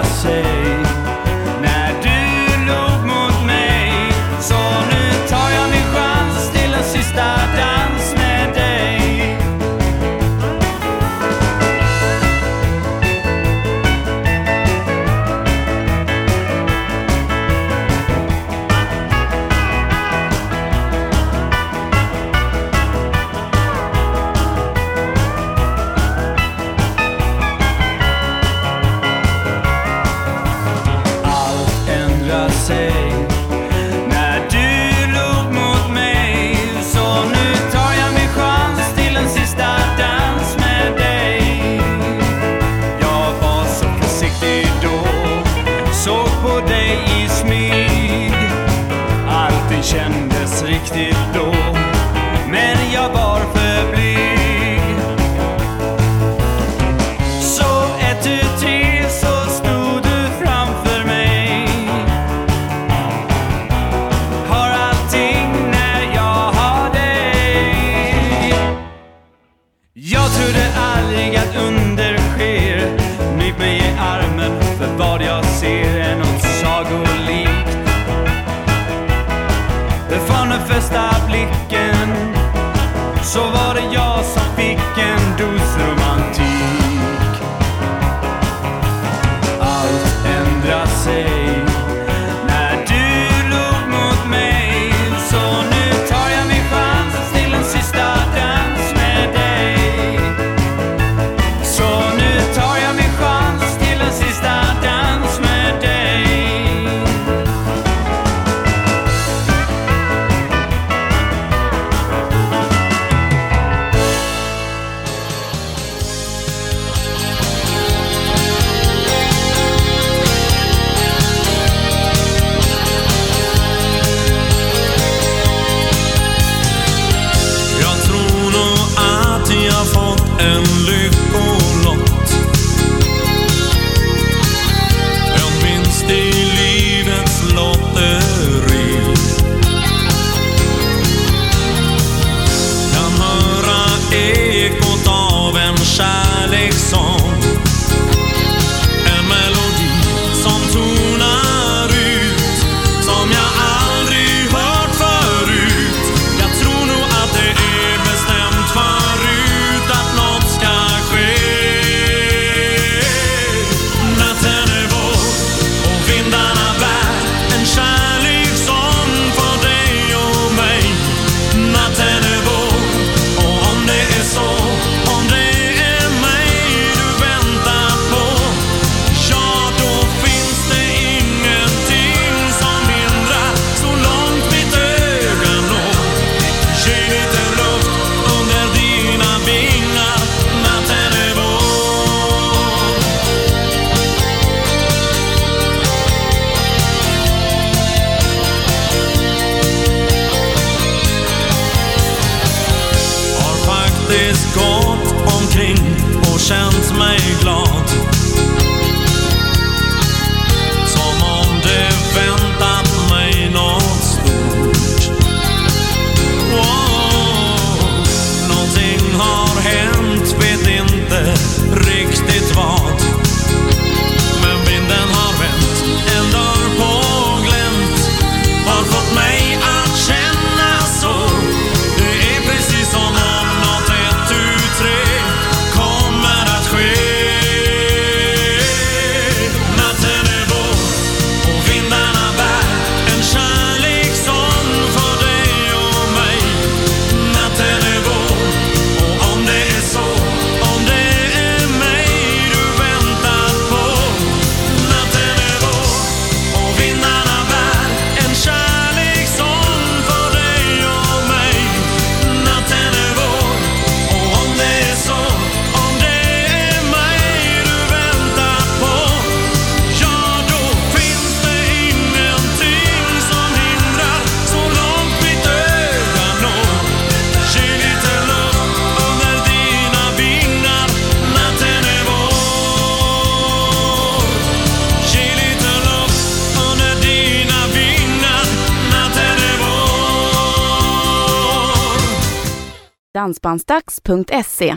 ändra sig småbarnsdags.se.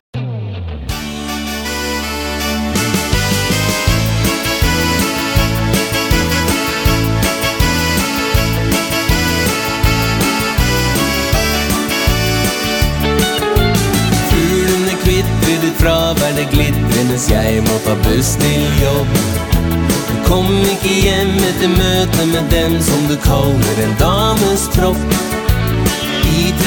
Tiden är kvittrig, vi du travar det glittrende jeg må ta buss till jobb. Kom inte hem efter möte med dem som du kallar en dames tropp.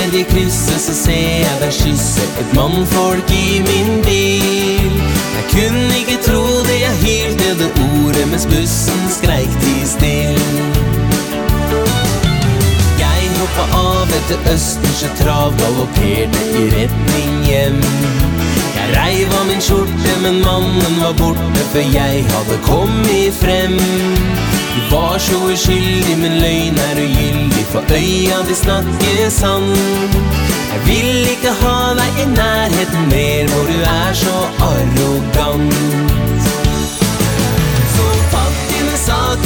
I tredje krysset så ser jeg deg kysse et mannfolk i min bil. Jeg kunne ikke tro det jeg hylte det ordet mens bussen skreik till still. Jeg hoppa av etter Østensjø trav, galopperte i retning hjem. Jeg reiv av min skjorte, men mannen var borte för jeg hadde kommet frem. Du var så uskyldig, men løgn er ugyldig, for øya de snakker sann. Jeg vil ikke ha deg i nærheten mer, hvor du er så arrogant.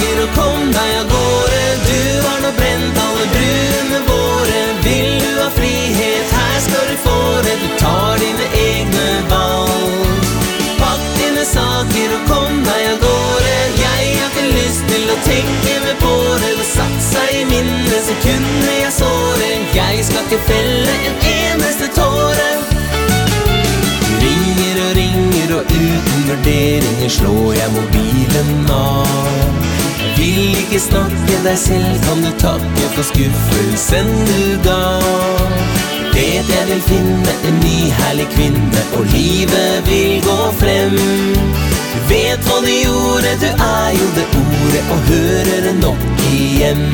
Dine og kom deg av gårde. Du har nå brent alle bruene våre. Vil du ha frihet, her skal du få det. Du tar dine egne valg. Pakk dine saker og kom deg av gårde. Jeg har ikke lyst til å tenke mer på det. Det satt seg i minnet sekunder jeg så det. Jeg skal ikke felle en eneste tåre. Du ringer og ringer, og uten vurderinger slår jeg mobilen av. Jeg vil ikke snakke deg selv, kan du takke for skuffelsen du ga. Vet jeg vil finne en ny herlig kvinne, og livet vil gå frem. Du vet hva du gjorde, du er jo det ordet, og hører det nok igjen.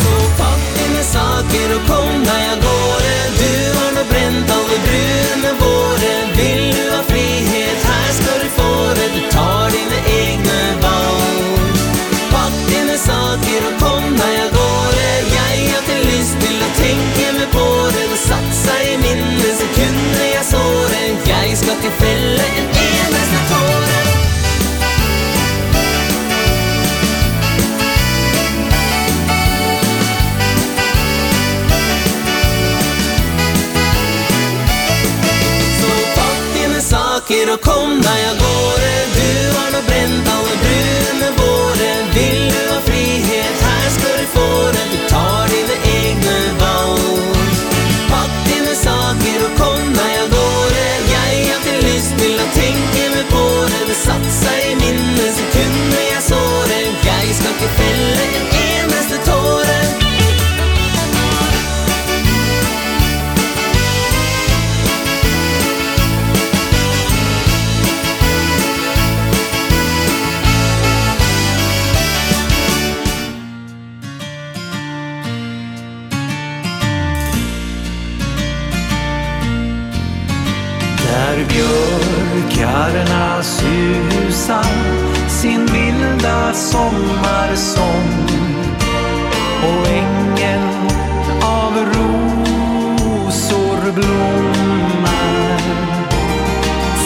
Så pakk dine saker og kom deg av bränt av brent alle bruene Vill du ha frihet, här ska du få det. Du tar dina egna val Pack dina saker och kom när jag går det. Jag har till lyst till att tänka mig på det. Och satsa i minnet sekunder jag så det. Jag ska ikke felle saker och kom när jag går. Du har nog bränt alla bruene våren Vill du ha frihet, här ska du få det. Du tar dina egna val Pack dina saker och kom när jag går. Jag har alltid lyst vill å tänka mig på det. Det satsar i minnet sekunder jag så det. Jag ska inte fälla en endaste tåre. Sommarsång och ängen av rosor blommar.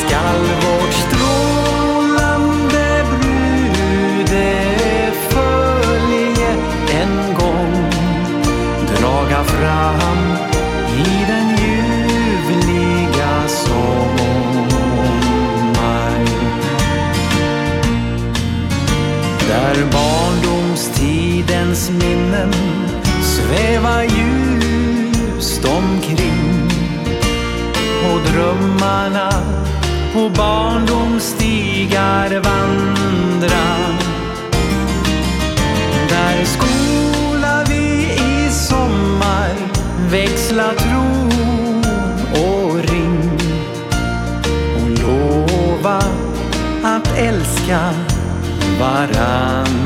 Skall vårt strålande brudefölje en gång draga fram leva ljust omkring. Och drömmarna på barndomsstigar vandra. Där skola vi i sommar växla tro och ring. Och lova att älska varandra.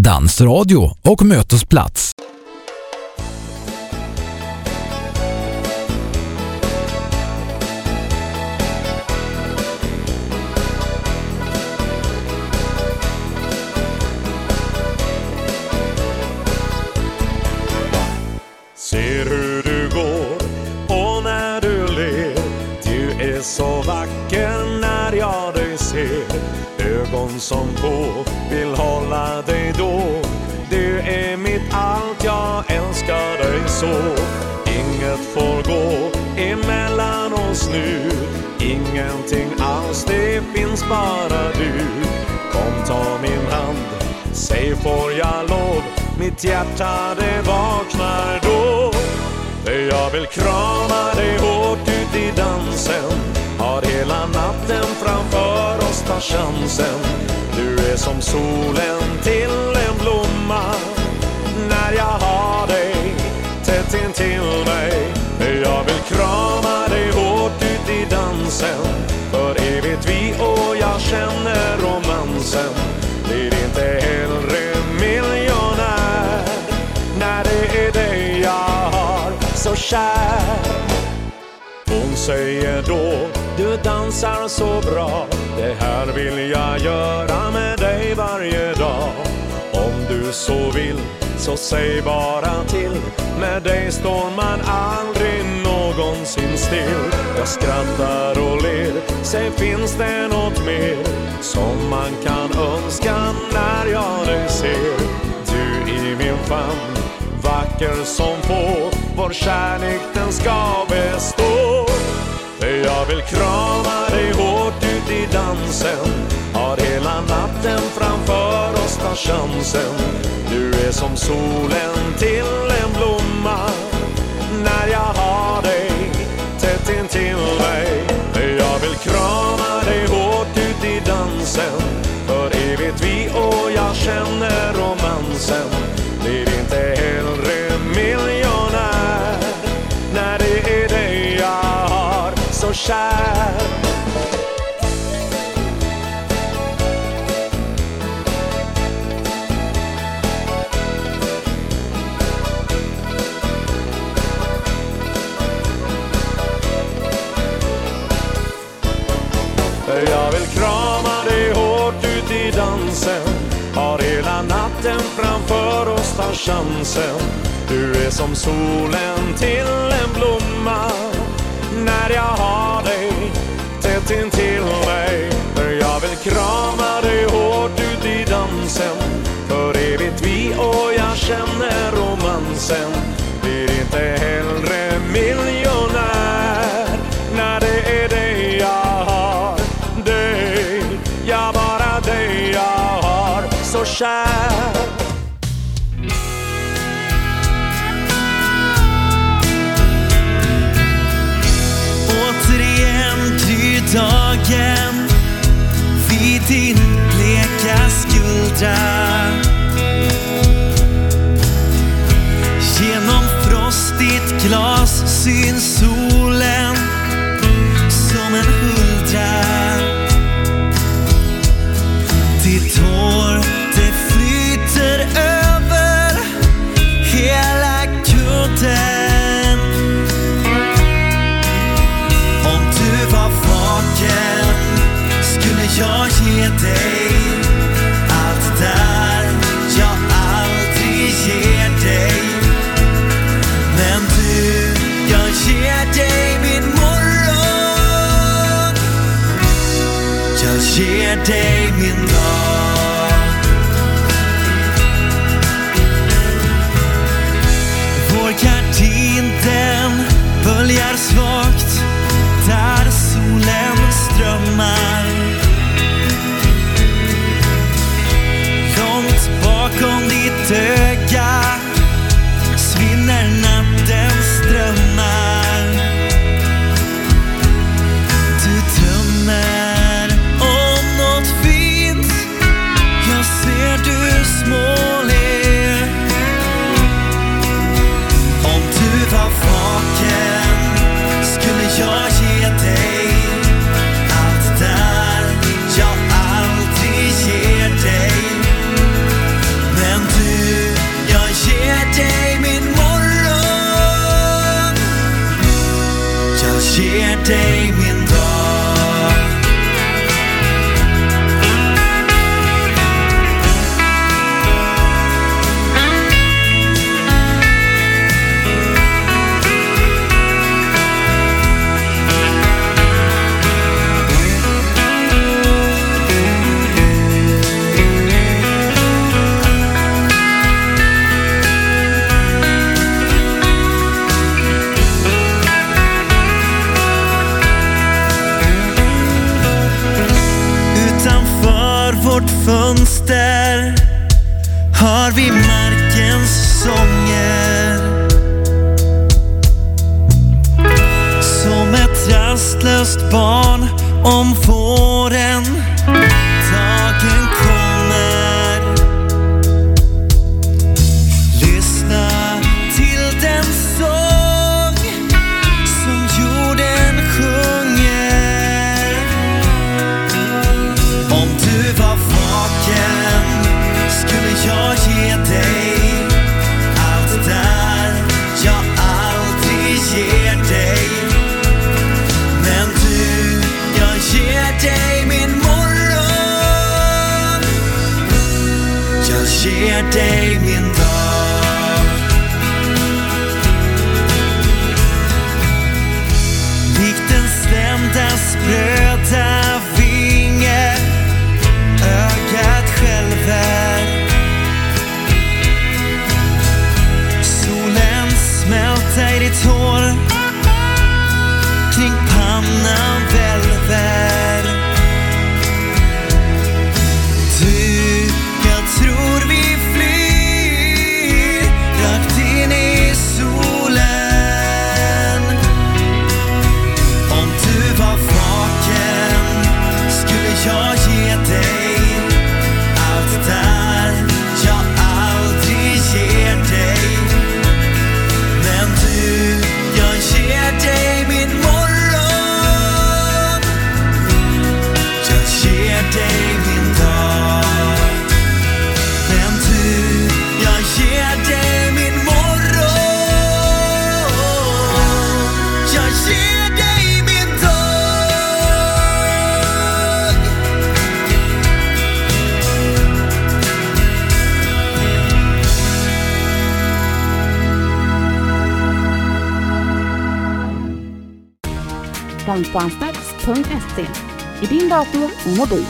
Dansradio och mötesplats. Nu. Ingenting alls, det finns bara du. Kom ta min hand, säg får jag lov? Mitt hjärta det vaknar då. Jag vill krama dig hårt ut i dansen. Har hela natten framför oss, ta chansen. Du är som solen till en blomma. När jag har sen. För evigt vi och jag känner romansen. Blir inte hellre miljonär. När det är dig jag har så kär. Hon säger då, du dansar så bra. Det här vill jag göra med dig varje dag. Om du så vill, så säg bara till. Med dig står man aldrig någonsin still Jag skrattar och ler, säg finns det något mer Som man kan önska när jag dig ser. Du i min famn vacker som få Vår kärlek den ska bestå. Jag vill krama dig hårt ut i dansen Har hela natten framför oss, ta chansen. Du är som solen till en blomma. När jag har dig tätt intill mig. Jag vill krama dig hårt ut i dansen. För evigt vi och jag känner romansen. Blir inte hellre miljonär när det är dig jag har så kär. Natten framför oss, ta chansen. Du är som solen till en blomma. När jag har dig tätt intill mig För jag vill krama dig hårt ut i dansen. För evigt vi och jag känner romansen. Blir inte hellre miljonär När det är dig jag har. Dig Ja, bara dig jag har. Så kär down rastlöst barn om våren Dansbandsdags.se i din dator och mobil.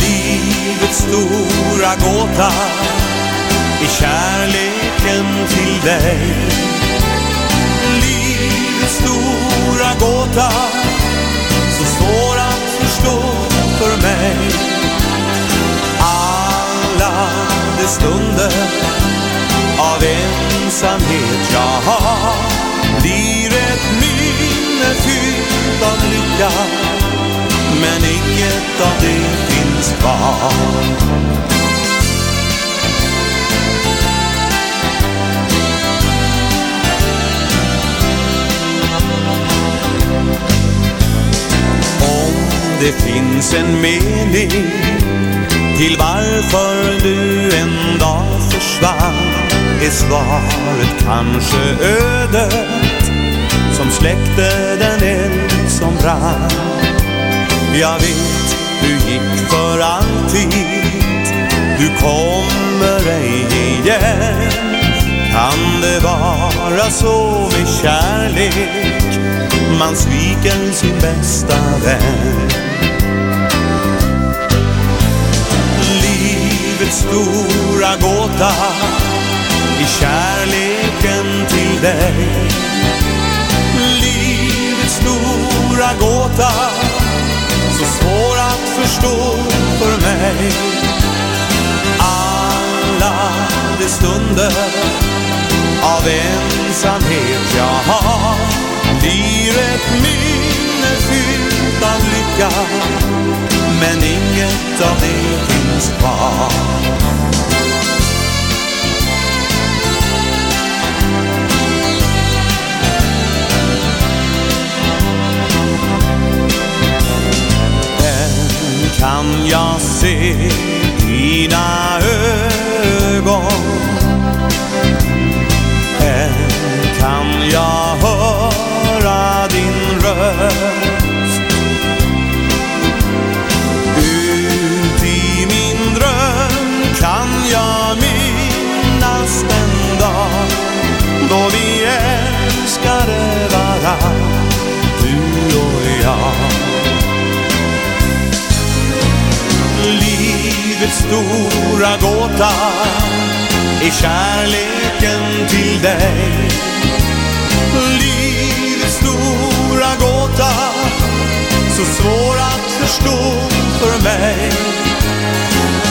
Livets stora gåta är kärleken till dig. Livets stora gåta så svår att förstå för mig. Alla de stunder av ensamhet. Jag har blir ett minne fyllt av lycka men inget av det finns kvar. Om det finns en mening till varför du en dag försvann är svaret kanske ödet som släckte den eld som brann. Jag vet du gick för alltid Du kommer ej igen. Kan det vara så med kärlek? Man sviker sin bästa vän. Livets stora gåta är kärleken till dig. Livets stora gåta så svår att förstå för mig. Alla de stunder av ensamhet jag har blir ett minne fyllt av lycka men inget av det finns kvar. Än kan jag se dina ögon. Än kan jag höra din röst. livets stora gåta är kärleken till dig. Livets stora gåta, så svår att förstå för mig.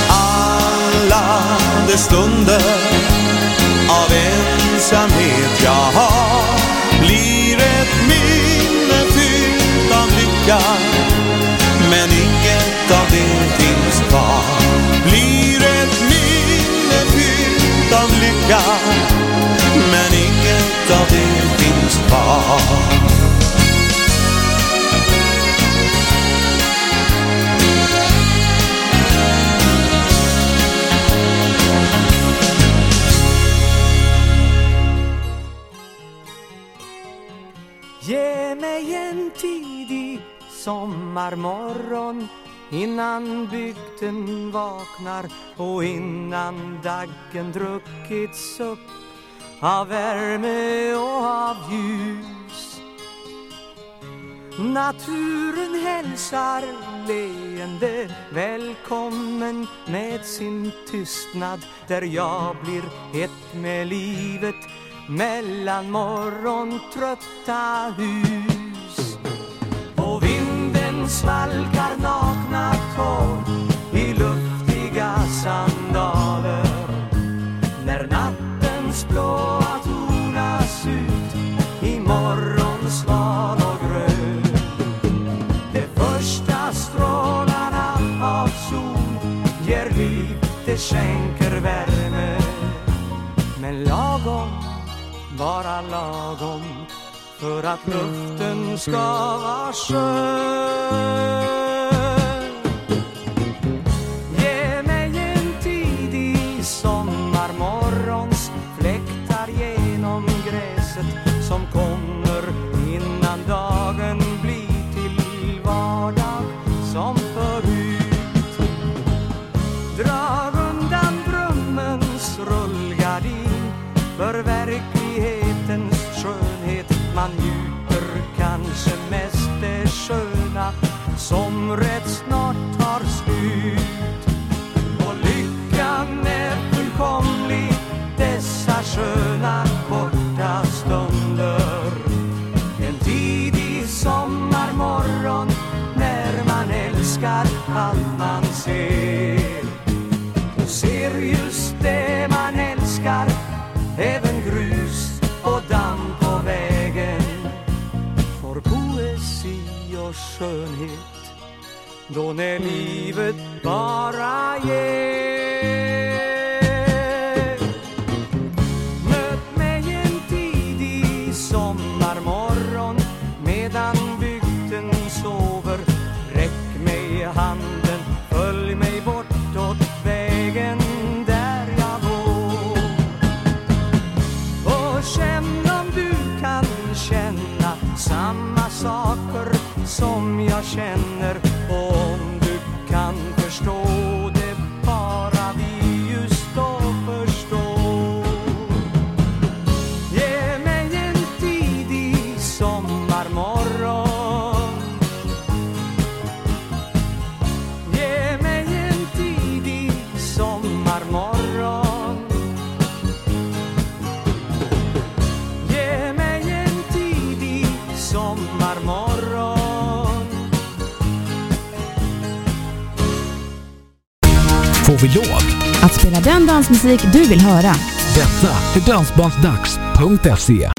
Alla de stunder av ensamhet jag har blir ett minne fyllt av lycka men inget av det finns kvar. Det finns kvar. Ge mig en tidig sommarmorgon innan bygden vaknar och innan daggen druckits upp av värme och av ljus. Naturen hälsar leende välkommen med sin tystnad där jag blir ett med livet mellan morgontrötta hus. Och vinden svalkar nakna tår det skänker värme. Men lagom, bara lagom för att luften ska vara skön. Även grus och damm på vägen. Får poesi och skönhet då när livet bara ger. Som Vi lov? Att spela den dansmusik du vill höra. Detta är Dansbandsdags.se.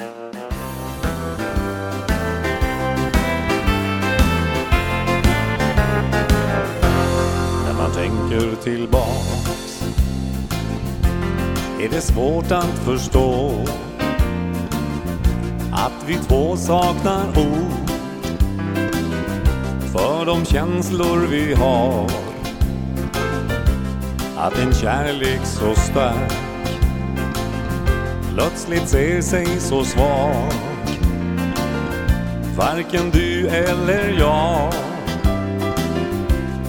När man tänker tillbaks är det svårt att förstå att vi två saknar ord för de känslor vi har. Att en kärlek så stark plötsligt ser sig så svag. Varken du eller jag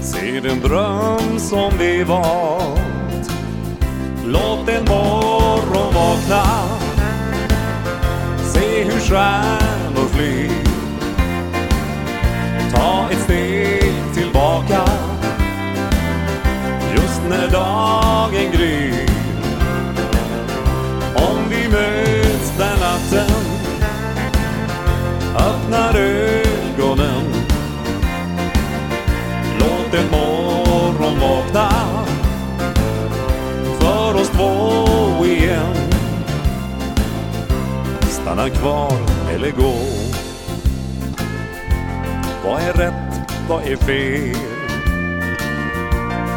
ser den dröm som vi valt. Låt en morgon vakna, se hur stjärnor flyr. när dagen gryr. Om vi möts den natten öppnar ögonen. Låt en morgon vakna för oss två igen. Stanna kvar eller gå. Vad är rätt, vad är fel?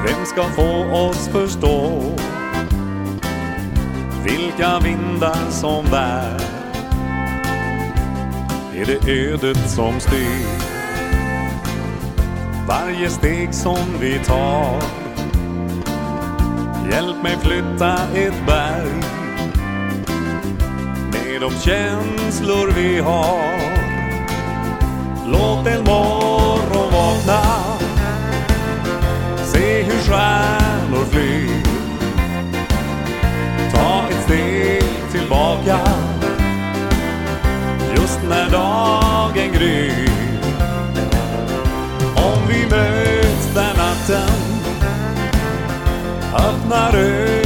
Vem ska få oss förstå? Vilka vindar som bär Är det ödet som styr? Varje steg som vi tar Hjälp mig flytta ett berg Med de känslor vi har Låt en morgon vakna stjärnor flyr. Ta ett steg tillbaka. Just när dagen gryr. Om vi möts där natten Öppnar ögonen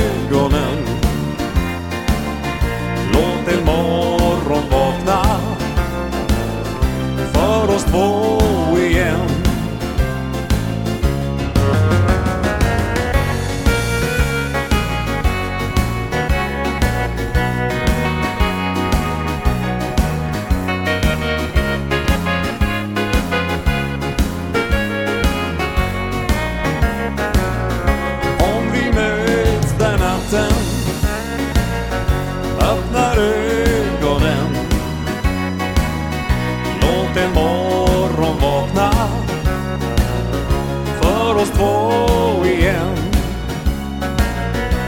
För oss två igen.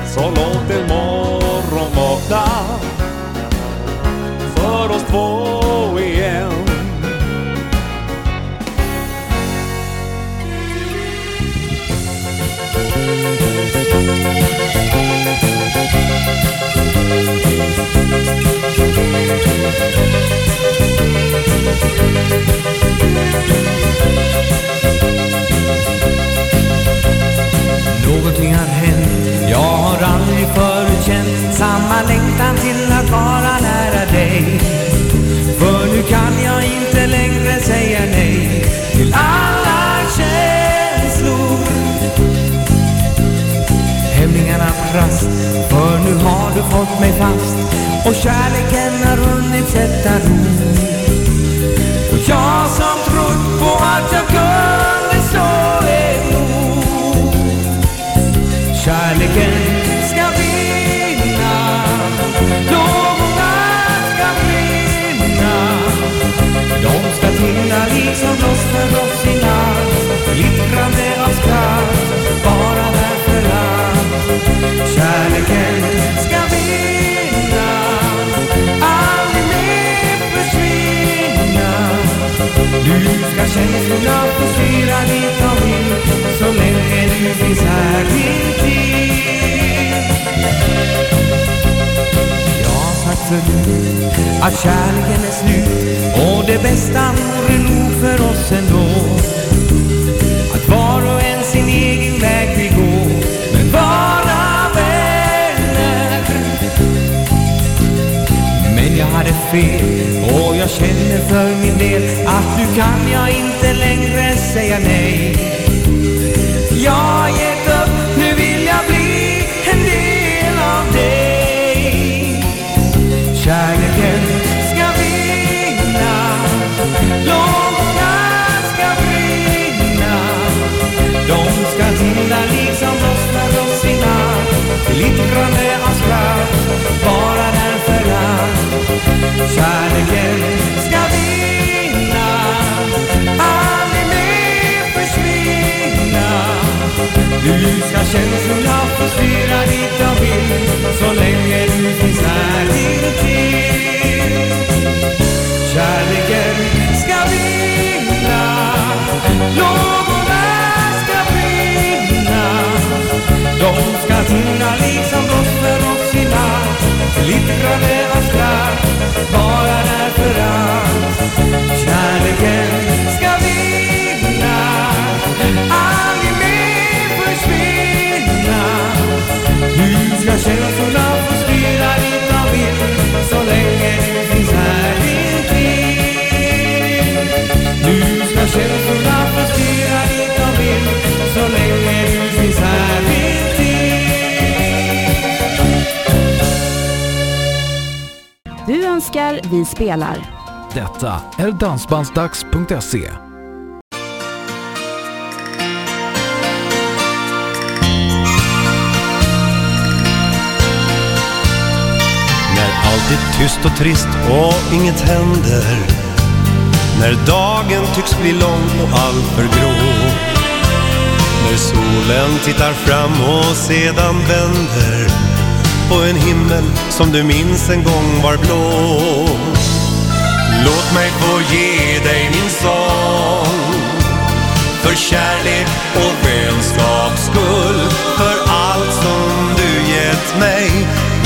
Så låt en morgon vakna För oss två igen Någonting har hänt, jag har aldrig förut känt samma längtan till att vara nära dig. För nu kan jag inte längre säga nej till alla känslor. Hämningarna brast, för nu har du fått mig fast och kärleken har hunnit sätta ro. De ska tinna liksom lossnar av sina Glittrande av skratt Bara därför att Kärleken ska vinna. Aldrig mer försvinna. Du ska känslorna få styra ditt och mitt Så länge du finns här intill jag att kärleken är slut. Och det bästa vore nog för oss ändå. Att var och en sin egen väg vi går Men vara vänner. Men jag hade fel och jag känner för min del att nu kan jag inte längre säga nej. Jag glittrande av skratt, bara därför att Kärleken ska vinna, aldrig mer försvinna. Du ska känslorna få styra jag vill, så länge du finns här intill. Kärleken ska vinna, någon De ska tinna liksom lossnar och sina glittrande av skratt bara därför att kärleken ska vinna. Aldrig mer försvinna. Du ska känslorna få spela ditt och vill så länge du är Vi spelar. Detta är Dansbandsdags.se. När allt är tyst och trist och inget händer När dagen tycks bli lång och alltför grå När solen tittar fram och sedan vänder på en himmel som du minns en gång var blå. Låt mig få ge dig min sång För kärlek och vänskaps skull För allt som du gett mig.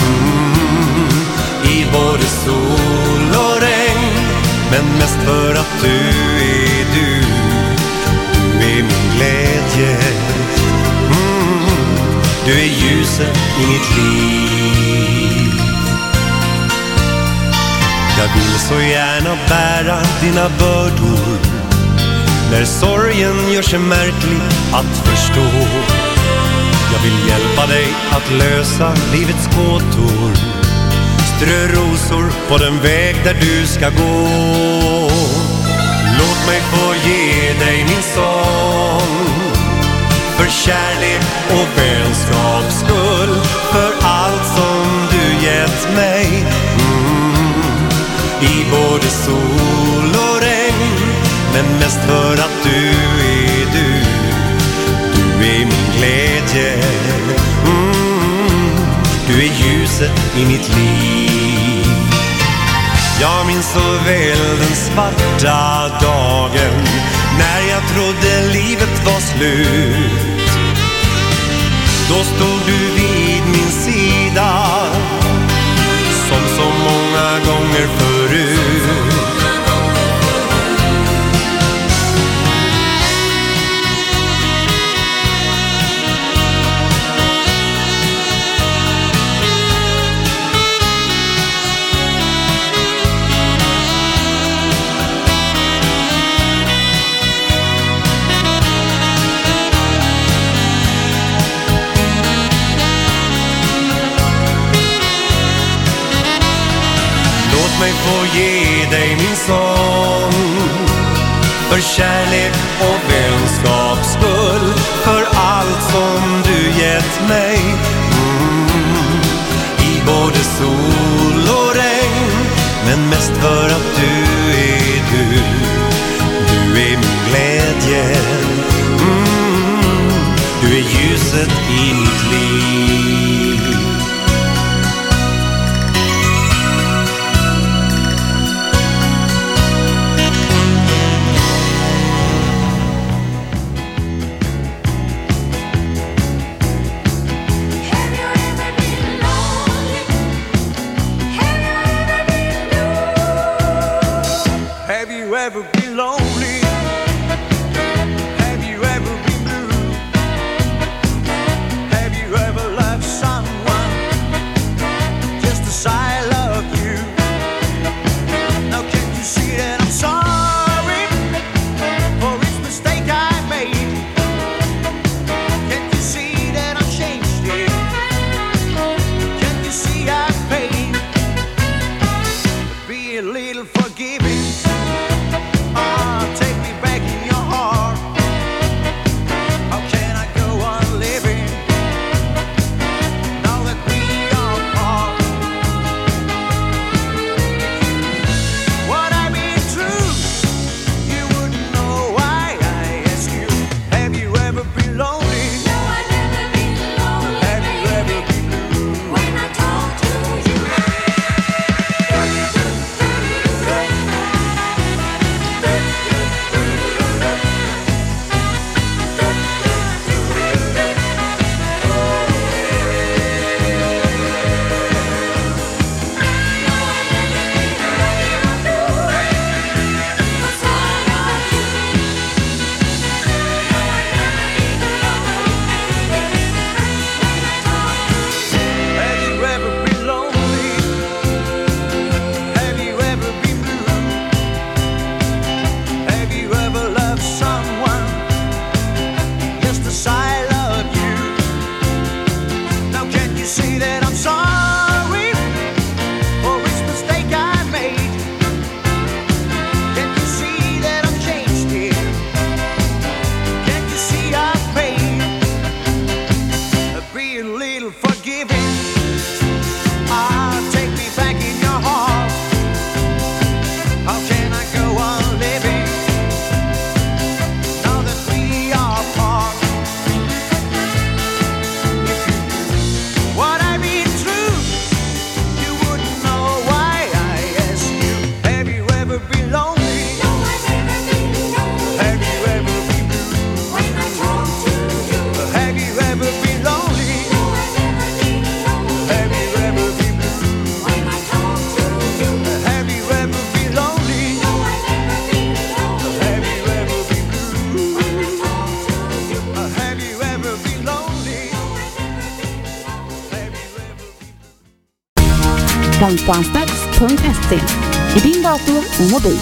Mm, I både sol och regn Men mest för att du är du. Du är min glädje. Du är ljuset i mitt liv. Jag vill så gärna bära dina bördor. När sorgen gör sig märklig att förstå. Jag vill hjälpa dig att lösa livets gåtor. Strö rosor på den väg där du ska gå. Låt mig få ge dig min sång. För kärlek och vänskaps skull. För allt som du gett mig. Mm. I både sol och regn. Men mest för att du är du. Du är min glädje. Mm, Du är ljuset i mitt liv. Jag minns så väl den svarta dagen När jag trodde livet var slut. Då stod du vid min sida som så många gånger förut. För kärlek och vänskaps skull För allt som du gett mig mm. I både sol och regn Men mest för att du är du Du är min glädje mm. Du är ljuset i mitt liv dem I din dator och mobil.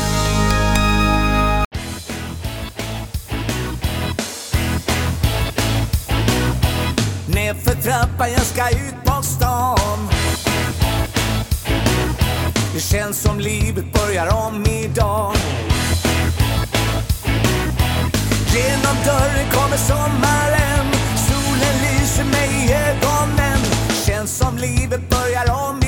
Nerför trappan, jag ska ut på stan. Det känns som livet börjar om idag. Genom dörren kommer sommaren Solen lyser mig i ögonen Känns som livet börjar om idag.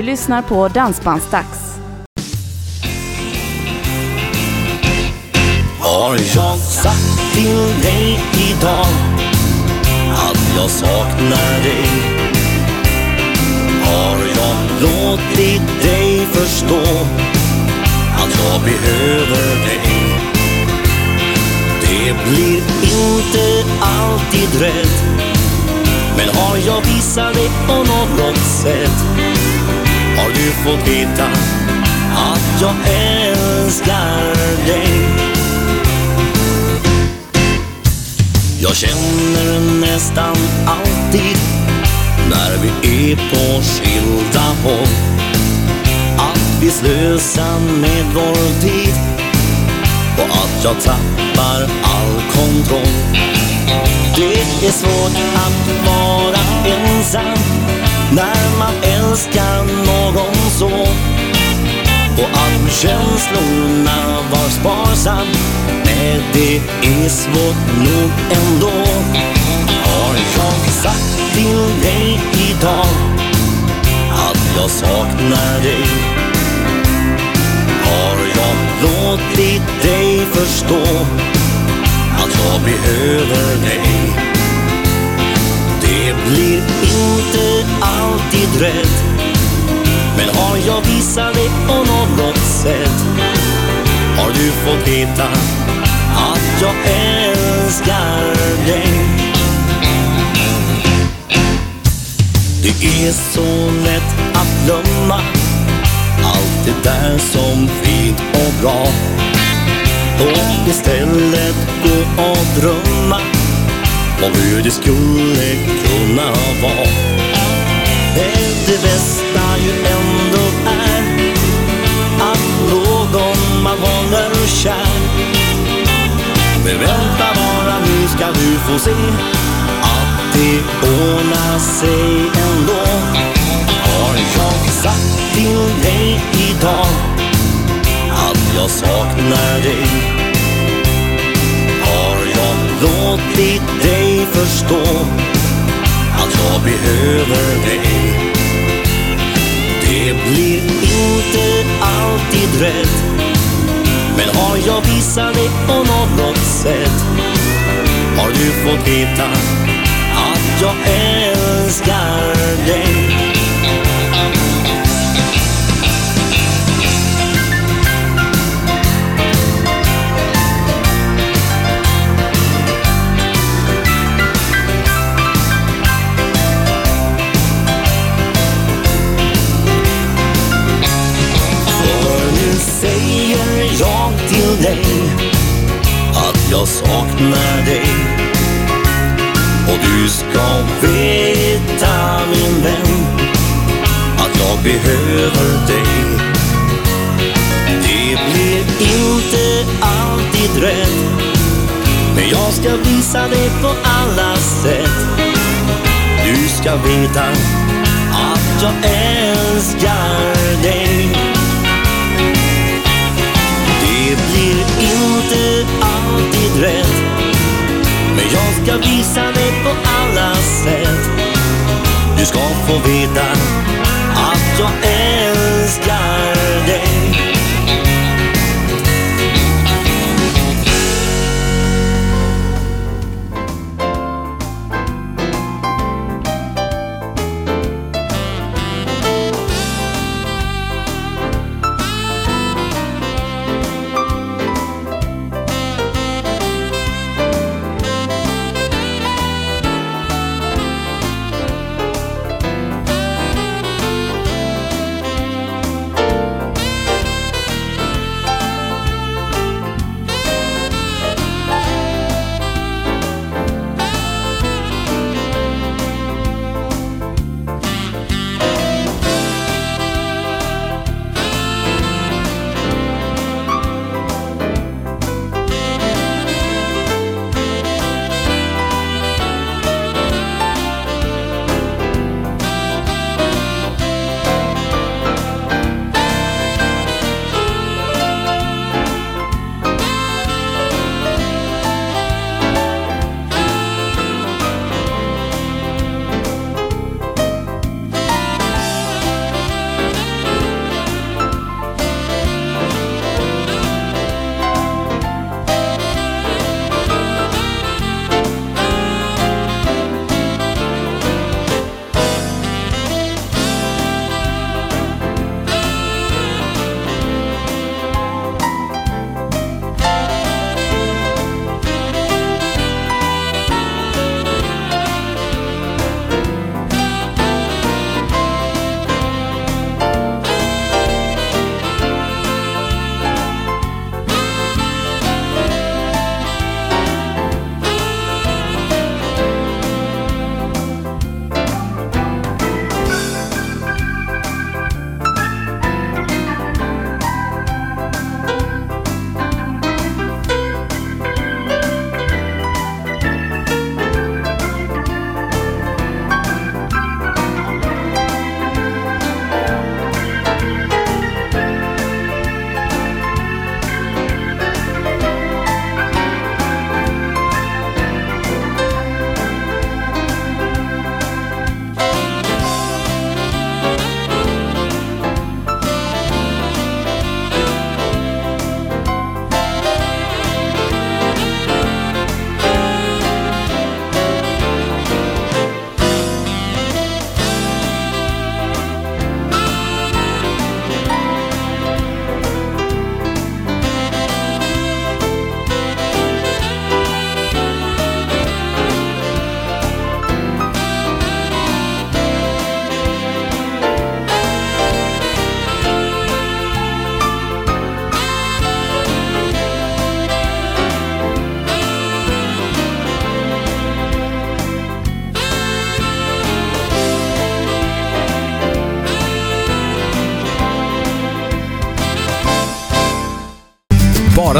Du lyssnar på Dansbandsdags. Har jag sagt till dig idag att jag saknar dig? Har jag låtit dig förstå att jag behöver dig? Det blir inte alltid rätt Men har jag visat dig på något sätt har du fått veta att jag älskar dig Jag känner nästan alltid när vi är på skilda håll att vi slösar med vår tid och att jag tappar all kontroll. Det är svårt att vara ensam när man älskar någon så. Och att känslorna var sparsam. Nej, det är svårt nog ändå. Har jag sagt till dig idag att jag saknar dig? Har jag låtit dig förstå att jag behöver dig? Det blir inte alltid rädd. Men har jag visat dig på något sätt? Har du fått veta att jag älskar dig? Det är så lätt att glömma Allt det där som fint och bra. Och istället gå och drömma Om hur det skulle kunna vara. Men det bästa ju ändå är Att någon man håller kär. Men vänta bara nu ska du få se Att det ordnar sig ändå. Har jag sagt till dig idag Att jag saknar dig? Har jag låtit dig förstå jag behöver dig Det blir inte alltid rätt. Men har jag visat dig på något sätt? Har du fått veta att jag älskar dig? Till dig. Att jag saknar dig. Och du ska veta min vän att jag behöver dig. Det blir inte alltid rätt Men jag ska visa dig på alla sätt. Du ska veta att jag älskar dig. Rätt. Men jag ska visa dig på alla sätt. Du ska få veta att jag är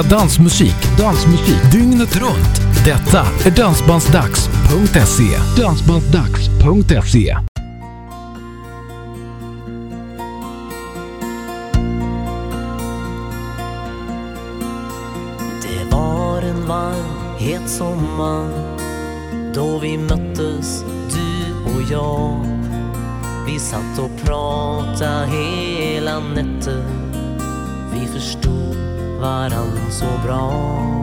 spela dansmusik, dansmusik dygnet runt. Detta är Dansbandsdags.se. Dansbandsdags.se så bra.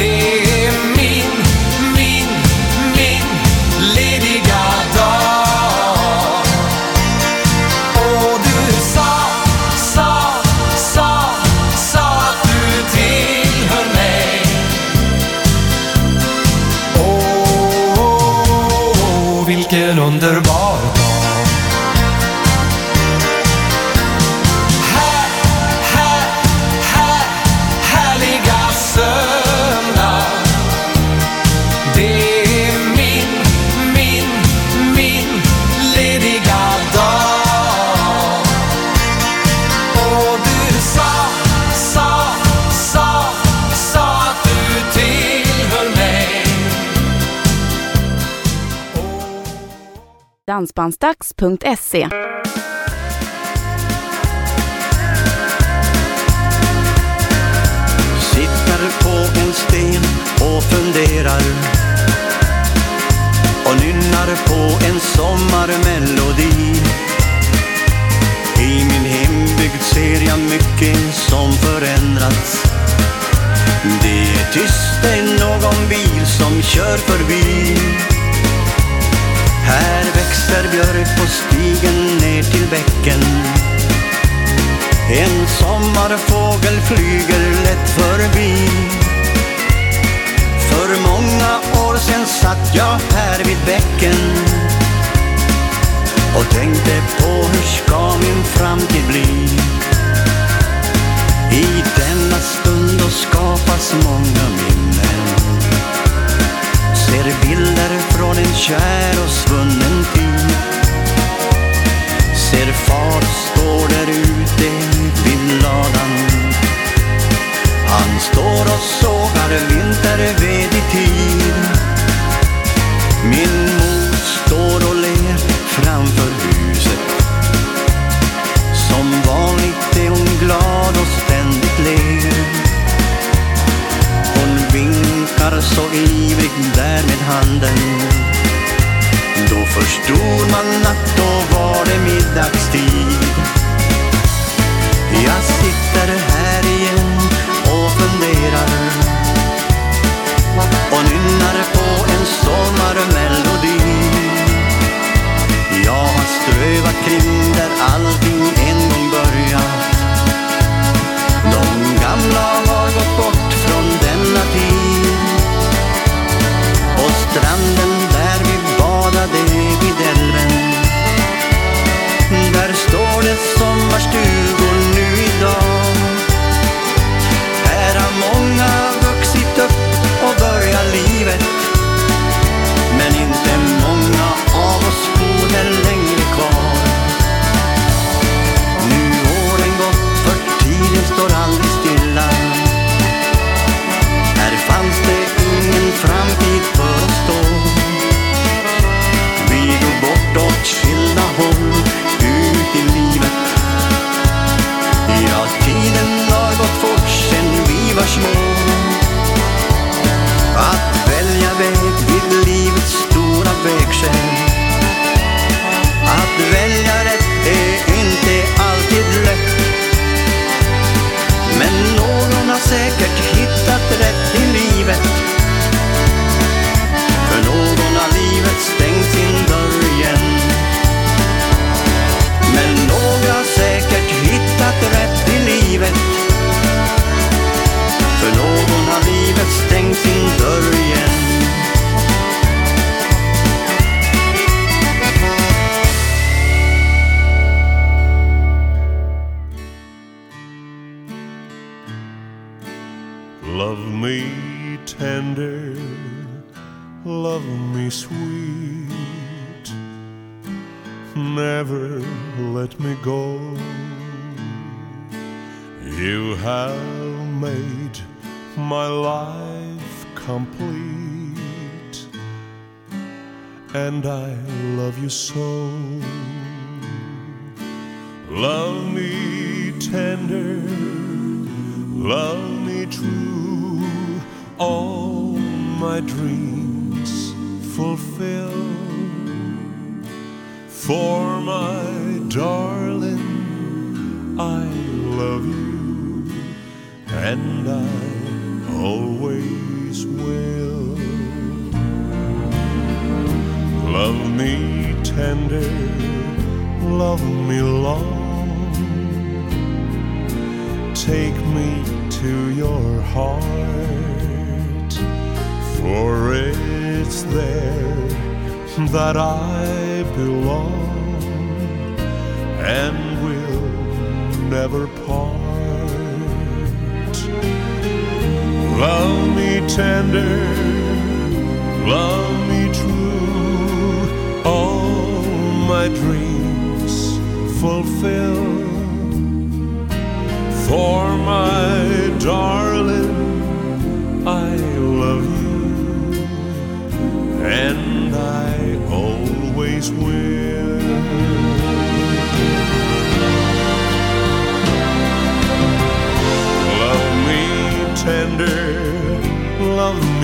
Det Dansbandsdags.se Sitter på en sten och funderar och nynnar på en sommarmelodi. I min hembygd ser jag mycket som förändrats. Det är tyst, det är någon bil som kör förbi. Här växer björk på stigen ner till bäcken. En sommarfågel flyger lätt förbi. För många år sen satt jag här vid bäcken och tänkte på hur ska min framtid bli? I denna stund då skapas många minnen. Ser bilder från en kär och svunnen tid. Ser far står där ute vid ladan Han står och sågar vinterved i tid. Min mor står och ler framför viftar så ivrigt där med handen. Då förstod man att då var det middagstid. Jag sitter här igen och funderar. Och nynnar på en sommarmelodi. Jag har strövat kring där allting en gång börjat stranden där vi badade vid älven. Där står det sommarstugor nu idag. Här har många vuxit upp och börjat livet. Men inte många av oss bor här längre kvar. Nu åren gått för tiden står aldrig stilla. Här fanns det ingen framtid stora Att välja rätt är inte alltid lätt. Men någon har säkert hittat rätt i livet. För någon har livet stängt sin dörr igen. Men några har säkert hittat rätt i livet. För någon har livet stängt sin dörr igen. And I love you so. Love me tender, love me true, all my dreams fulfill. For my darling, I love you, and I that I belong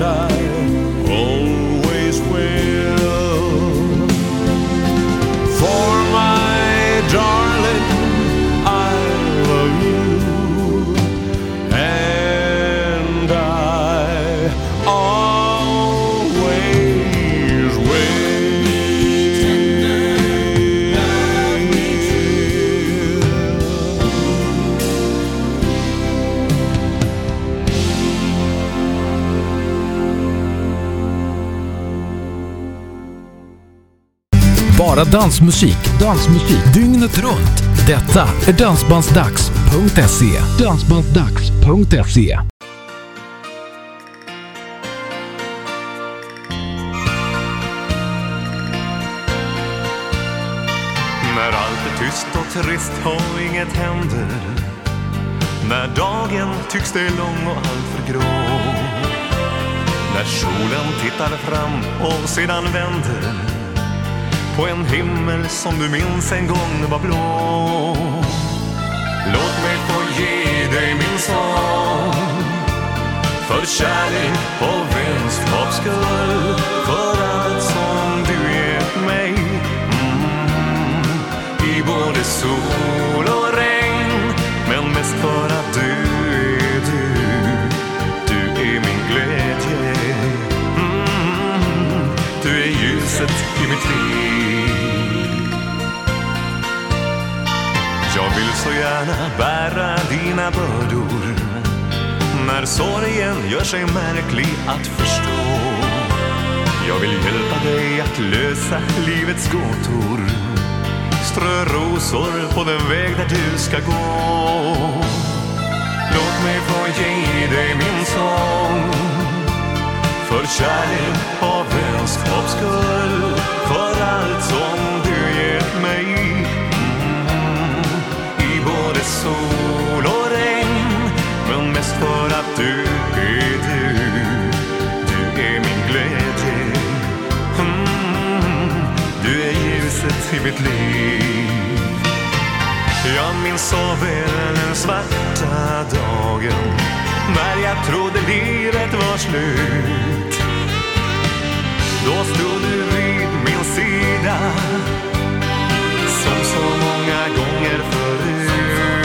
And Bara dansmusik, dansmusik dygnet runt. Detta är Dansbandsdags.se. Dansbandsdags.se. När allt är tyst och trist och inget händer När dagen tycks dig lång och alltför grå När solen tittar fram och sedan vänder på en himmel som du minns en gång var blå Låt mig få ge dig min sång För kärlek och vänskaps skull För allt som du gett mig mm. I både sol och regn Men mest för att du ljuset i mitt liv. Jag vill så gärna bära dina bördor. När sorgen gör sig märklig att förstå. Jag vill hjälpa dig att lösa livets gåtor. Strö rosor på den väg där du ska gå. Låt mig få ge dig min sång. För kärlek och vänskaps skull För allt som du gett mig mm. I både sol och regn Men mest för att du är du Du är min glädje mm. Du är ljuset i mitt liv Jag minns så väl den svarta dagen När jag trodde livet var slut då stod du vid min sida Som så många gånger förut.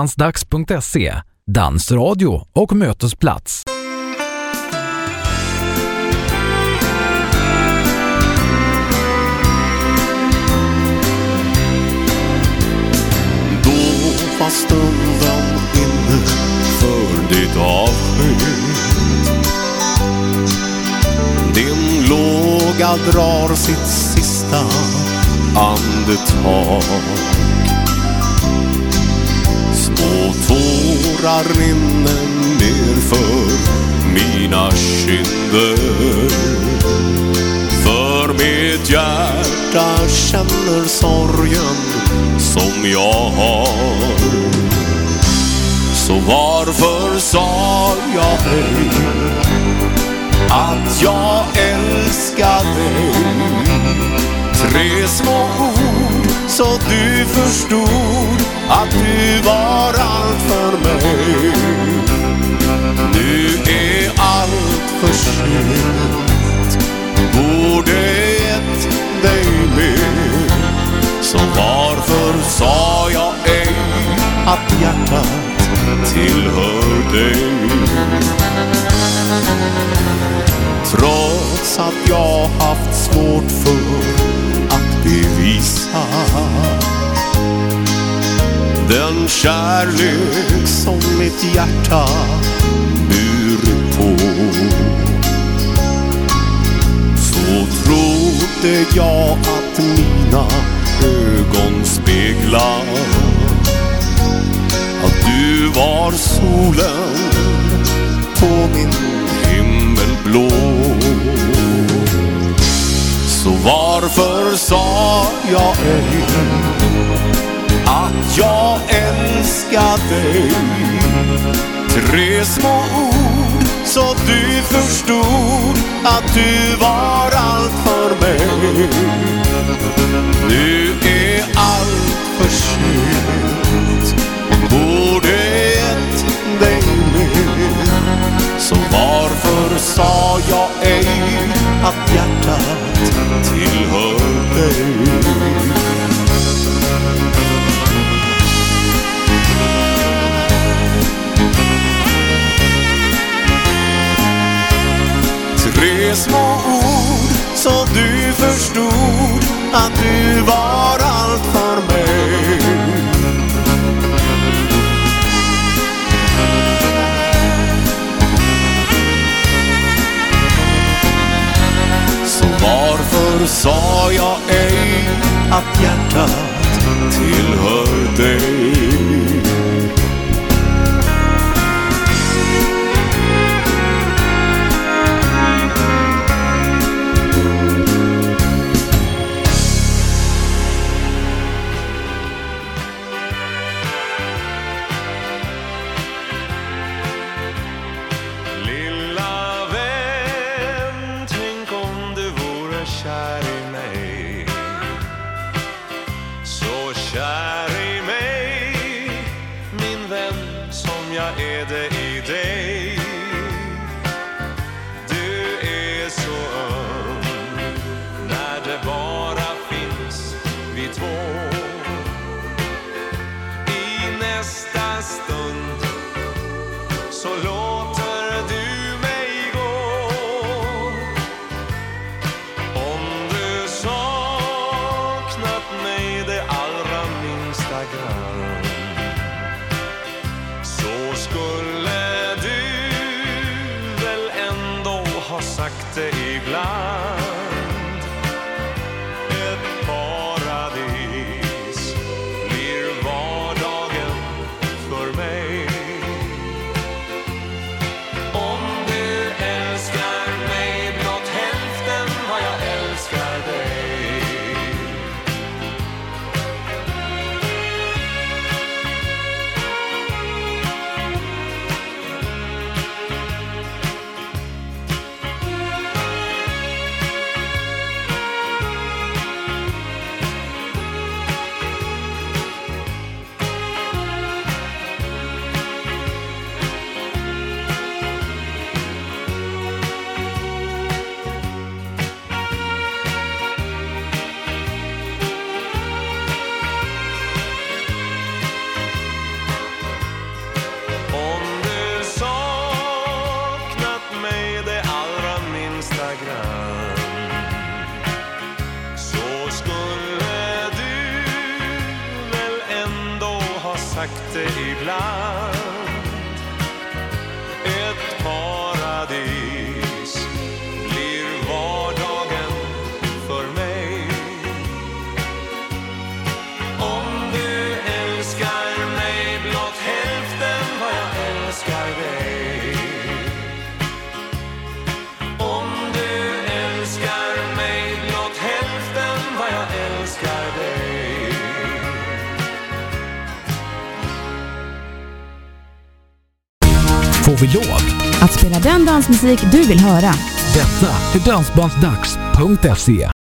dansdags.se, dansradio och mötesplats. Då var stunden inne för ditt avsked. Din låga drar sitt sista andetag porrar minnen nerför mina kinder. För mitt hjärta känner sorgen som jag har. Så varför sa jag dig att jag älskar dig? Tre små ord så du förstod att du var allt för mig. Nu är allt för sent. Borde gett dig mer. Så varför sa jag ej att hjärtat tillhör dig? Trots att jag haft svårt för att bevisa kärlek som mitt hjärta burit på. Så trodde jag att mina ögon speglar att du var solen på min himmelblå Så varför sa jag ej att jag älskar dig. Tre små ord så du förstod att du var allt för mig. Nu är allt för sent. Borde gett dig mer? Så varför sa jag ej att hjärtat tillhör att du var allt för mig Så varför sa jag ej att hjärtat tillhör dig? Dansmusik du vill höra. Detta är Dansbandsdags.se.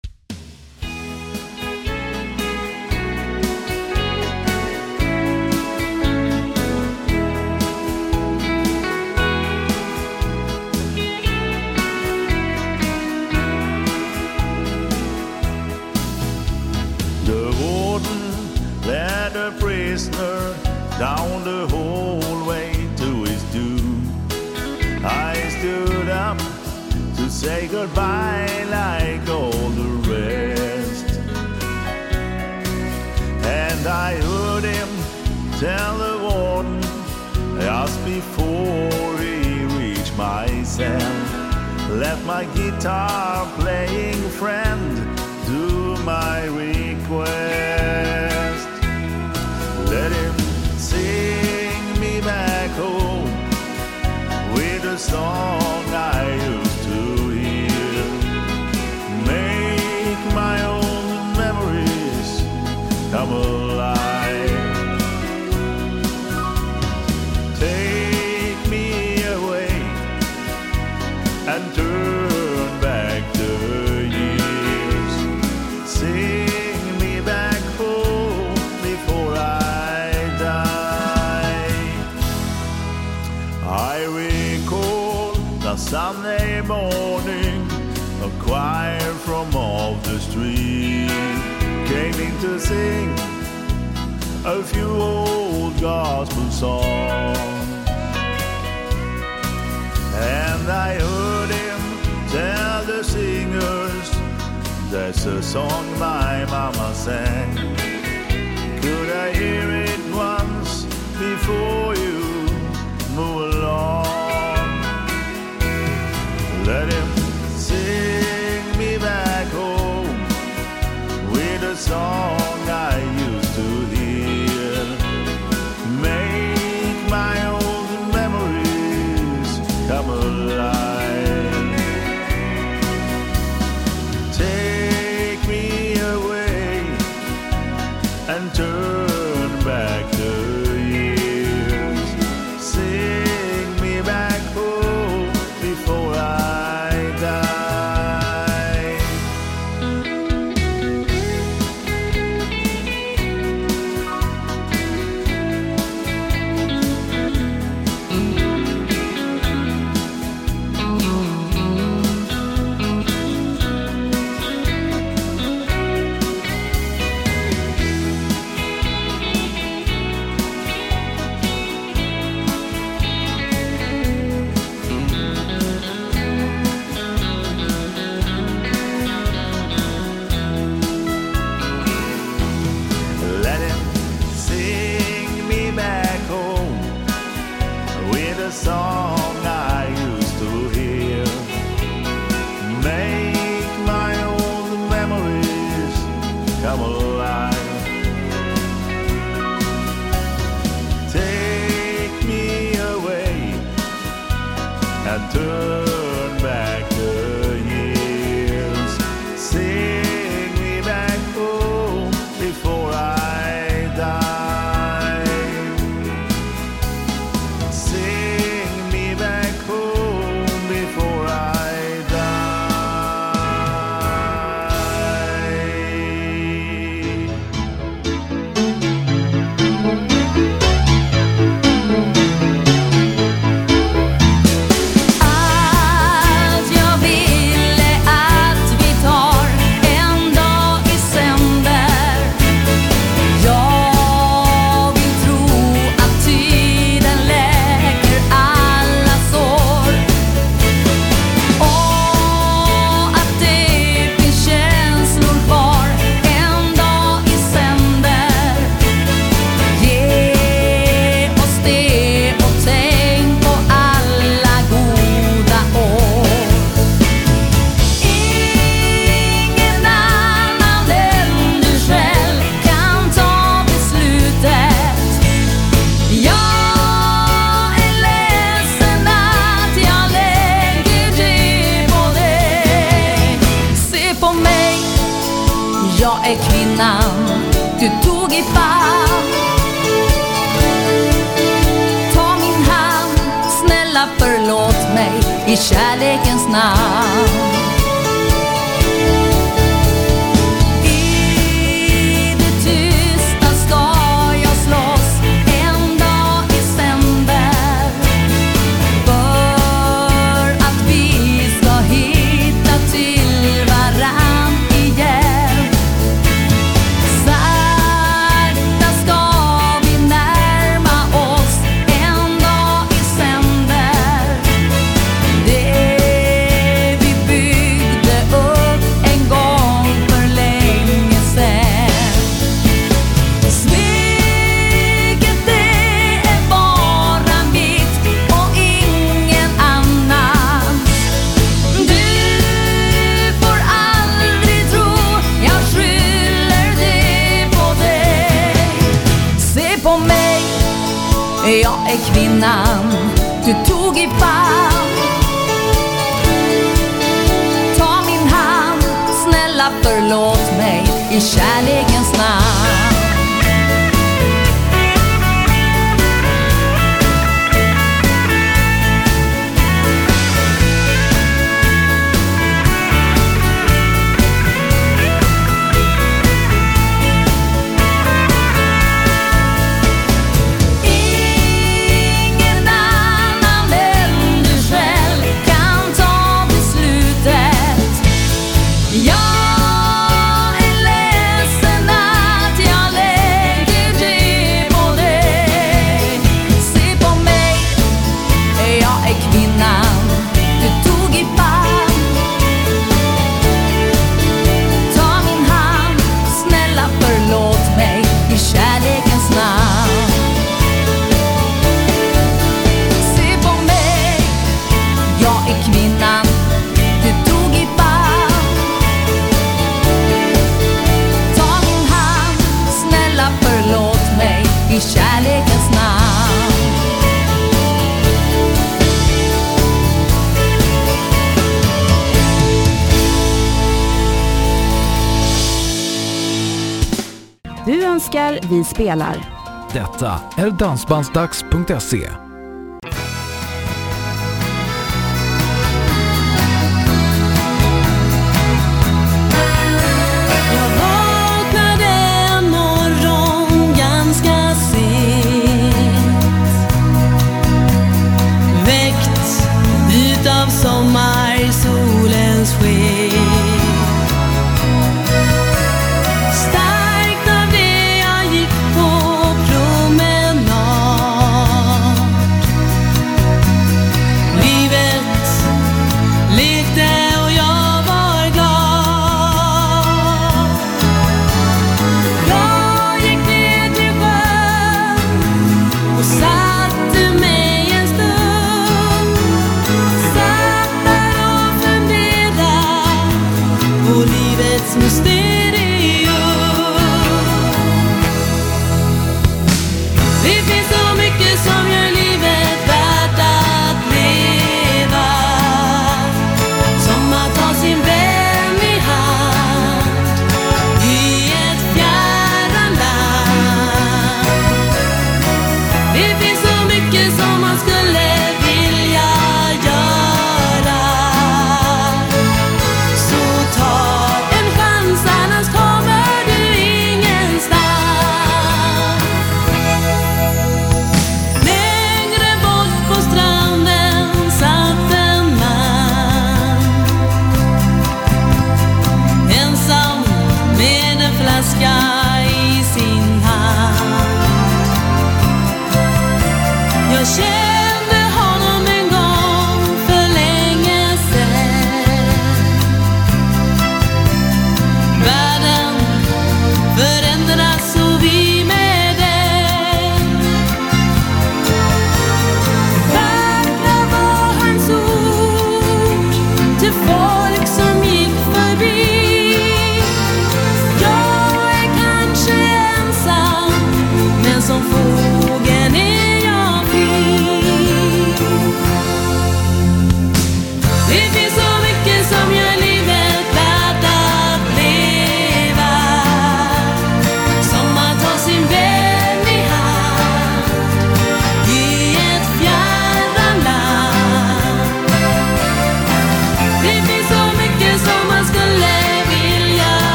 spelar. Detta är Dansbandsdags.se.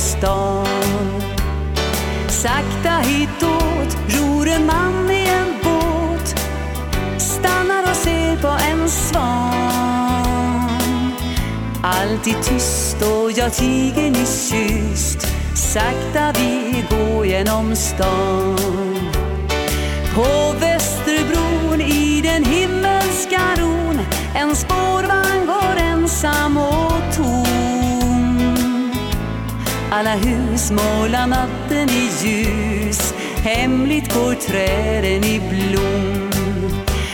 stan. Sakta hitåt ror en man i en båt. Stannar och ser på en svan. Alltid tyst och jag tiger nyss kysst, Sakta vi går genom stan. På Västerbron i den himmelska ron en spårvagn går ensam och tom. Alla hus måla natten i ljus. Hemligt går träden i blom.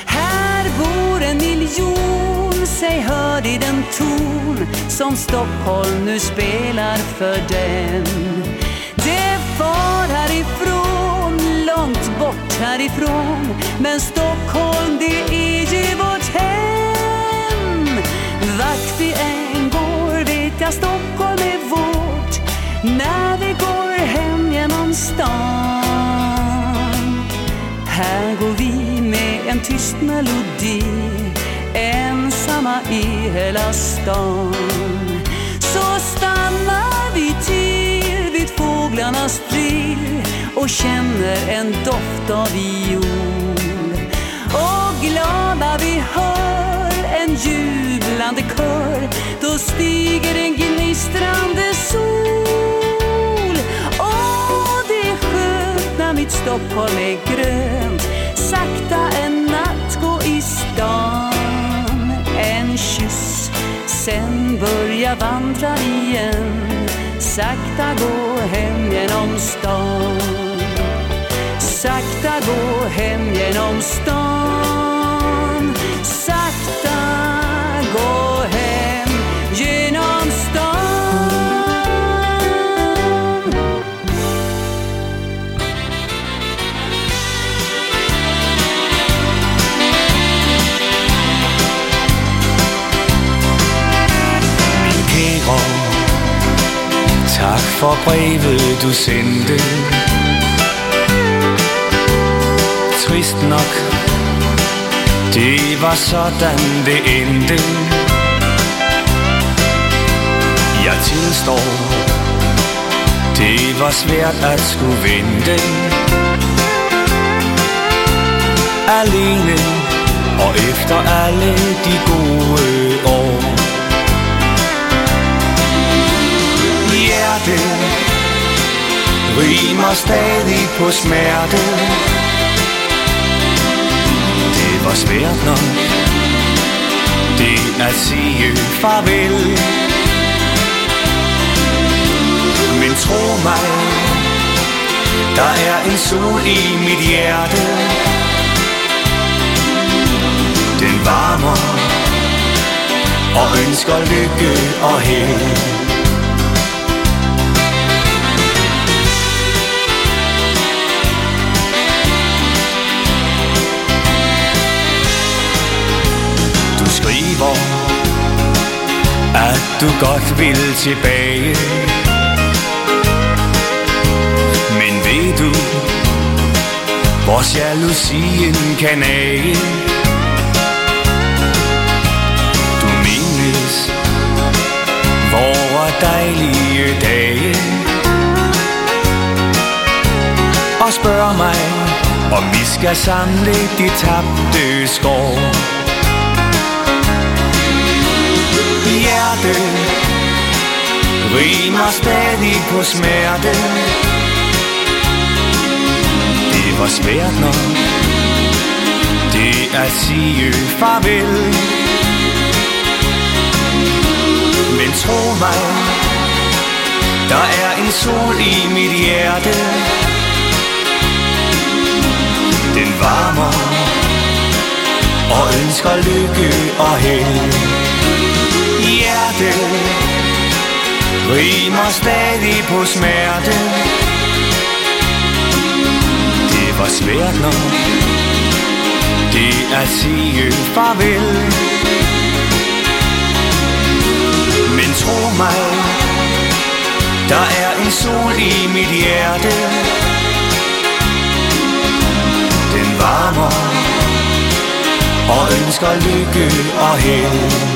Här bor en miljon. Säg hör i den ton som Stockholm nu spelar för den Det var härifrån, långt bort härifrån. Men Stockholm det är tyst melodi ensamma i hela stan. Så stannar vi till vid fåglarnas drill och känner en doft av viol. Och glada vi hör en jublande kör, då stiger en gnistrande sol. Åh, det är skönt när mitt Stockholm är grönt, sakta en dan En kyss, sen börja vandra igen. Sakta gå hem genom stan. Sakta gå hem genom stan. For brevet du sendte. Trist nok, det var sådan det endte. Jeg tilstår, det var svært at skulle vente. Alene og efter alle de gode år. Hjerte rimer stadig på smerte. Det var svært nok, det at sige øh, farvel. Men tro mig, der er en sol i mit hjerte. Den varmer og ønsker lykke og held. At du godt vil tilbage. Men ved du, hvor jalousien kan age? Du mindes vore dejlige dage. Og spørger mig, om vi skal samle de tabte skår. Hjerte rimer stadig på smerte Det var svært nok Det at sige farvel Men tro mig Der er en sol i mit hjerte. Den varmer Og ønsker lykke og held. Hjerte Rimer stadig på smerte Det var svært nok Det at sige farvel Men tro mig, der er en sol i mit hjerte. Den varmer og ønsker lykke og held.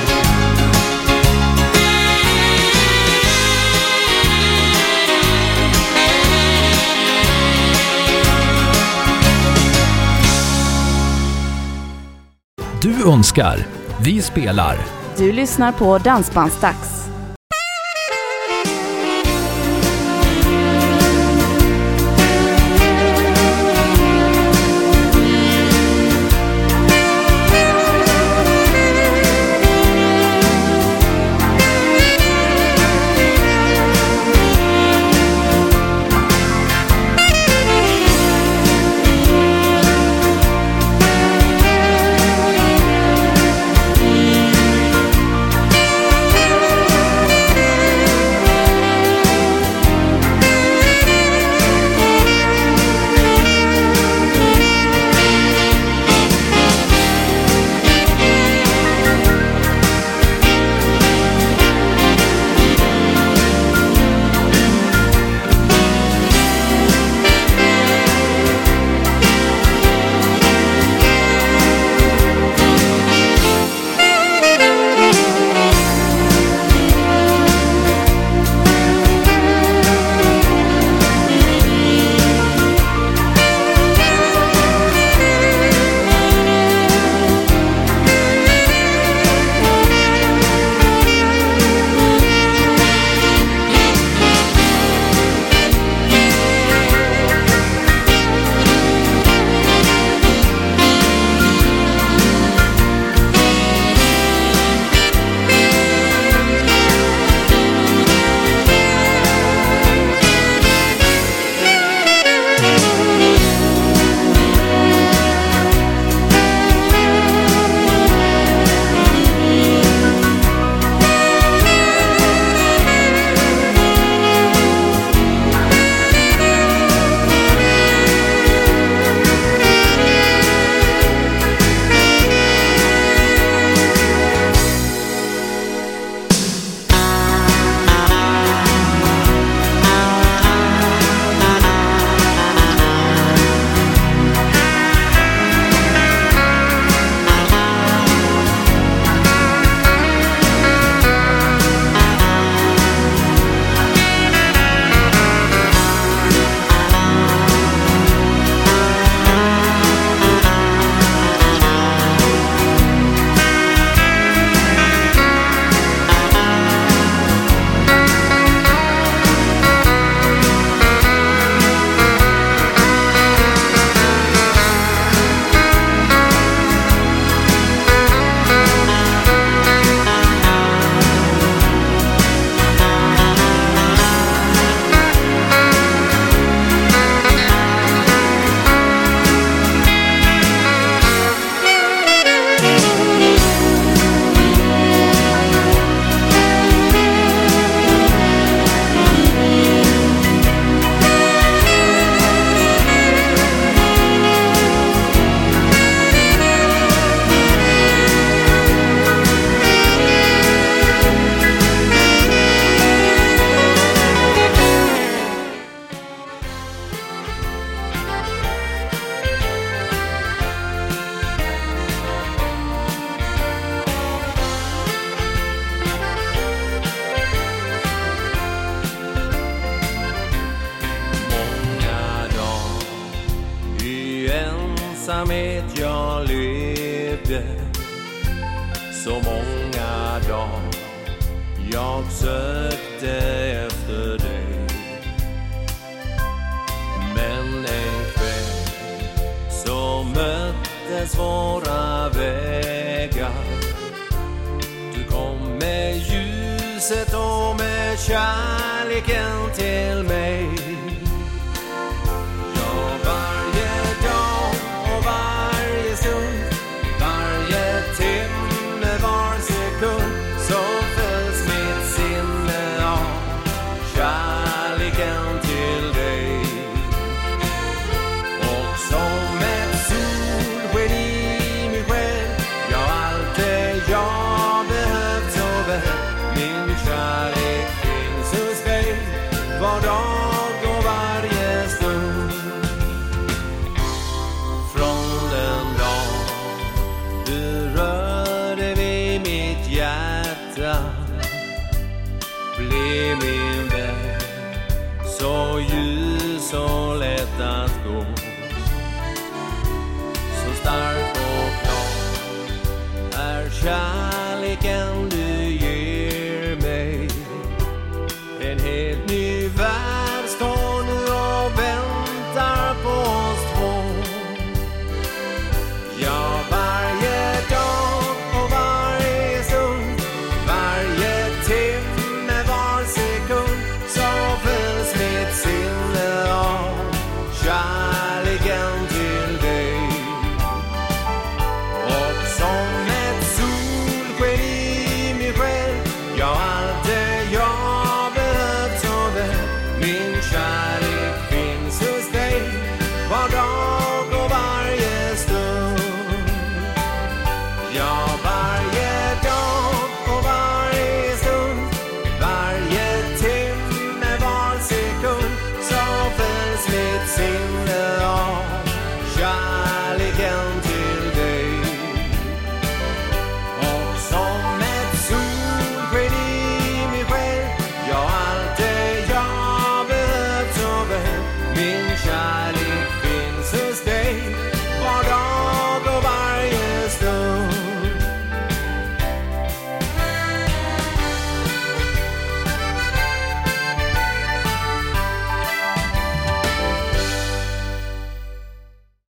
Du önskar, vi spelar. Du lyssnar på Dansbandsdags.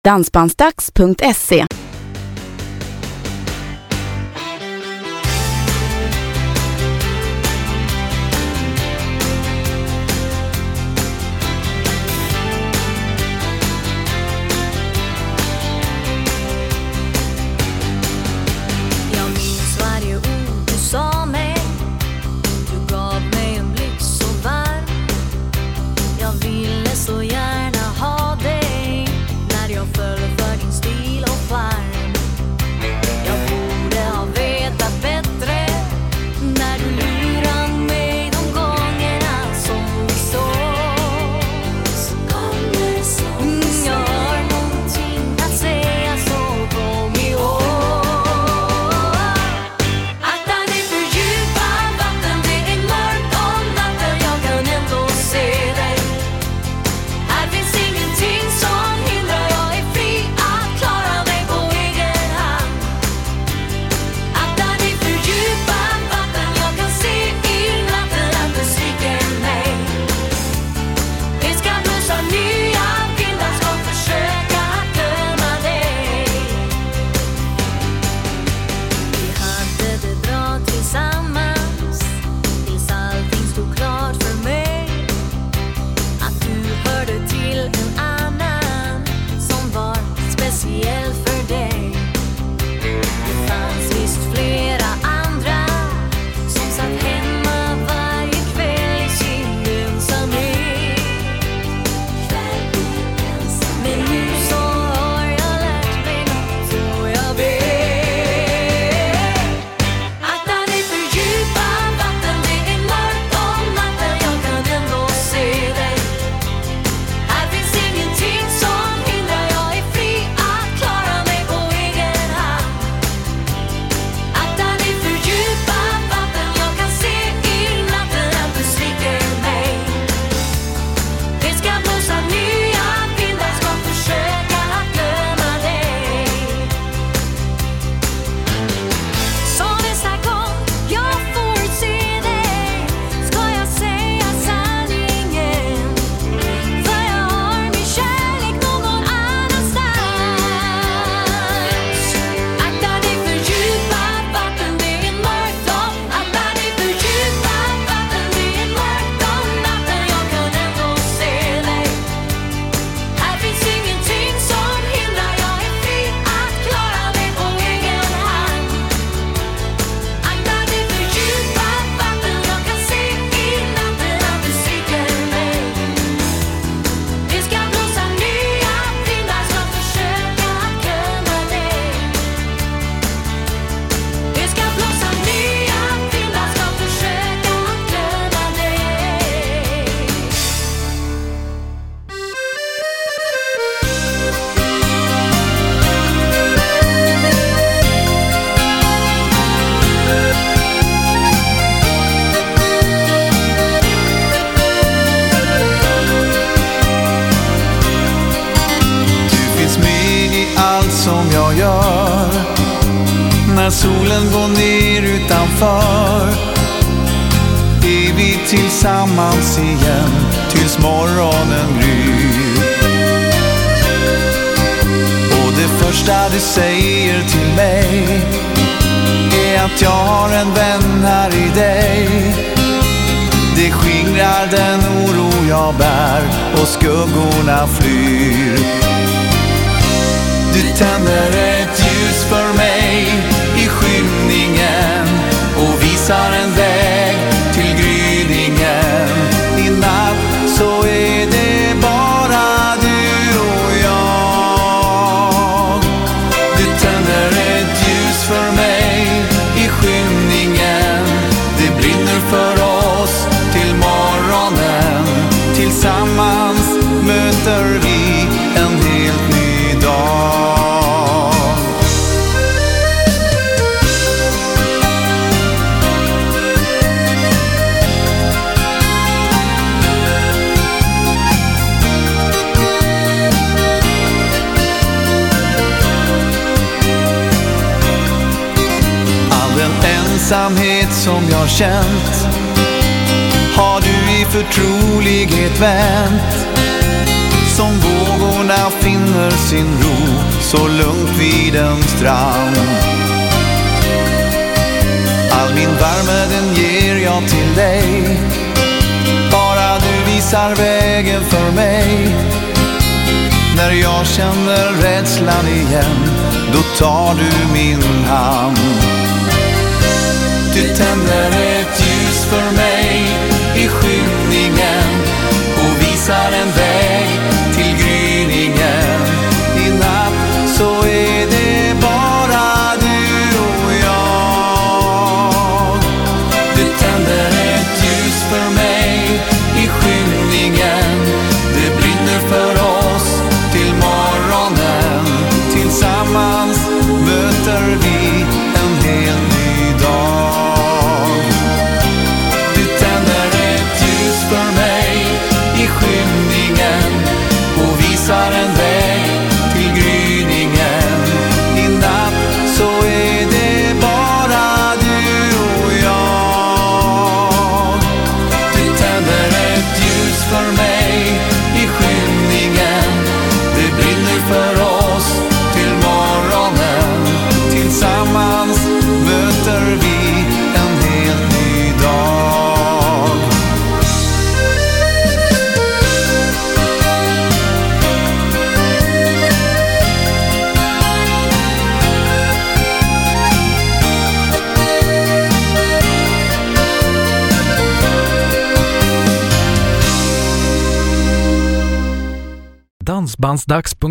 Dansbandsdags.se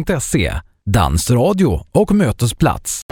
Dansbandsdags.se Dansradio och mötesplats.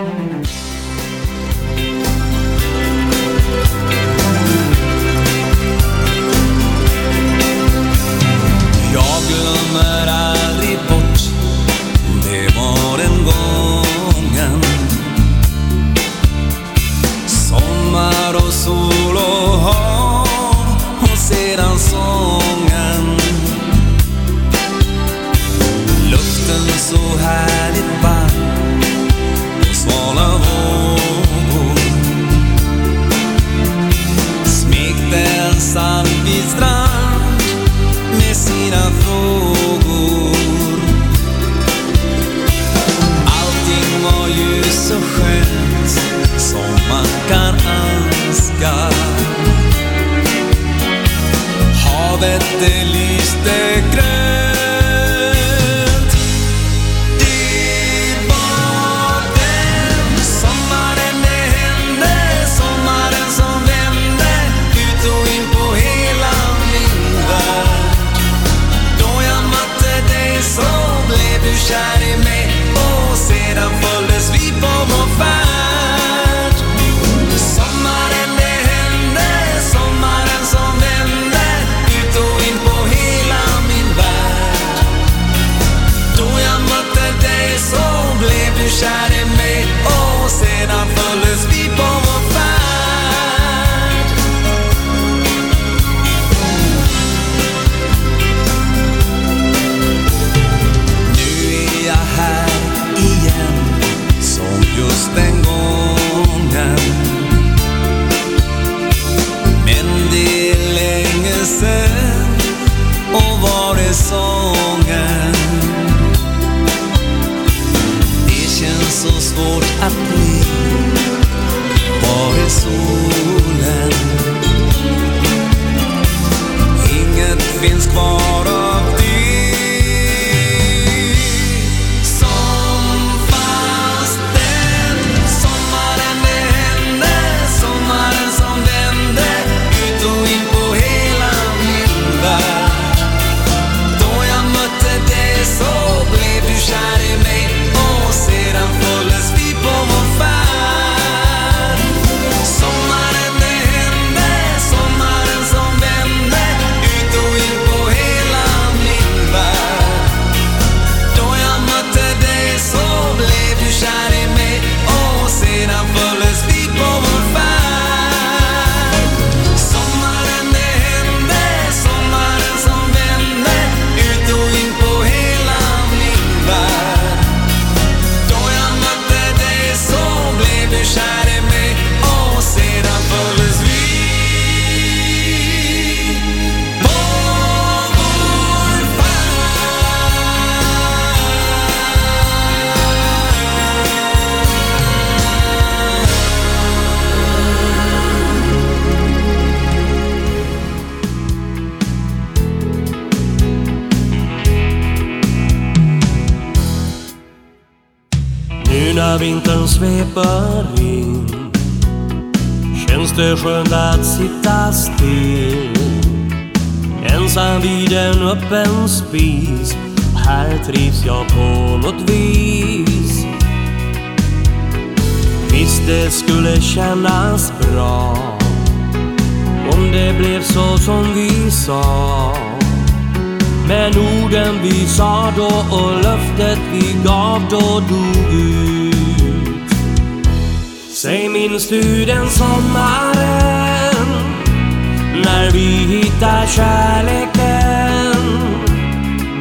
Vi kärleken.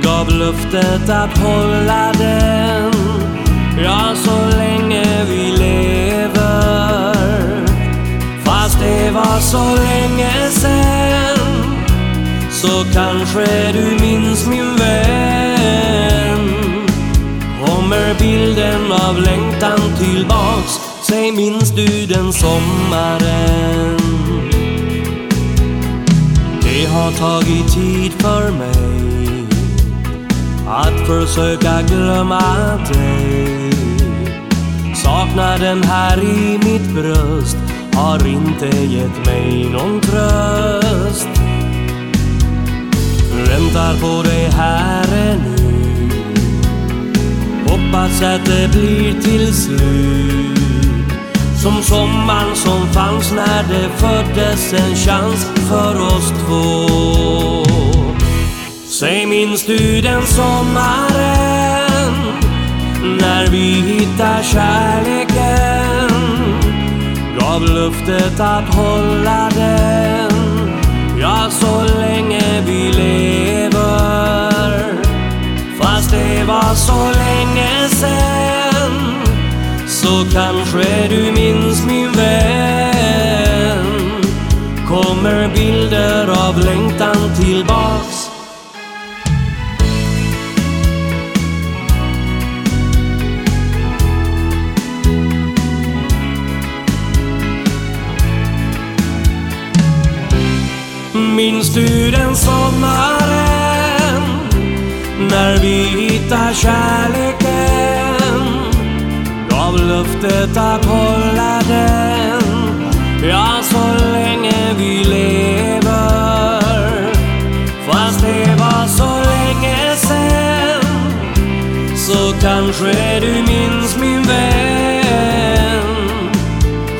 Gav löftet att hålla den. Ja, så länge vi lever. Fast det var så länge sen. Så kanske du minns min vän. Kommer bilden av längtan tillbaks? Säg minns du den sommaren? Har tagit tid för mig Att försöka glömma dig. Saknaden här i mitt bröst Har inte gett mig någon tröst. Väntar på dig här ännu. Hoppas att det blir till slut. Som sommaren som fanns när det föddes en chans för oss två. Säg minns du den sommaren När vi hittar kärleken? Gav löftet att hålla den? Ja, så länge vi lever. Fast det var så länge sen Så kanske du minns min vän. Kommer bilder av längtan tillbaks Minns du den sommaren när vi hittade kärleken? Gav löftet att hålla den, så kanske du minns min vän.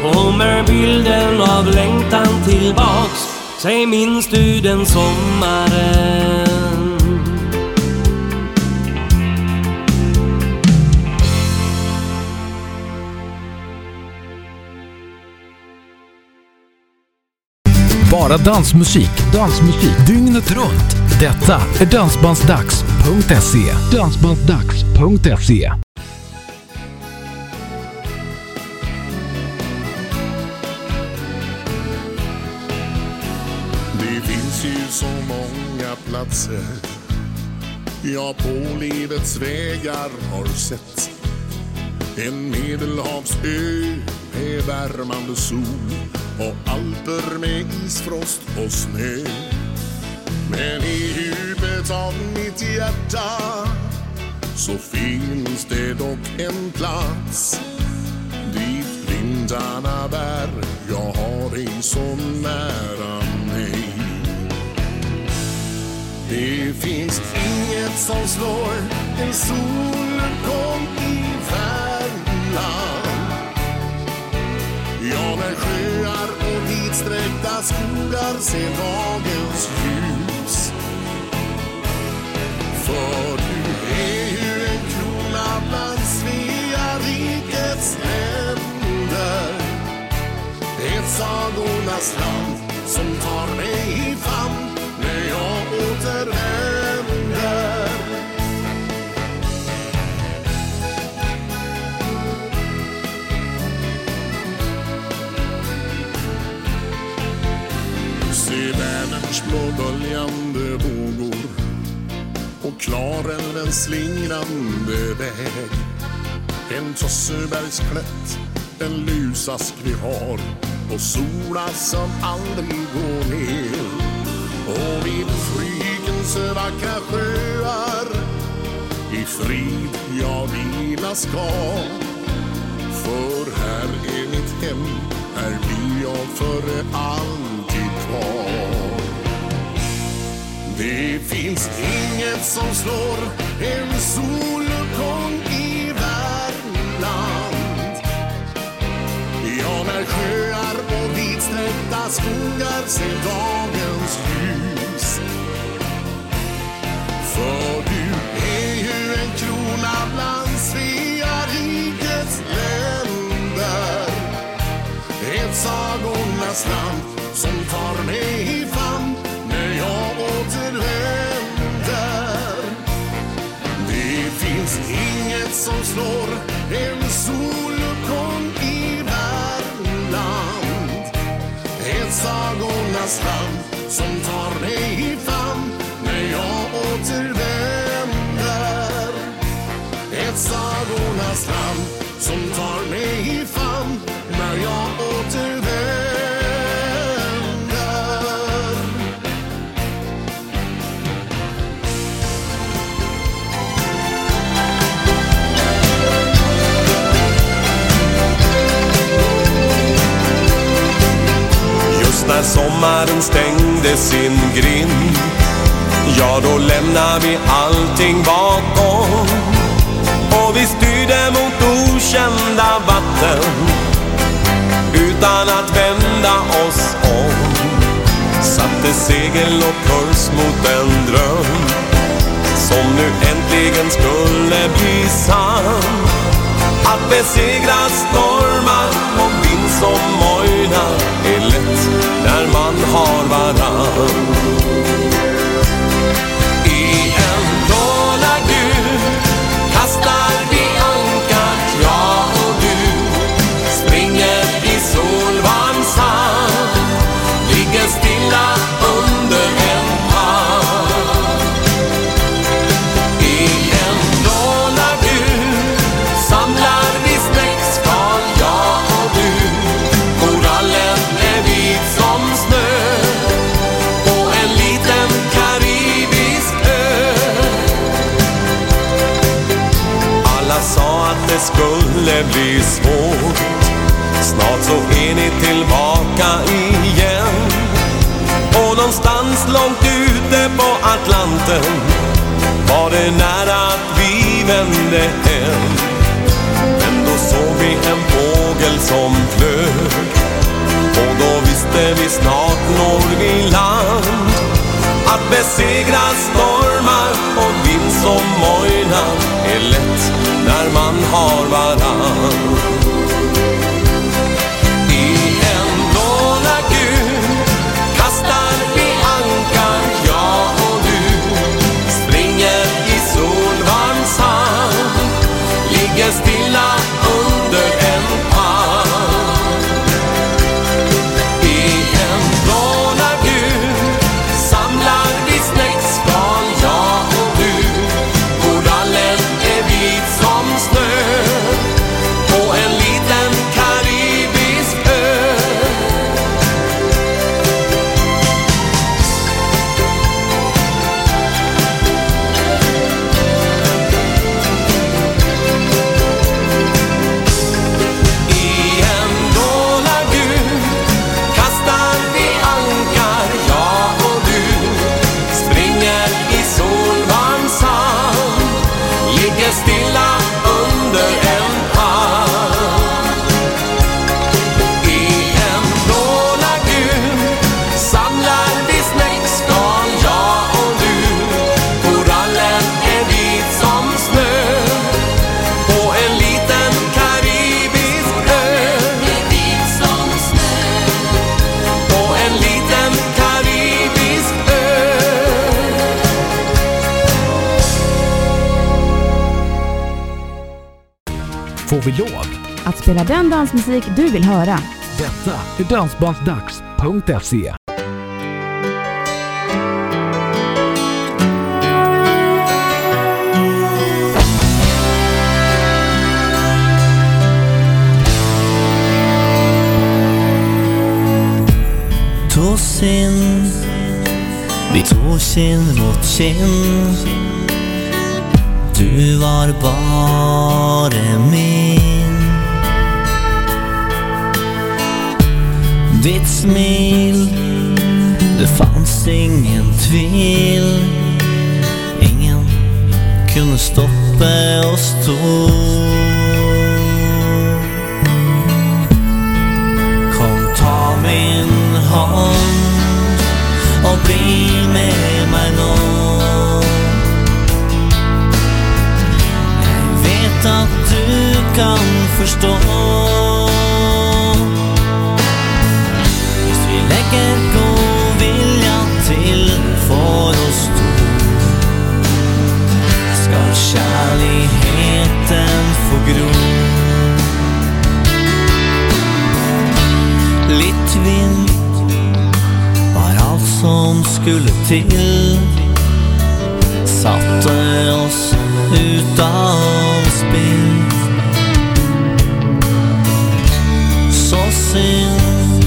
Kommer bilden av längtan tillbaks Säg minns du den sommaren? Bara dansmusik, dansmusik, dygnet runt. Detta är Dansbandsdags.se. Dansbandsdags.se. Det finns ju så många platser jag på livets vägar har sett. En medelhavsö med värmande sol och alper med isfrost och snö. Men i djupet av mitt hjärta så finns det dock en plats dit vindarna bär. Jag har dig så nära mig. Det finns inget som slår en soluppgång i Värmland. Ja, när sjöar och vidsträckta skogar ser dagens ljus. För sagornas land som tar mig i famn när jag återvänder. Se Vänerns blåböljande vågor och Klarälvens slingrande väg. En Tossebergsklätt, en lusask vi har och sola som aldrig går ner. Och vid Frygens vackra sjöar i frid jag vila ska. För här är mitt hem, här blir jag för alltid kvar. Det finns inget som slår en soluppgång i Värmland. När sjöar och vidsträckta skogar ser dagens ljus. För du är ju en krona bland Svea rikets länder. Ett sagornas land som tar mig i famn när jag återvänder. Det finns inget som slår en sol sagornas land som tar mig i famn när jag återvänder. Ett sagornas land När sommaren stängde sin grind. Ja, då lämnar vi allting bakom. Och vi styrde mot okända vatten. Utan att vända oss om. Satte segel och kurs mot en dröm. Som nu äntligen skulle bli sann. Att besegra stormar och vind som mojnar man skulle bli svårt. Snart så är ni tillbaka igen. Och någonstans långt ute på Atlanten Var det nära att vi vände hem. Men då såg vi en fågel som flög. Och då visste vi snart når vi land. Att besegra stormar och som mojnar Är lätt när man har varann. I en blå lagun kastar vi ankar, jag och du Springer i solvarm sand Ligger stilla lov är lov. Att spela den dansmusik du vill höra. Detta är Dansbandsdags.se. Tosin Vi tog kind mot kind du var bare min. Ditt smil Det fanns ingen tvil. Ingen kunde stoppa oss då. Kom, ta min hand och bli med mig någon vet du kan förstå. Hvis vi lägger god vilja till för oss två. Ska kärligheten få gro. Litt vind var allt som skulle till, Satte oss utan spins. Så synd,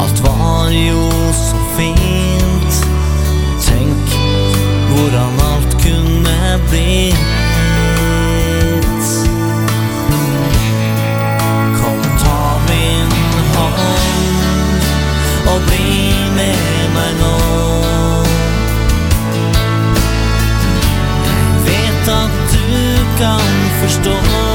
allt var ju så fint. Tänk, hvordan allt kunde bli. Kan forstå.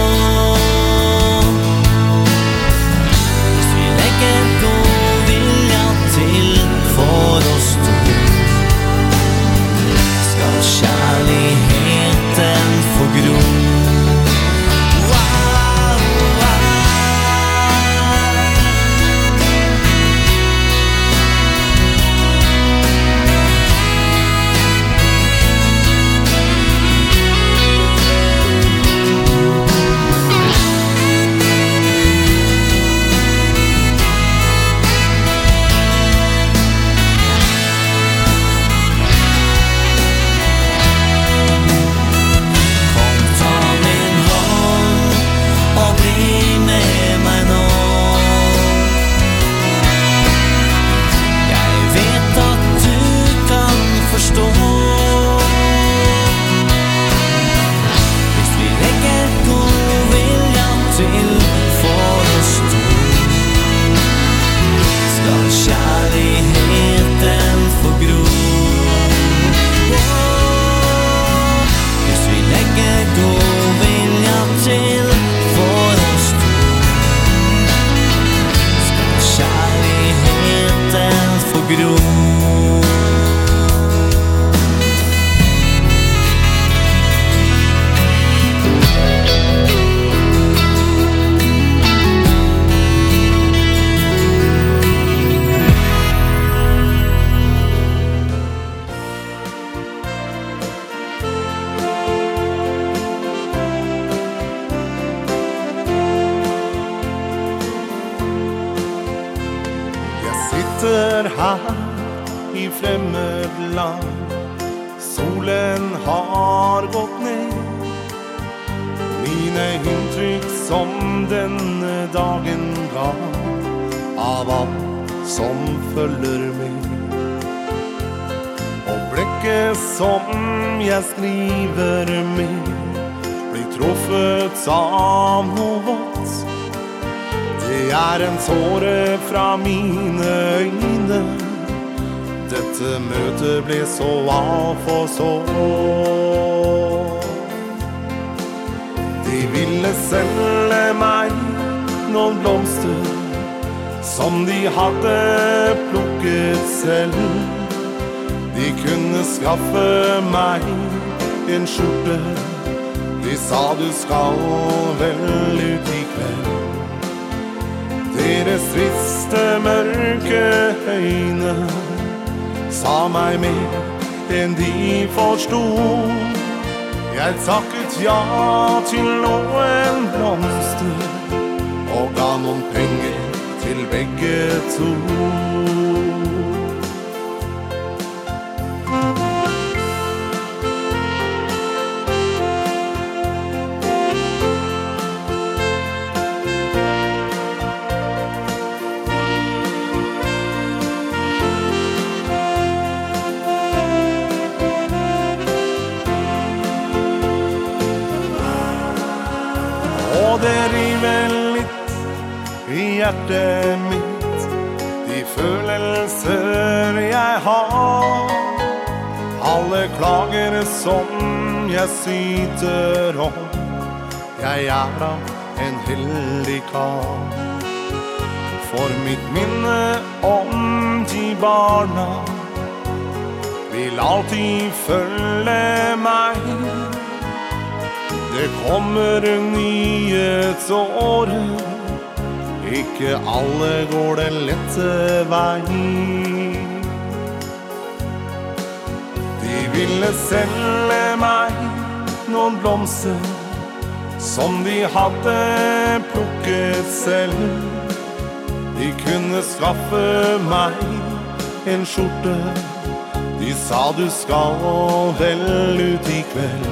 ska väl ut ikväll.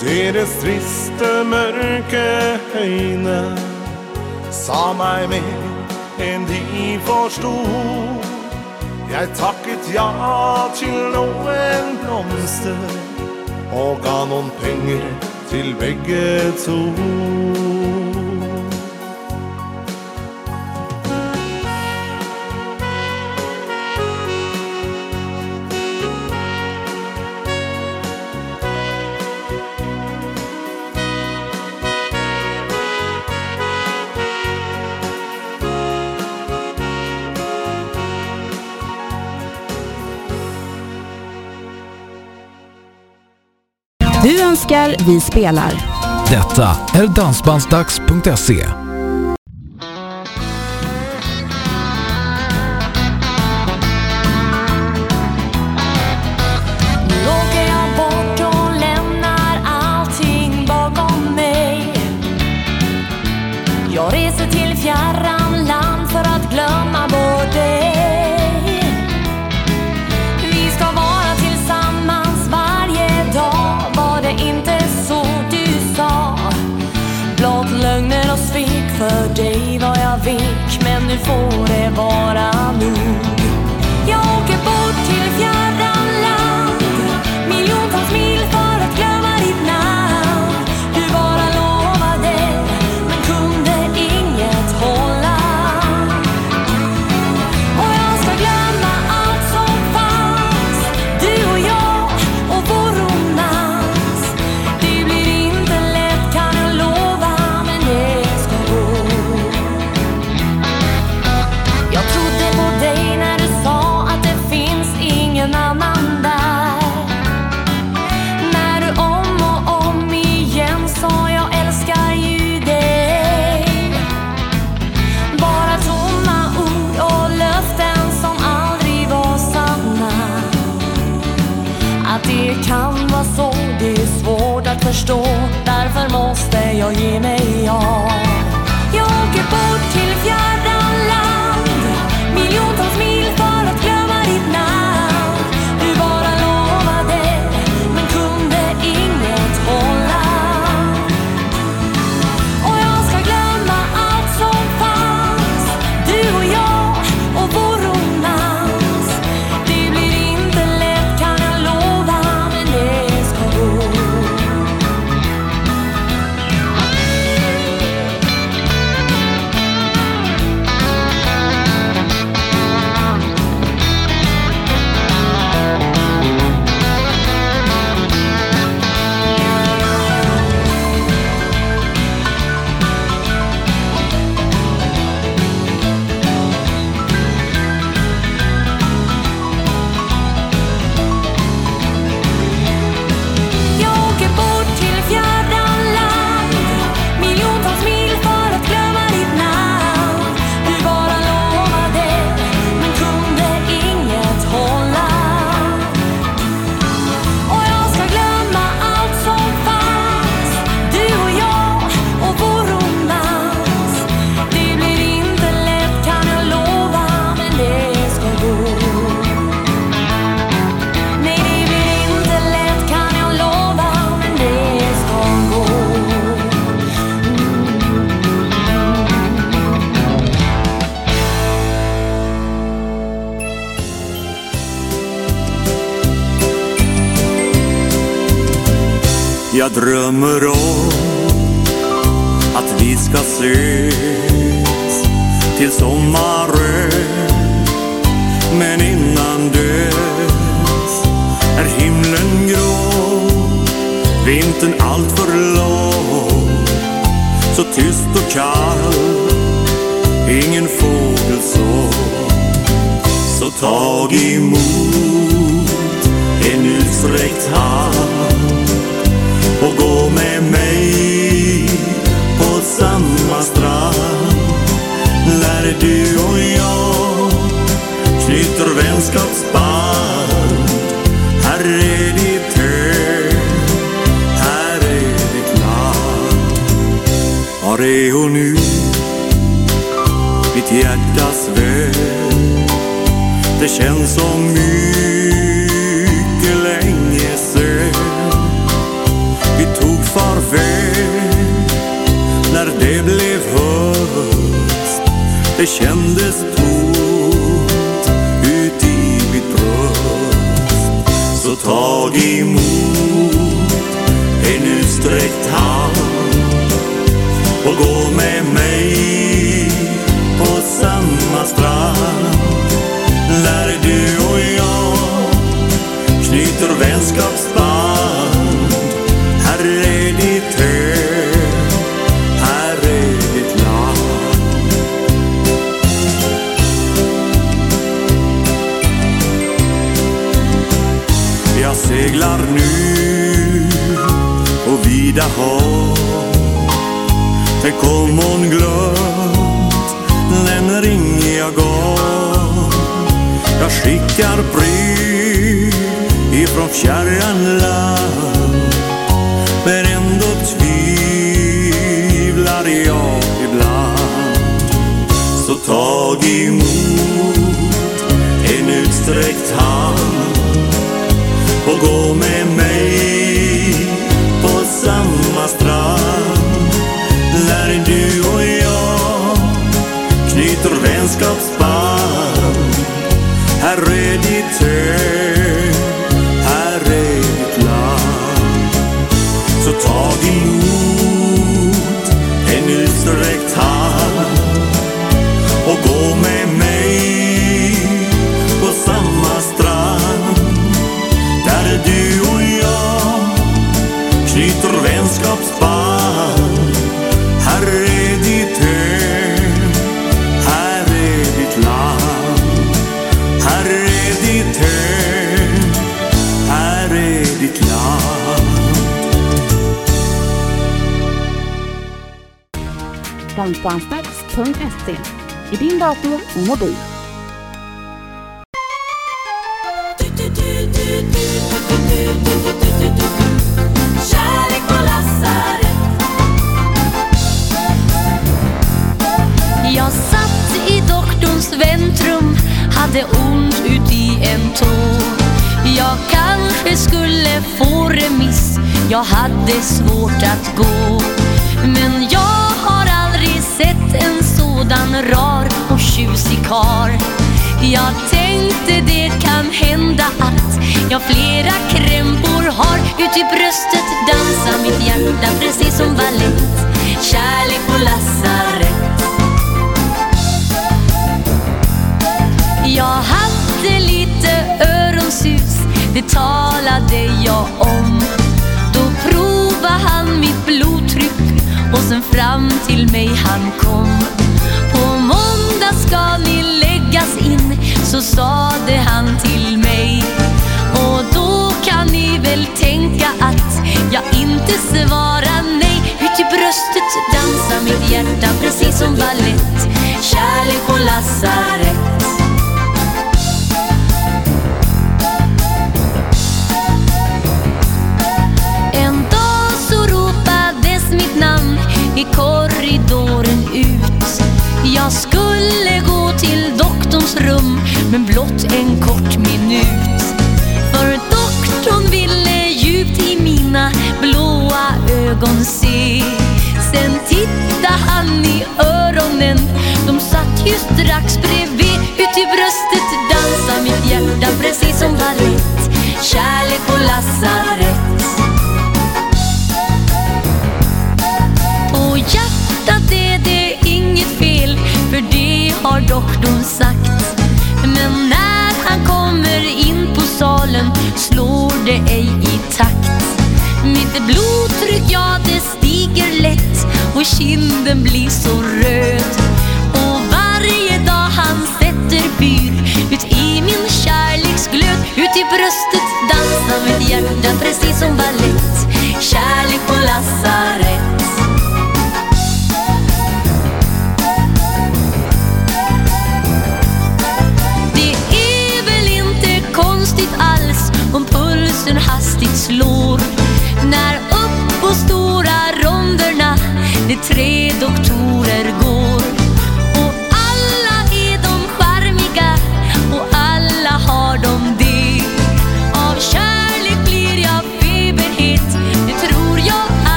Deres triste, mørke øyne sa mig mer än de förstod. Jag takket ja till någon blomster och gav noen pengar till bägge två. vi spelar. Detta är Dansbandsdags.se drömmer om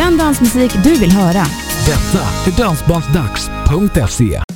den dansmusik du vill höra. Detta är Dansbandsdags.se.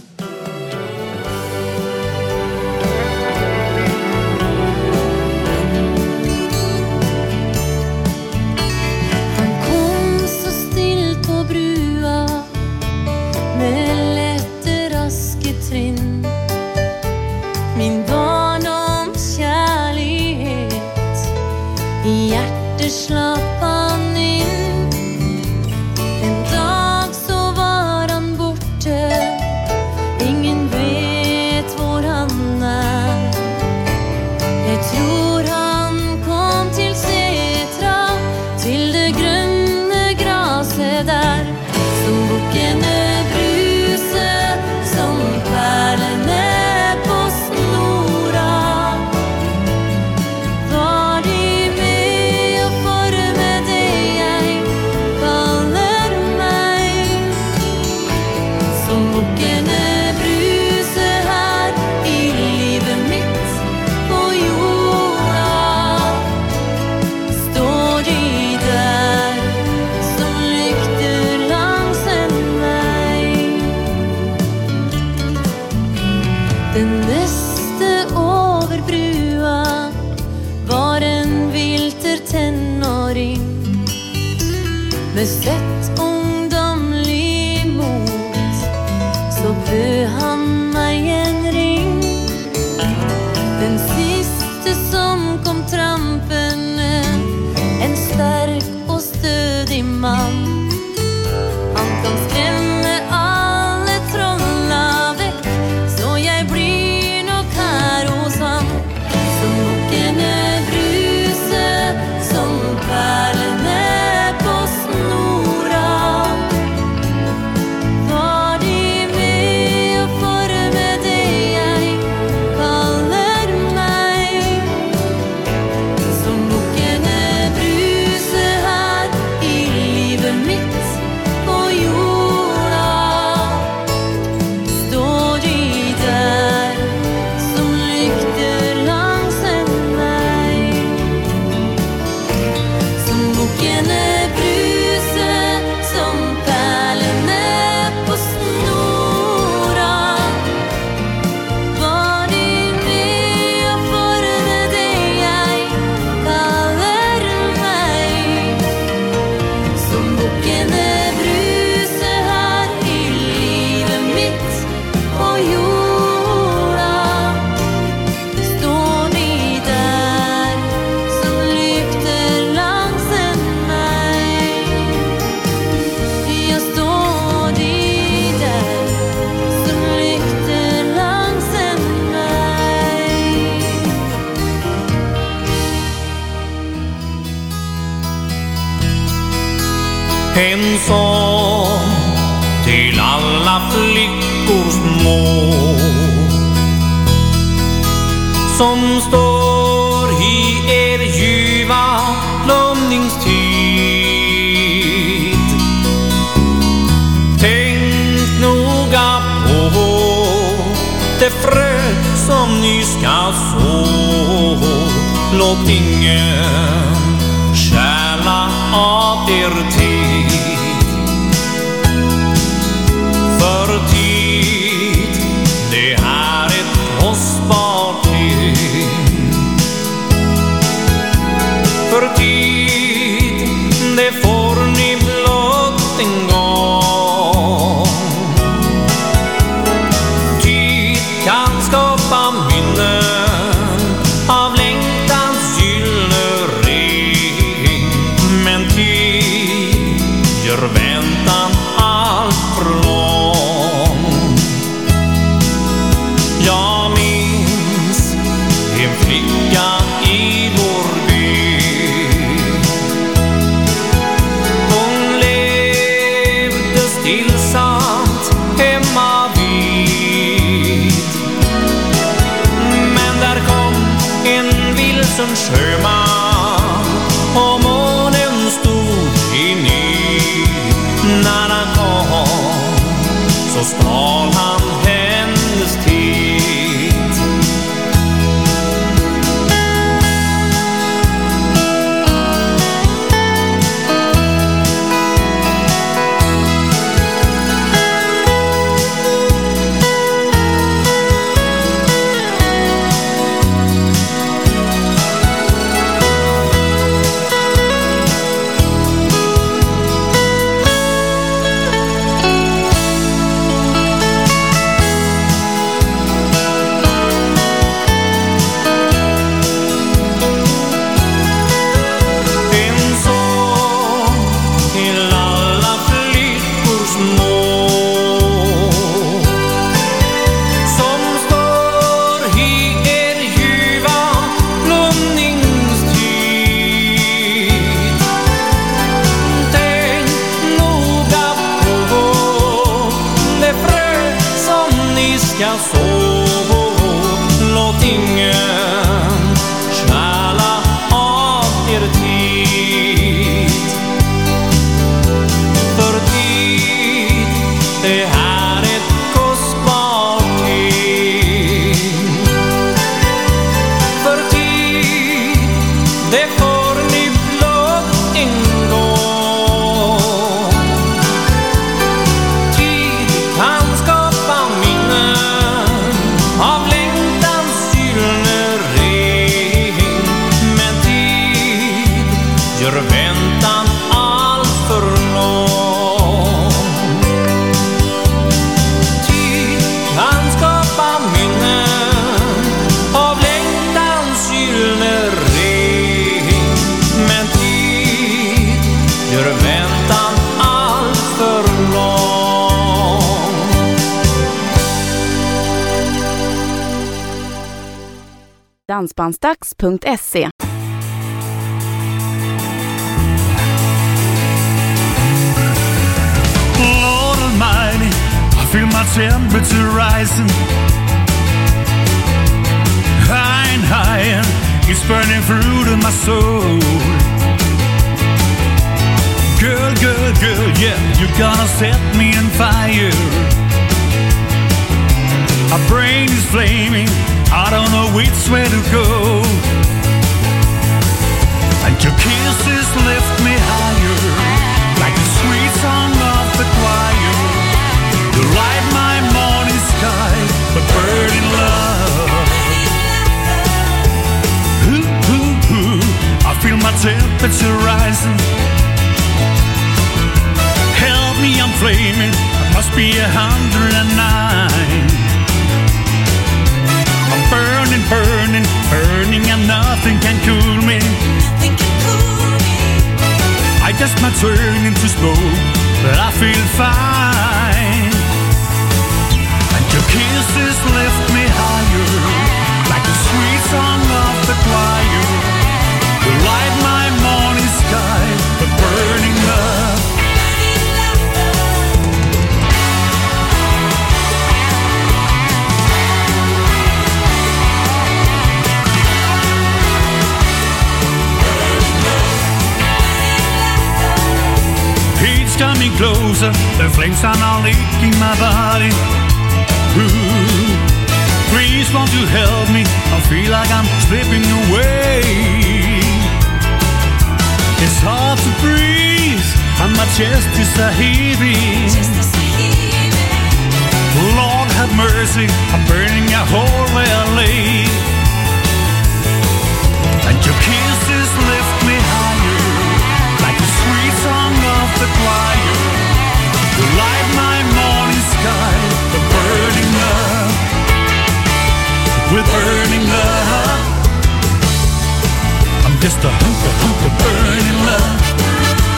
a hunk of hunk of burning love.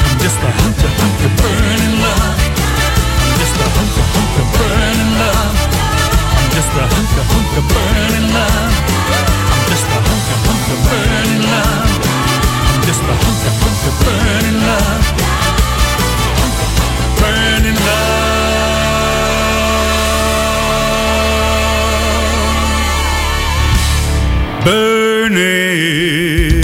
I'm just a hunk of hunk of burning love. I'm just a hunk of hunk of burning love. I'm just a hunk of hunk of burning love. I'm just a hunk of hunk of burning love. I'm just a hunk of hunk of burning love. Burning love. burning.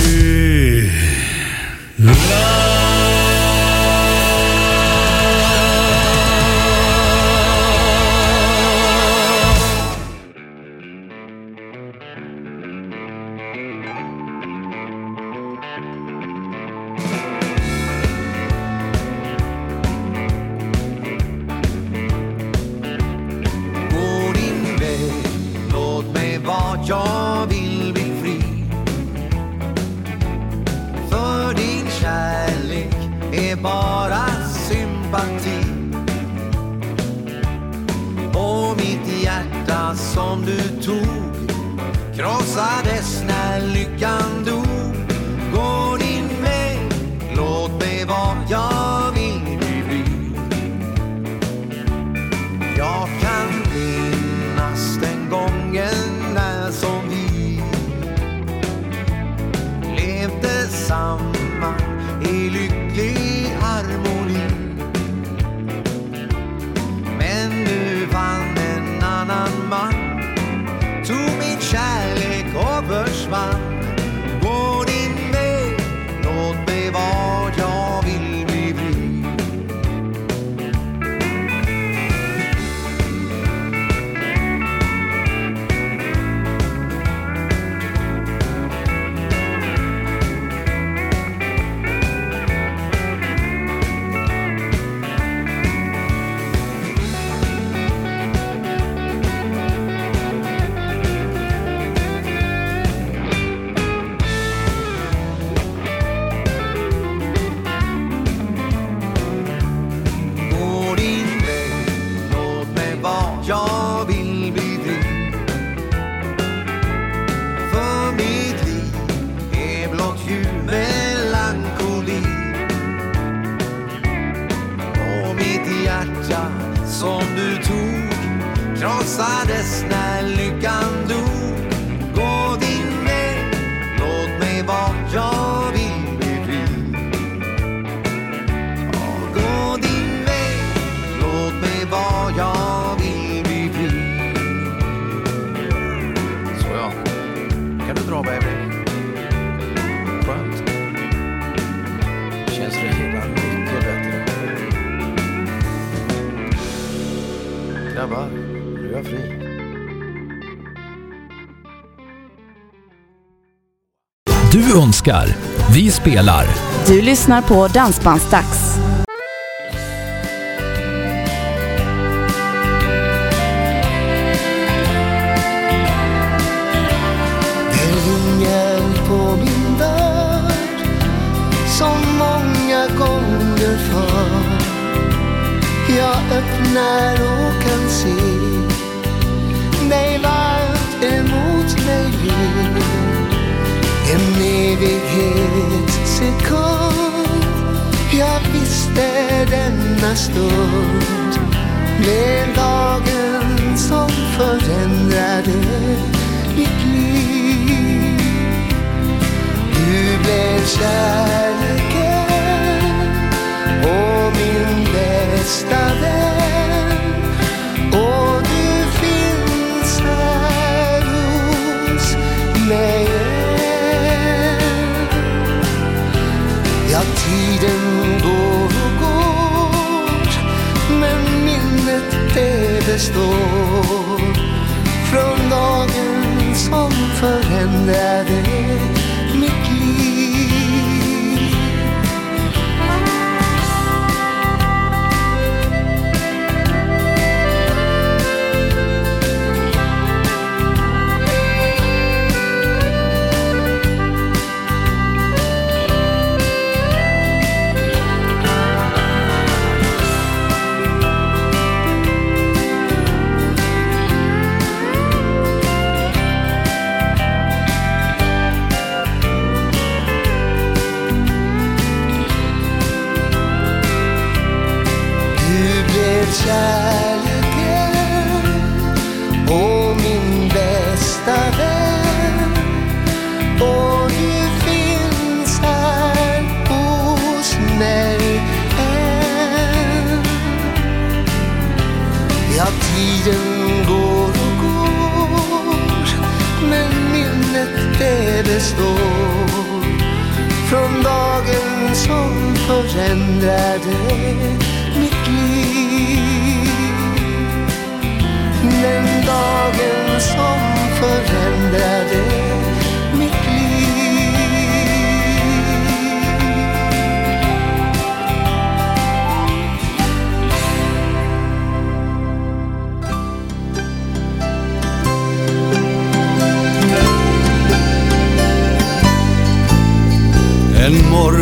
Du önskar. Vi spelar. Du lyssnar på Dansbandsdags. Stund blev dagen som förändrade mitt liv. Du blev kärleken och min bästa vän står. Från dagen som förändrade består från dagen som förändrade mitt liv. Den dagen som förändrade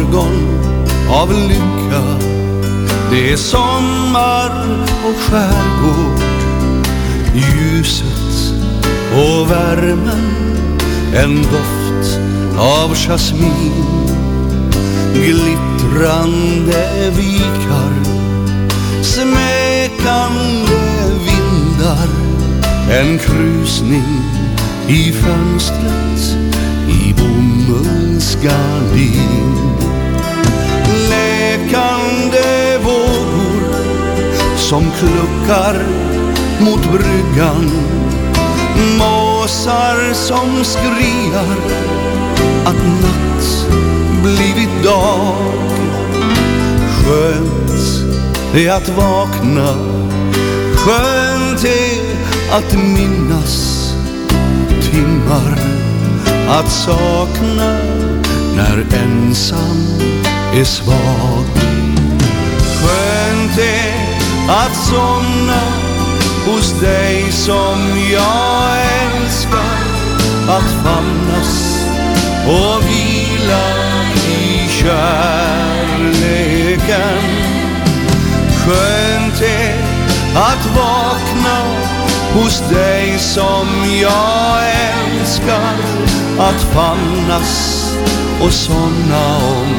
morgon av lycka Det är sommar och skärgård Ljuset och värmen En doft av jasmin Glittrande vikar Smekande vindar En krusning i fönstret i bomull bomullsgardin Läkande vågor som kluckar mot bryggan. Måsar som skriar att natt blivit dag. Skönt är att vakna Skönt är att minnas timmar att sakna när ensam är svag. Skönt är att somna hos dig som jag älskar. Att famnas och vila i kärleken. Skönt är att vakna hos dig som jag älskar att famnas och somna om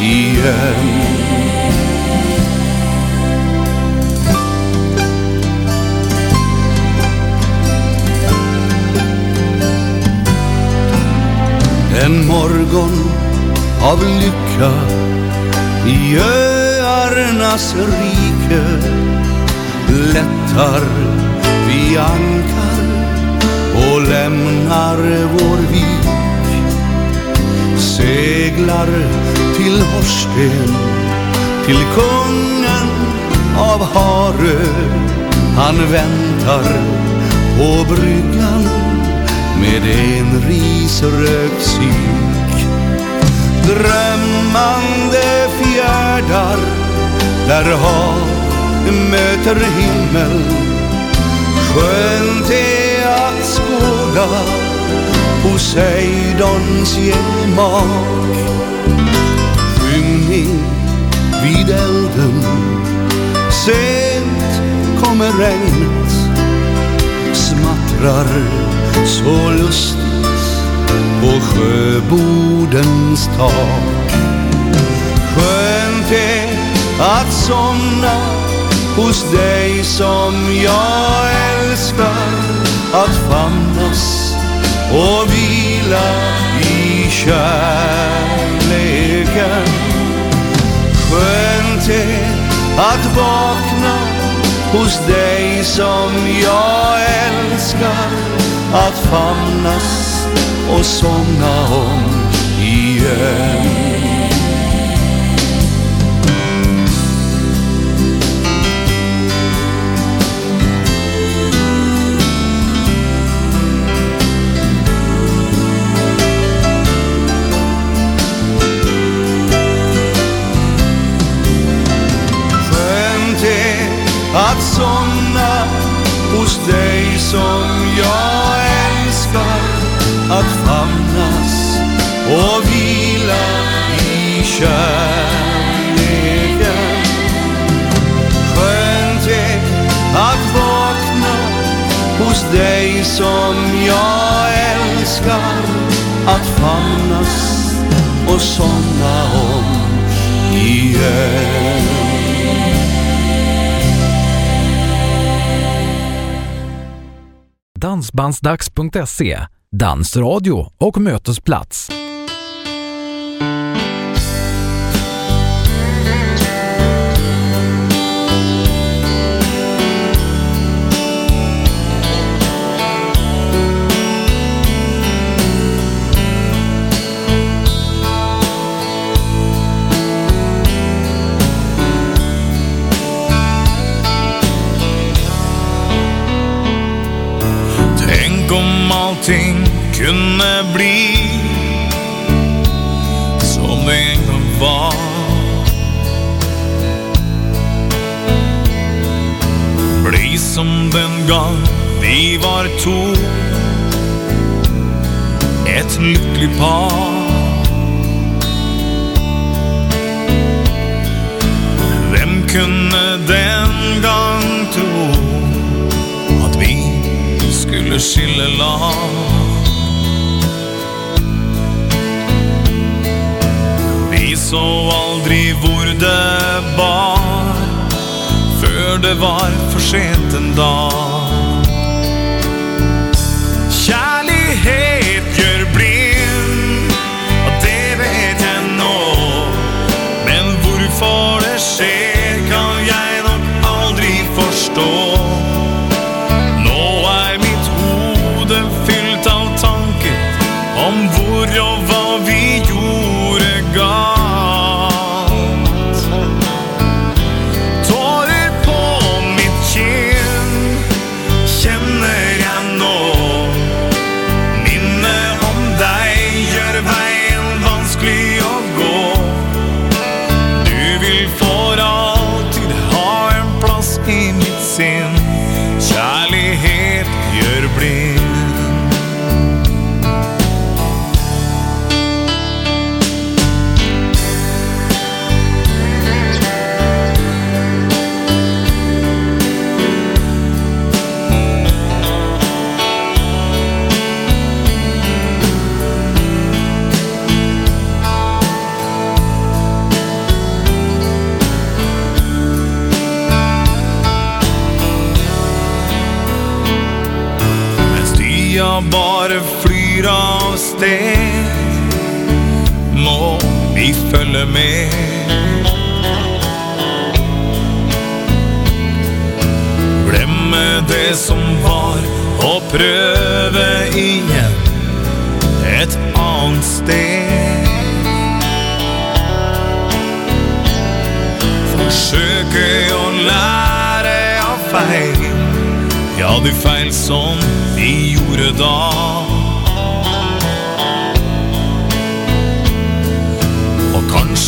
igen. En morgon av lycka i öarnas rike lättar vi ankar och lämnar vår vik. Seglar till Horsten till kungen av Harö han väntar på bryggan med en risrökt syk Drömmande fjärdar där hav möter himmel. Skönt är skåda Poseidons gemak. Skymning vid elden Sent kommer regnet Smattrar så lustigt på sjöbodens tak. Skönt är att somna hos dig som jag älskar. Att famnas och vila i kärleken. Skönt är att vakna hos dig som jag älskar. Att famnas och somna om igen. Dansbandsdags.se Dansradio och mötesplats. Allting kunde bli som det en gång var. Bli som den gång vi var två. ett lyckligt par. Vem kunde den gång skulle skille. Vi så aldrig hvor det bar, før det var for sent en dag. Kjærlighet gjør blind, og det vet jeg nå. Men hvorfor det skjer, kan jeg nok aldri forstå. Følge med. Glemme det som var, och pröva igen ett annat steg. Försöker jag lära av feil, ja, de feil som vi gjorde da.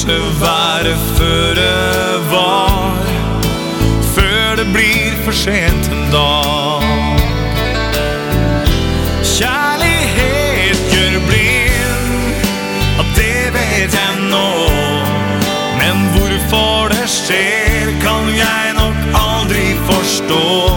nu varför det var. För det blir för sent en dag. Kärlighet gör blind, ja det vet jag nå. Men varför det sker kan jag nog aldrig förstå.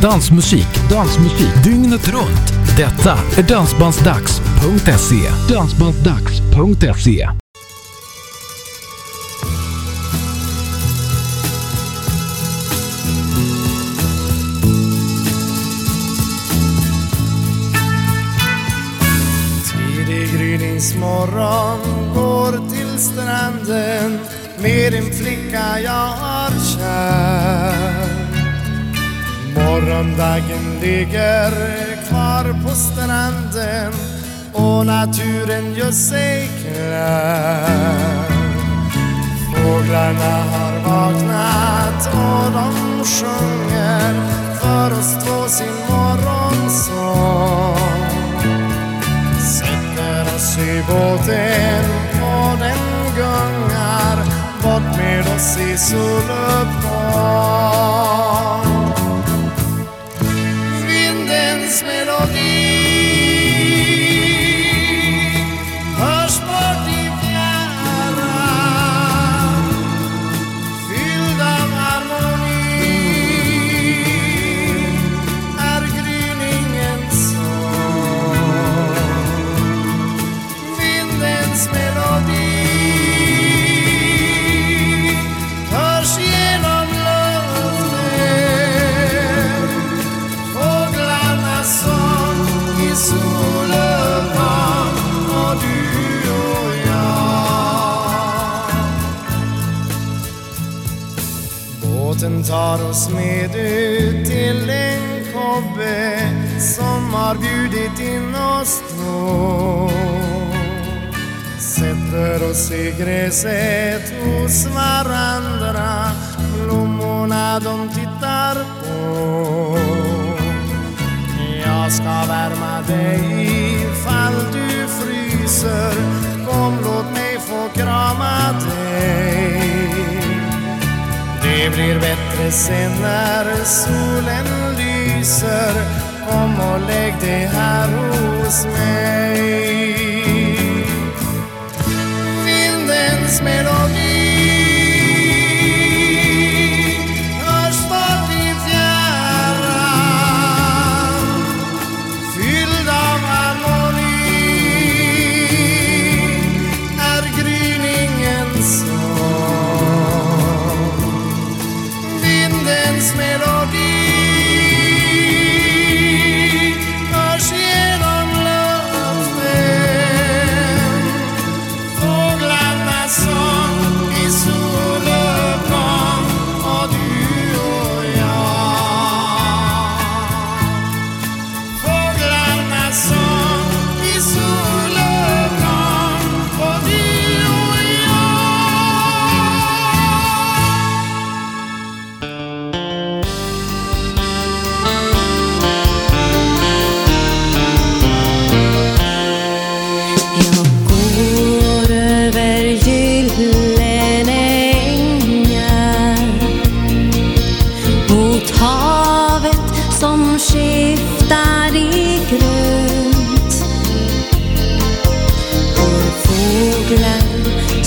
dansmusik, dansmusik dygnet runt. Detta är Dansbandsdags.se. Dansbandsdags.se naturen gör sig klar. Fåglarna har vaknat och de sjunger för oss två sin morgonsång. Sätter oss i båten och den gungar bort med oss i soluppgång. Båten tar oss med ut till en kobbe som har bjudit in oss två. Sätter oss i gräset hos varandra, blommorna de tittar på. Jag ska värma dig ifall du fryser, kom låt mig få krama dig. Det blir bättre sen när solen lyser. Kom och lägg dig här hos mig. Vindens melodi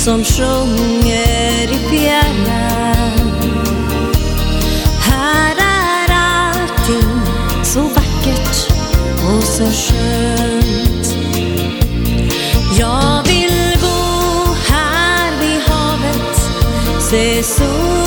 som sjunger i fjärran. Här är allting så vackert och så skönt. Jag vill bo här vid havet, se solen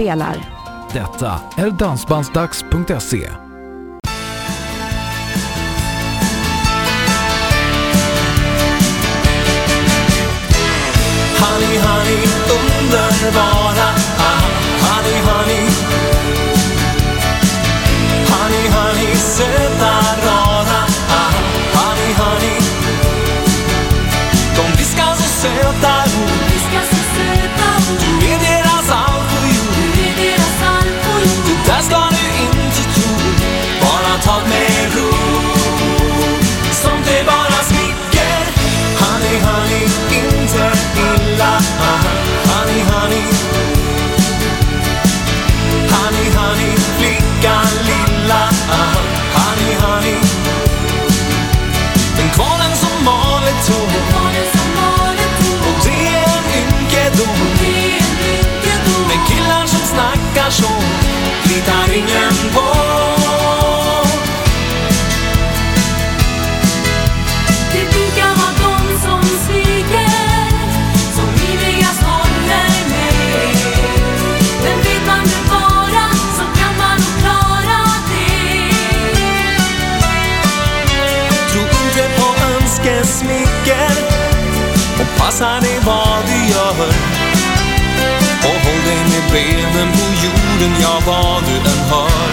spelar. Detta är Dansbandsdags.se Hittar ingen på. Det brukar vara de som sviker, som ivrigast håller med. Men vet man det bara, så kan man nog klara det. Tro inte på önskesmicker och passa dig vad du gör. Och håll dig med benen på jorden jorden, ja vad du än hör.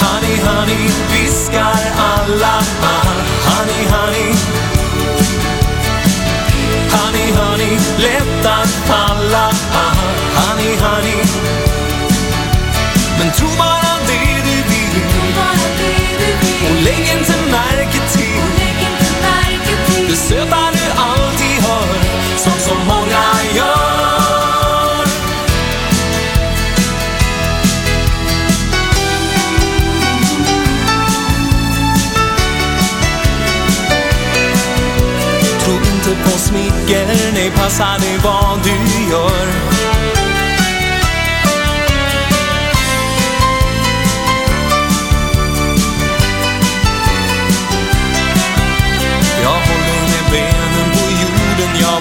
Honey, honey, viskar alla. Honey, honey. Honey, honey, lätt att falla. Honey, honey. Men tro bara det du vill. Och lägg inte märke till det söta Gör nej, passa dig vad du gör Jag håller med benen på jorden, ja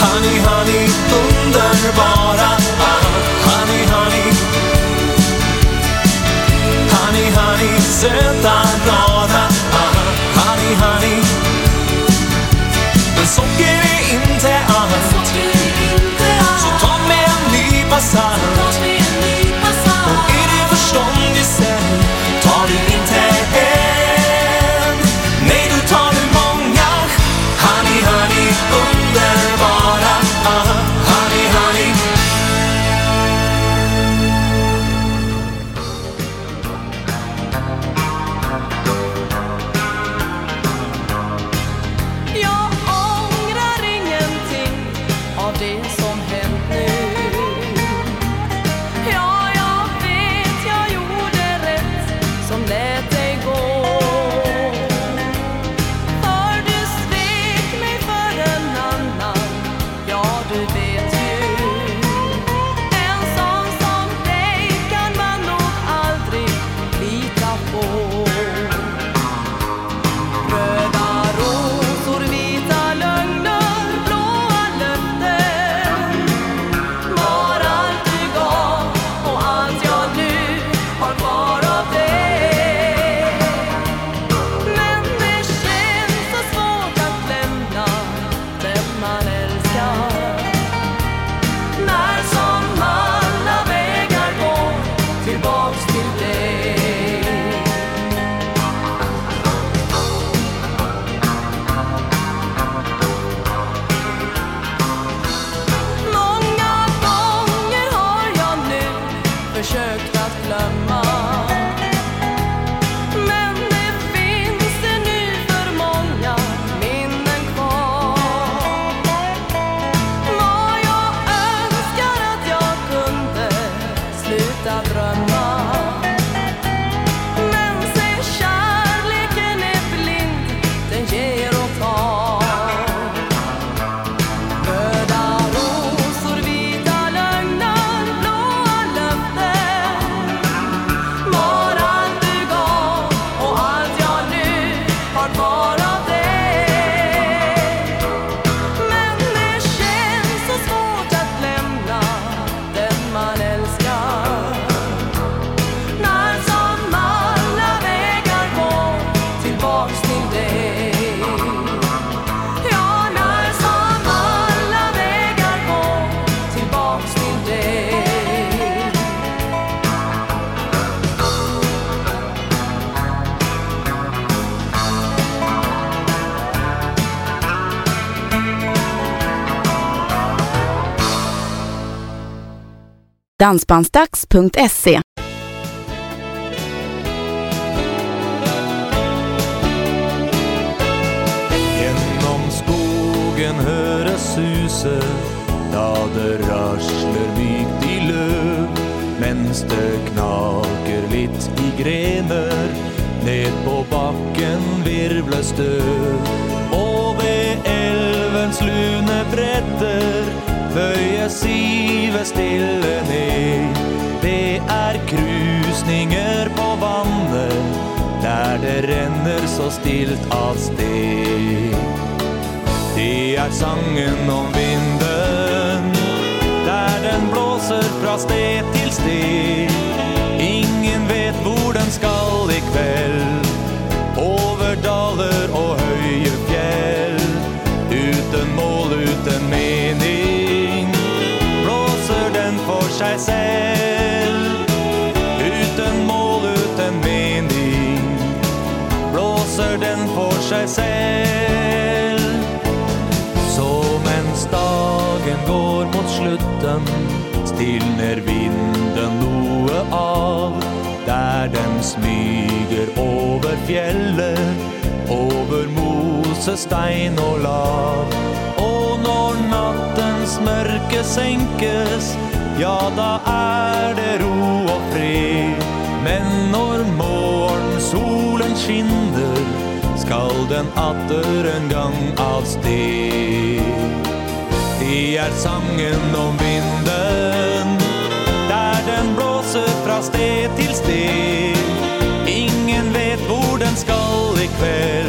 Honey, honey, underbara ah, Honey, honey Honey, honey, söta passar. Dansbandsdags.se Genom skogen höres suset Daderarsler det mykt i löv mens det knaker litt i grener, ned på bakken virvler støv. Og ved elvens lune bredder bøyer sivet stille så stilt av steg. Det är sangen om vinden, där den blåser från steg till steg. Ingen vet hvor den skall ikväll, över daler och høye fjäll. Utan mål, utan mening, blåser den för sig själv, for. Så mens dagen går mot slutten, stillner vinden noe av. Der den smyger over fjellet, over mosestein og lav. Og når nattens mørke senkes, ja da er det ro og fred. Men når morgensolen skinner, skal den atter en gang av sted. Det er sangen om vinden, der den blåser fra sted til sted. Ingen vet hvor den skal i kveld,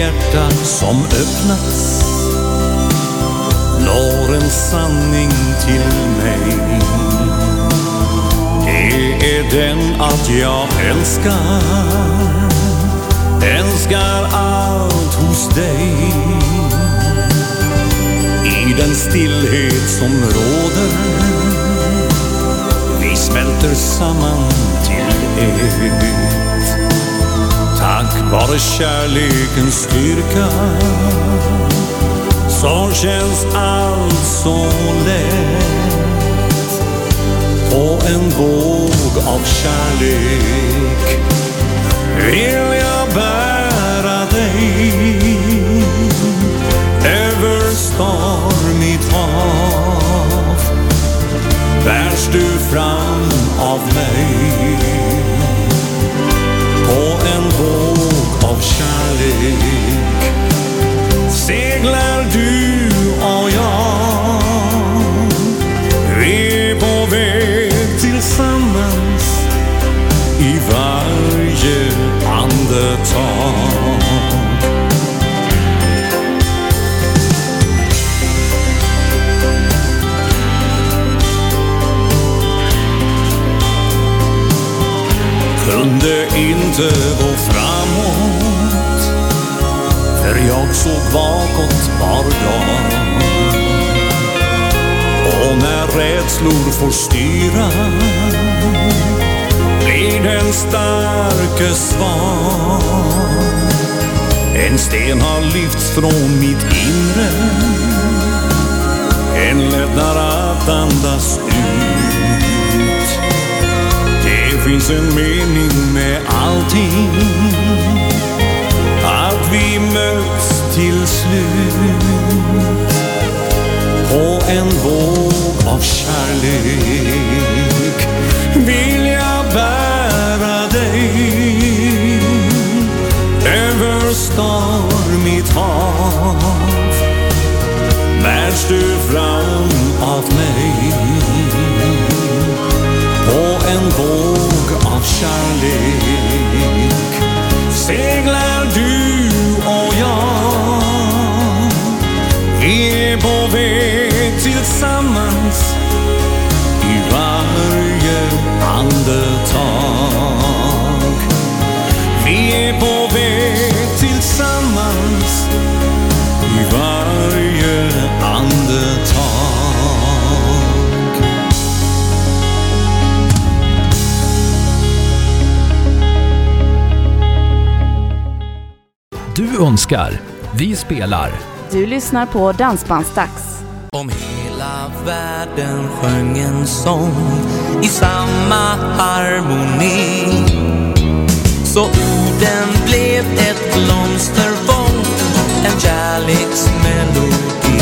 hjärta som öppnas når en sanning till mig. Det är den att jag älskar, älskar allt hos dig. I den stillhet som råder Vi smälter samman till evighet. Var det kärlekens styrka? Som känns allt så lätt. På en våg av kärlek Vill jag bära dig. Över stormigt hav bärs du fram av mig på en våg av kärlek seglar du och jag. Vi är på väg tillsammans i varje andetag. Inte gå framåt för jag såg bakåt var dag. Och när rädslor får styra blir den starke svag. En sten har lyfts från mitt inre En lättnad att andas ut finns en mening med allting. Att vi möts till slut På en våg av kärlek. Vill jag bära dig över stormigt hav bärs du fram en våg av kärlek. Seglar du och jag? Vi är på väg tillsammans i varje andetag. Vi är på väg Du önskar, vi spelar. Du lyssnar på Dansbandsdags. Om hela världen sjöng en sång i samma harmoni så orden blev ett blomstervång, en kärleksmelodi.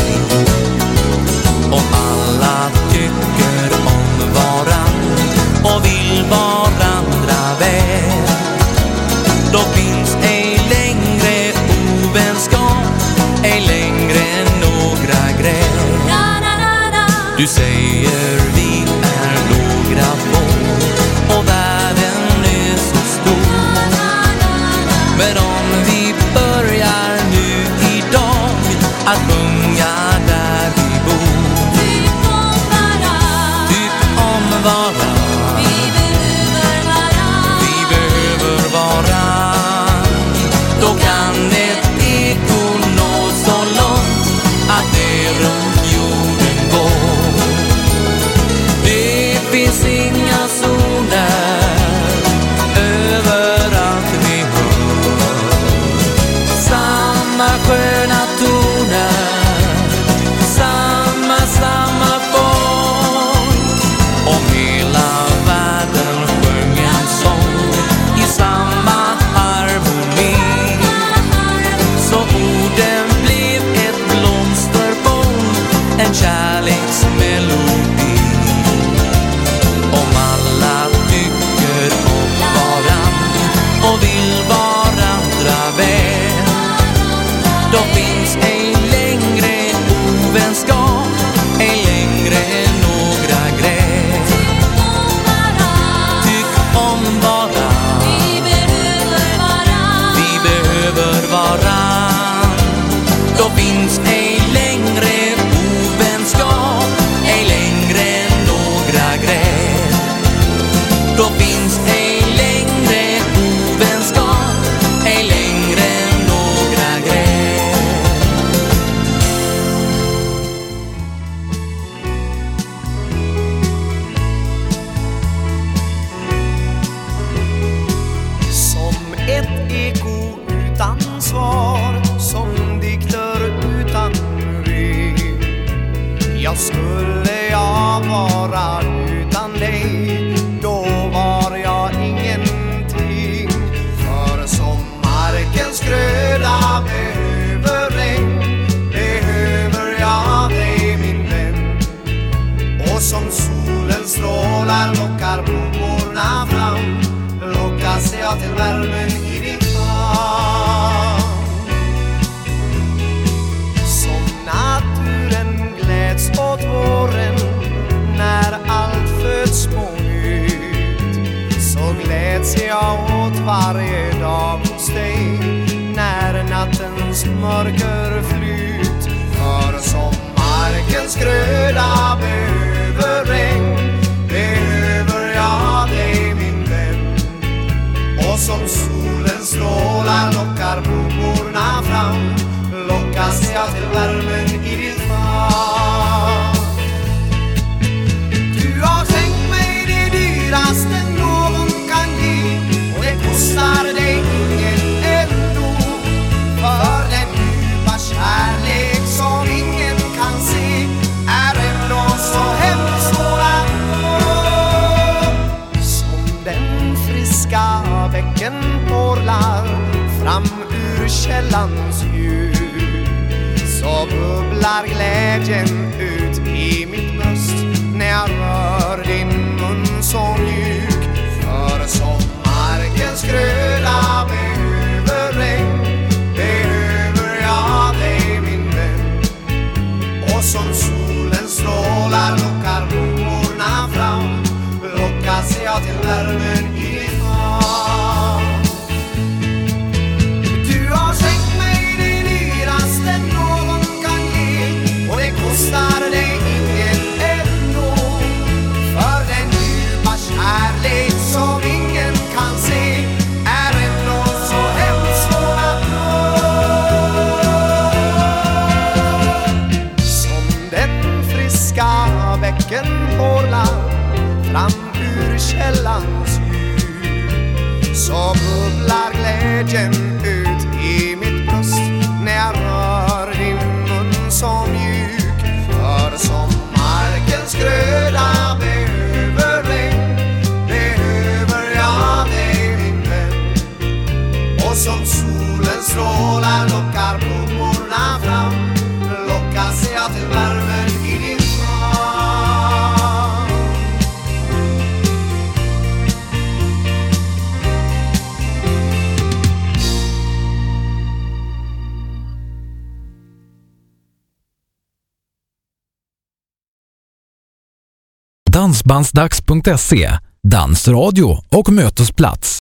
Om alla tycker om varann och vill varandra Du säger vi dansdags.se, Dansradio och mötesplats.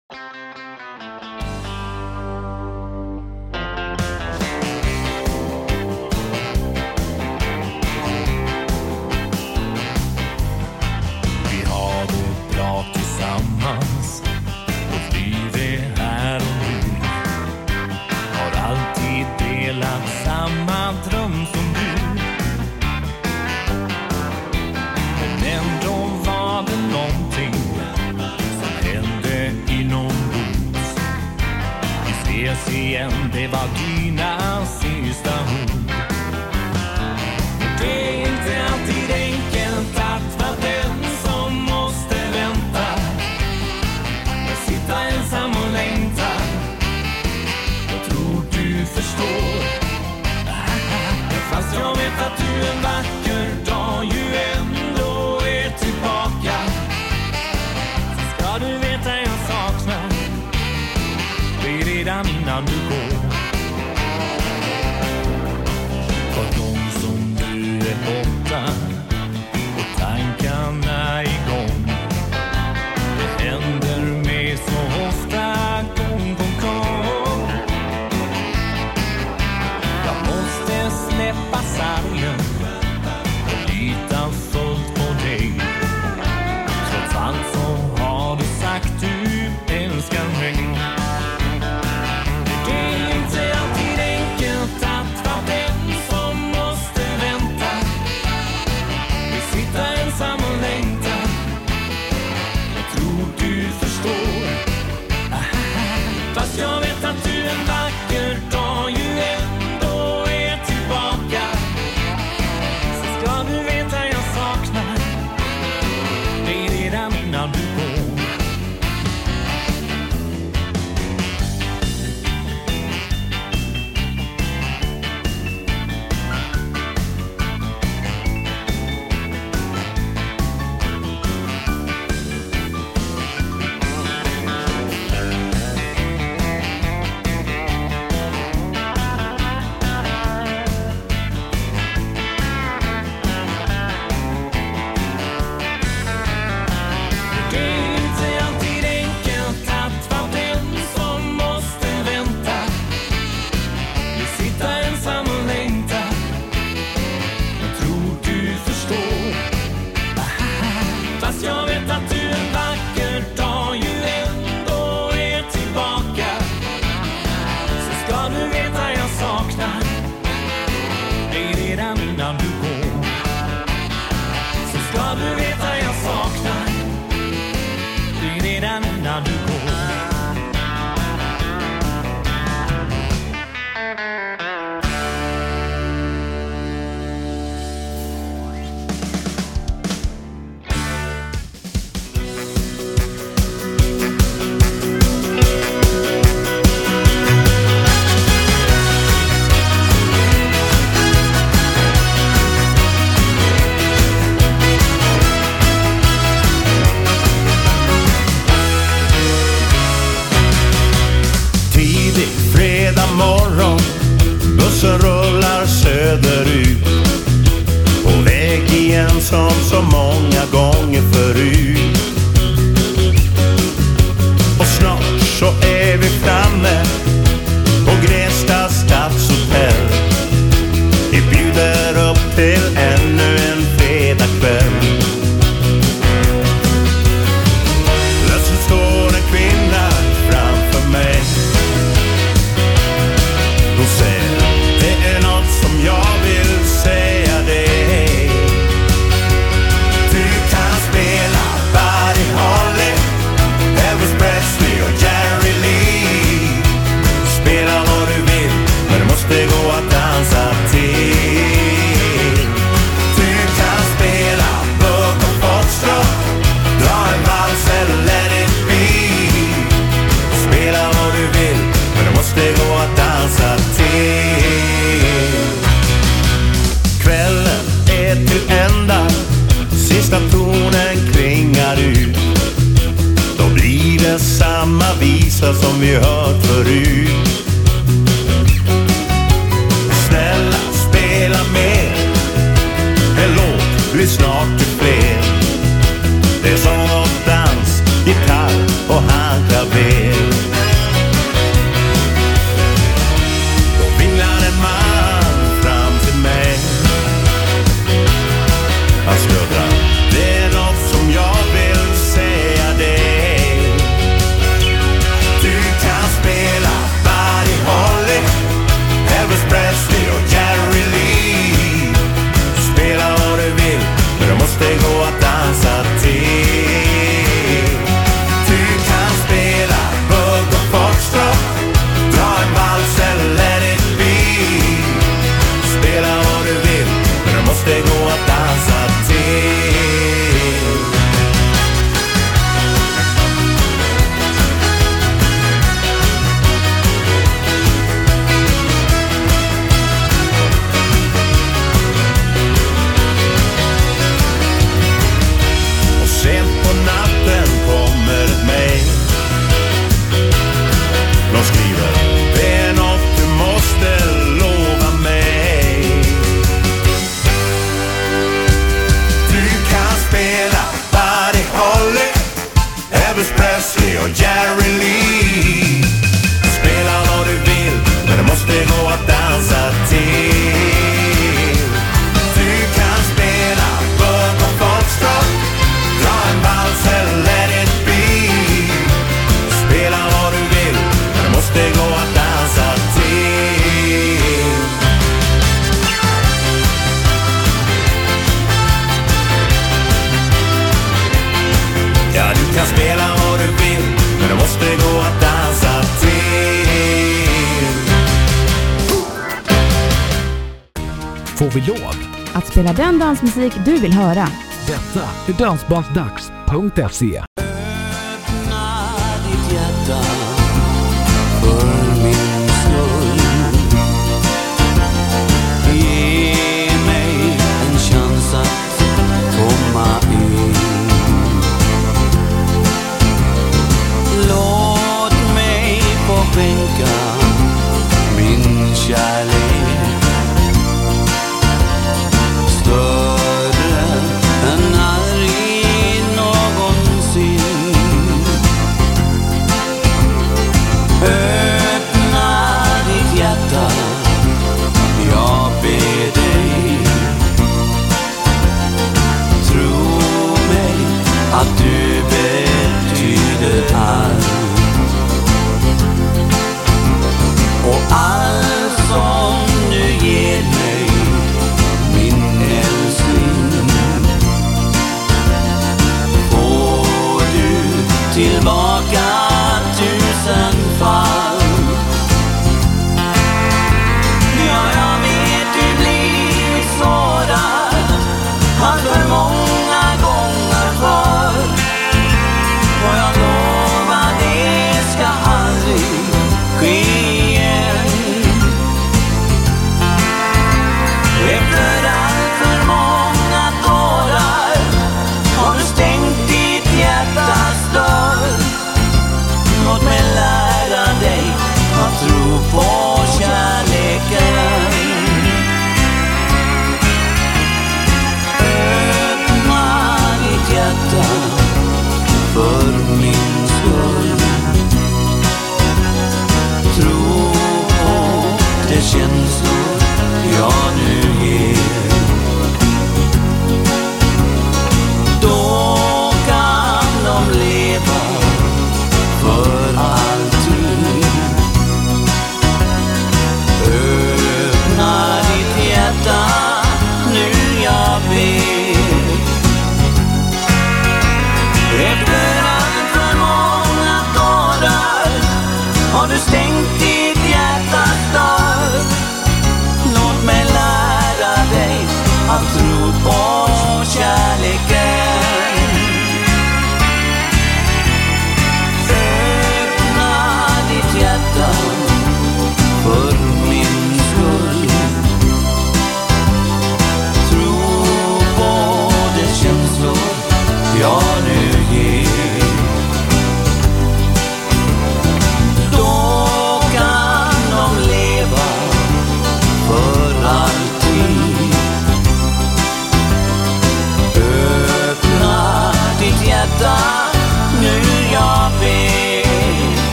Dansmusik du vill höra. Detta är Dansbandsdags.se.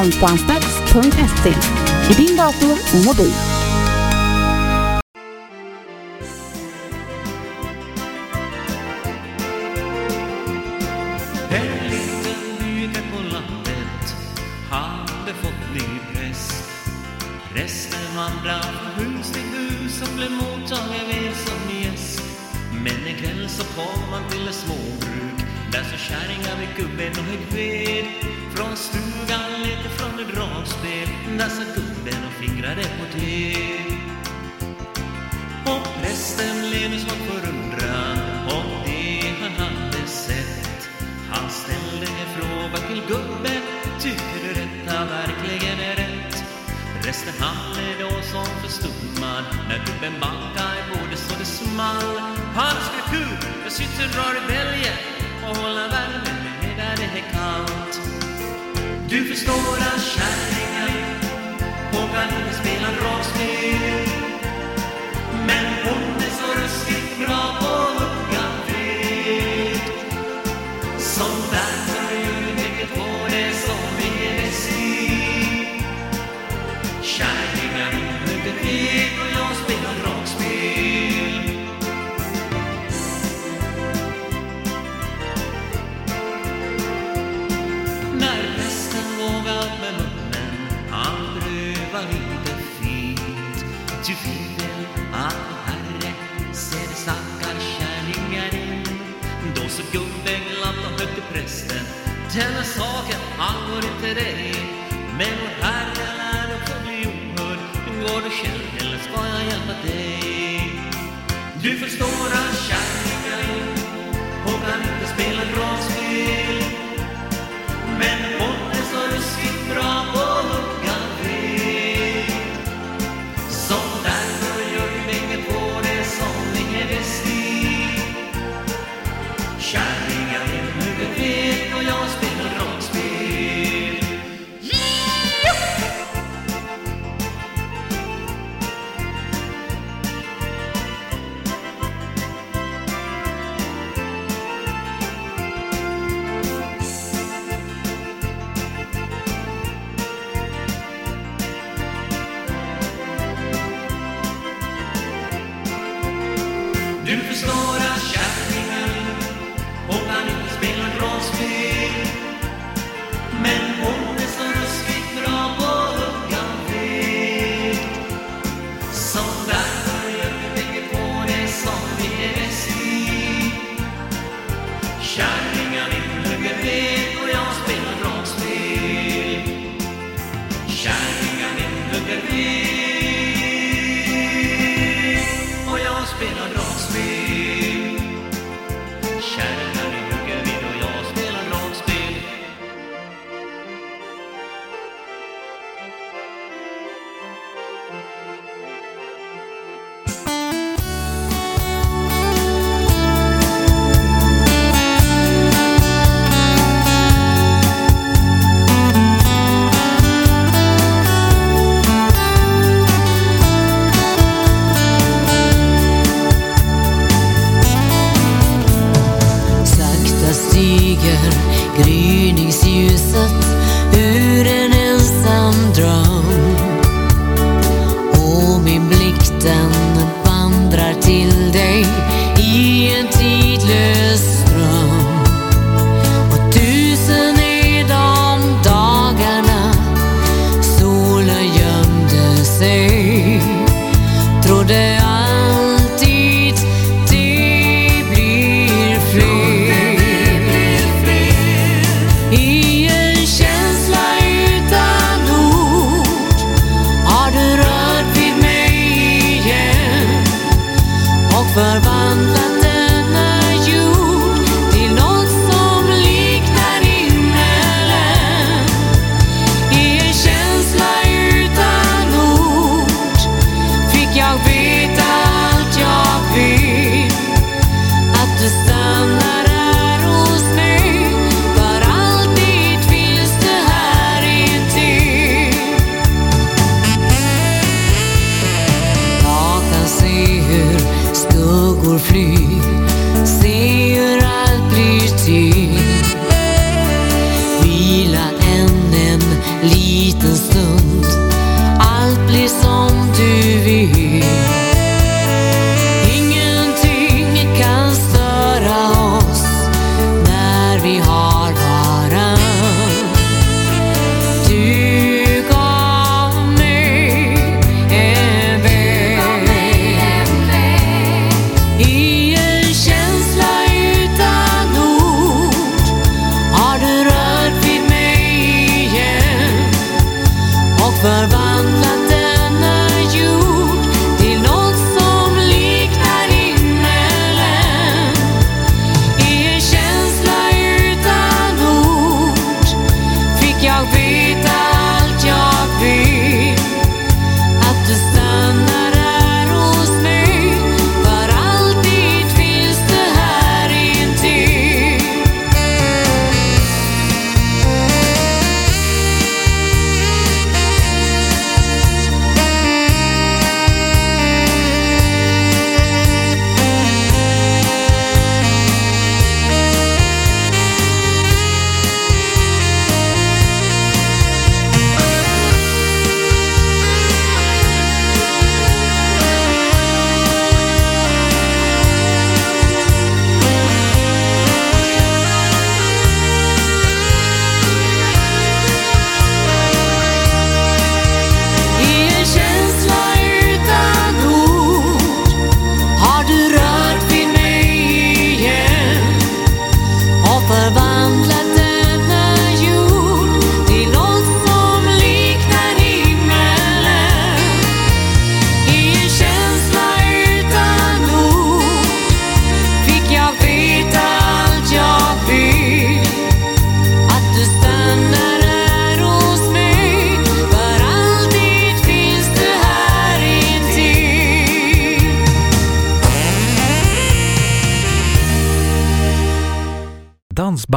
Dansbandsdags.se i din dator och mobil.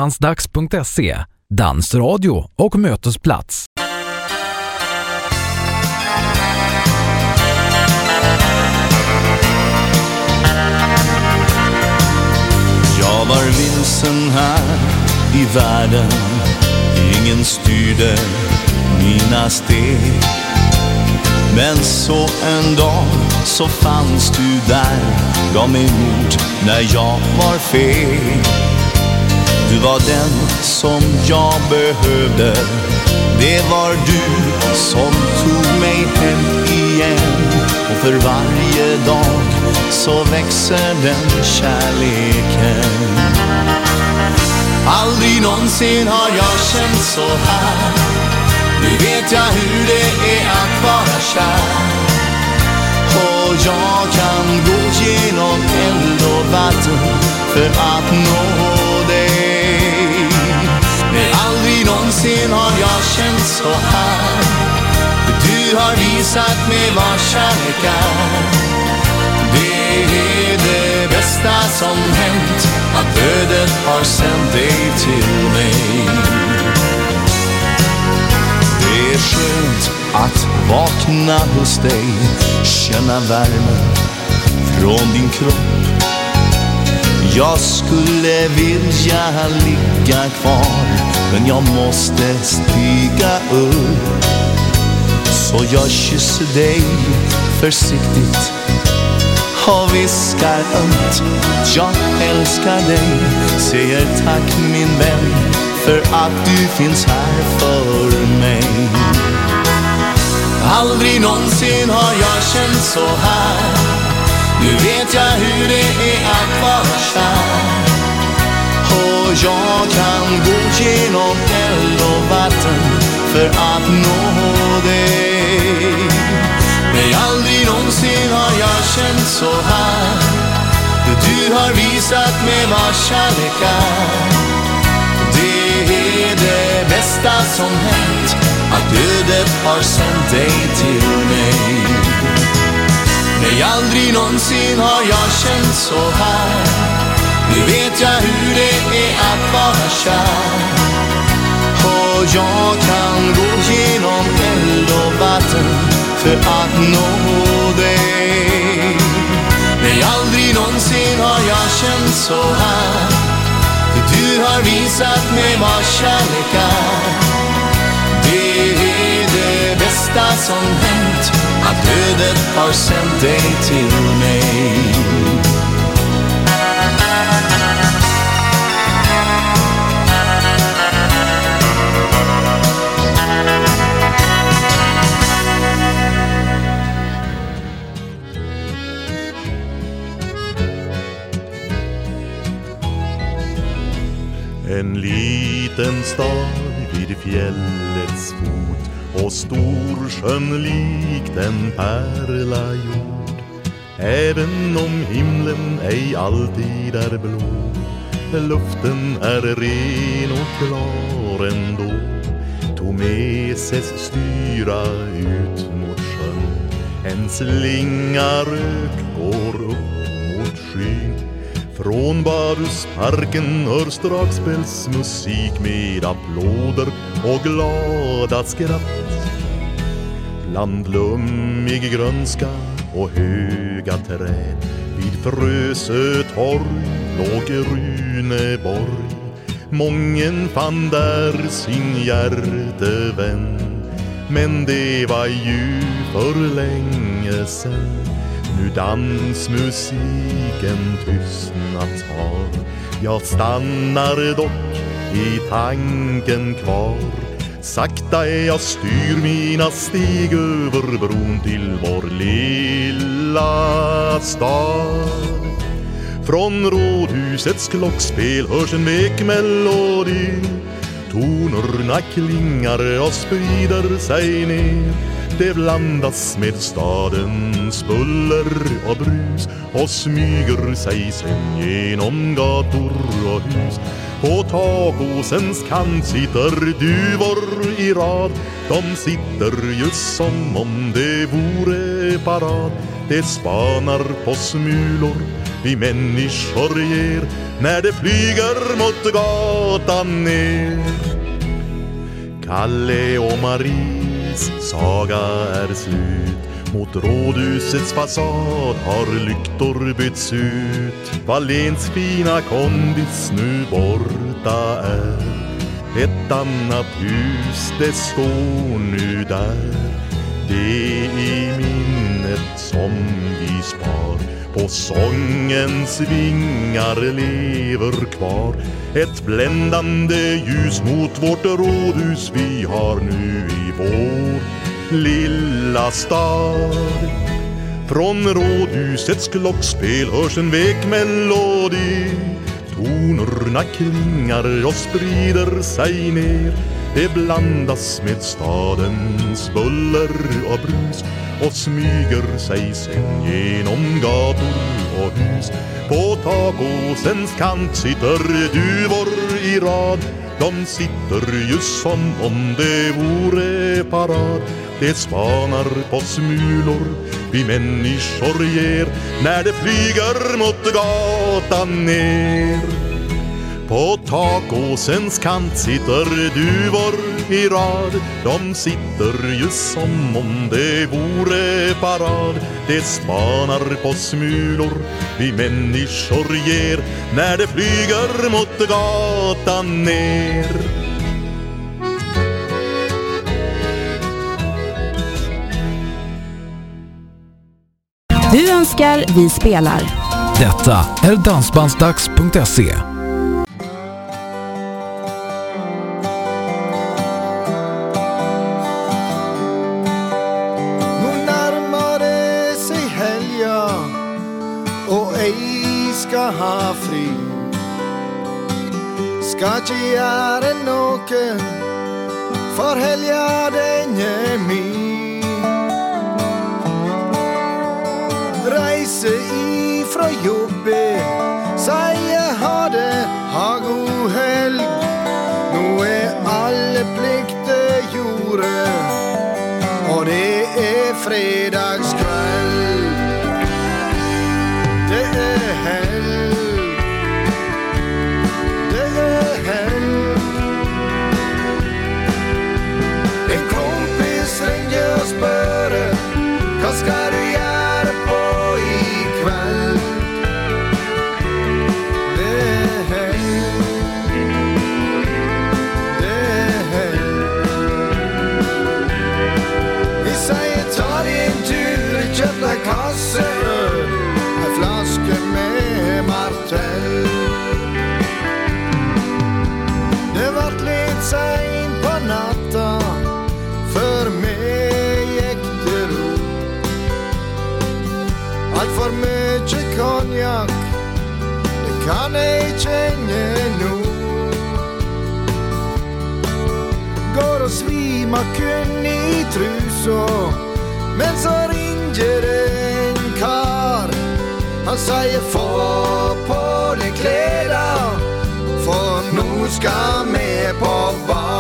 dansdags.se, dansradio och mötesplats. Jag var vilsen här i världen, ingen styrde mina steg. Men så en dag så fanns du där, gav mig mod när jag var feg. Du var den som jag behövde. Det var du som tog mig hem igen. Och för varje dag så växer den kärleken. Aldrig någonsin har jag känt så här. Nu vet jag hur det är att vara kär. Och jag kan gå genom eld och vatten för att nå aldrig någonsin har jag känt så här. Du har visat mig vad kärlek är. Det är det bästa som hänt Att ödet har sänt dig till mig. Det är skönt att vakna hos dig Känna värmen från din kropp. Jag skulle vilja ligga kvar Men jag måste stiga upp. Så jag kysser dig försiktigt och viskar ömt. Jag älskar dig Säger tack min vän För att du finns här för mig. Aldrig någonsin har jag känt så här. Nu vet jag hur det är att vara kär Och jag kan gå genom eld och vatten För att nå dig. Nej, aldrig någonsin har jag känt så här. Du har visat mig vad kärlek är. Det är det bästa som hänt. Att ödet har sänt dig till mig. Nej, aldrig någonsin har jag känt så här. Nu vet jag hur det är att vara kär. Och jag kan gå genom eld och vatten för att nå dig. Nej, aldrig någonsin har jag känt så här. Du har visat mig vad kärlek är. Det är det bästa som händer att ödet har sänt dig till mig. En liten stad vid fjällets fot och Storsjön likt en pärla jord. Även om himlen ej alltid är blå, luften är ren och klar ändå. Tomeses styra ut mot sjön, en slinga rök går upp mot skyn. Från badhusparken hörs dragspelsmusik med applåder och glada skratt. Bland lummig grönska och höga träd vid Frösö torg låg Runeborg. Mången fann där sin hjärtevän men det var ju för länge sen. Nu dansmusiken tystnat har Jag stannar dock i tanken kvar. Sakta jag styr mina steg över bron till vår lilla stad. Från rådhusets klockspel hörs en vekmelodi Tonerna klingar och sprider sig ner. Det blandas med stadens buller och brus och smyger sig sen genom gator och hus. På takåsens kant sitter duvor i rad. De sitter just som om det vore parad. Det spanar på smulor vi människor ger när det flyger mot gatan ner. Kalle och Maries saga är slut mot rådhusets fasad har lyktor bytts ut. Valens fina kondis nu borta är. Ett annat hus det står nu där. Det i som vi spar. På sångens vingar lever kvar. Ett bländande ljus mot vårt rådhus vi har nu i vår lilla stad. Från rådhusets klockspel hörs en vek melodi. Tonerna klingar och sprider sig ner Det blandas med stadens buller och brus och smyger sig sen genom gator och hus På takåsens kant sitter duvor i rad De sitter ju som om det vore parad det spanar på smulor vi människor ger när det flyger mot gatan ner. På takåsens kant sitter duvor i rad De sitter ju som om det vore parad. Det spanar på smulor vi människor ger När det flyger mot gatan ner. Du önskar, vi spelar. Detta är Dansbandsdags.se. Nu närmar det sig helga och ej ska ha fri Ska inte göra något för helga den är min är kan ej känne nog. Går och svima kun i trusor Men så ringer en kar Han säger få på dig kläder För nu ska med på bar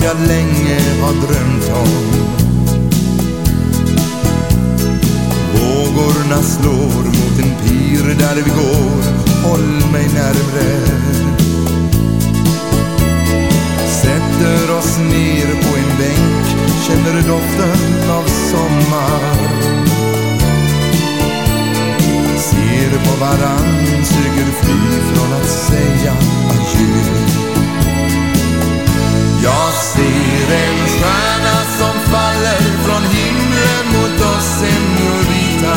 som jag länge har drömt om. Vågorna slår mot en pir där vi går, håll mig närmre. Sätter oss ner på en bänk, känner doften av sommar. Ser på varann, söker fly från att säga adjö. Ser en stjärna som faller från himlen mot oss, senorita.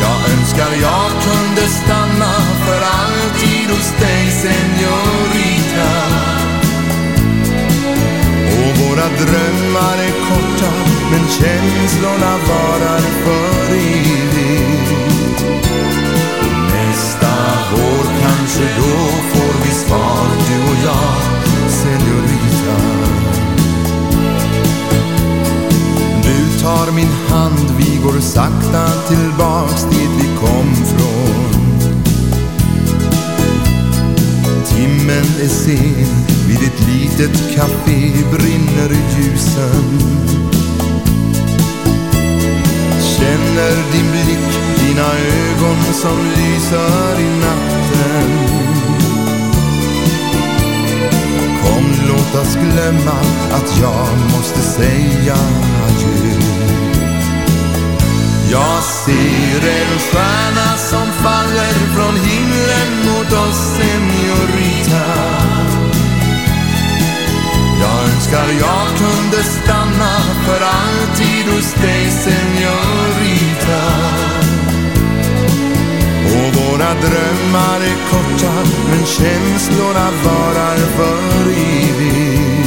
Jag önskar jag kunde stanna för alltid hos dig, senorita. Och våra drömmar är korta, men känslorna varar för evigt. År kanske då får vi svar, du och jag, senorita. Du tar min hand, vi går sakta tillbaks dit vi kom från. Timmen är sen, vid ett litet café brinner ljusen. Känner din blick, dina ögon som lyser i natten. Kom, låt oss glömma att jag måste säga adjö. Jag ser en stjärna som faller från himlen mot oss, senorita. Jag önskar jag kunde stanna för alltid hos dig, senorita. Och våra drömmar är korta, men känslorna varar för evigt.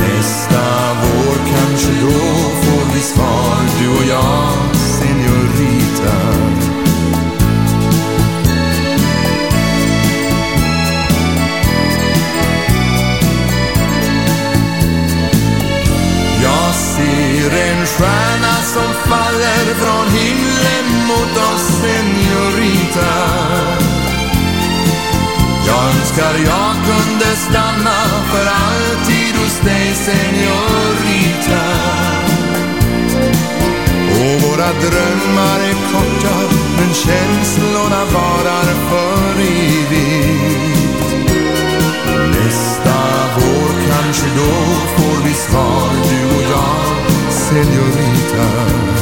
Nästa vår kanske då får vi svar, du och jag, senorita. Jag ser en stjärna faller från himlen mot oss, senorita. Jag önskar jag kunde stanna för alltid hos dig, senorita. Och våra drömmar är korta, men känslorna varar för evigt. Nästa vår kanske då får vi svar, du och jag, senorita.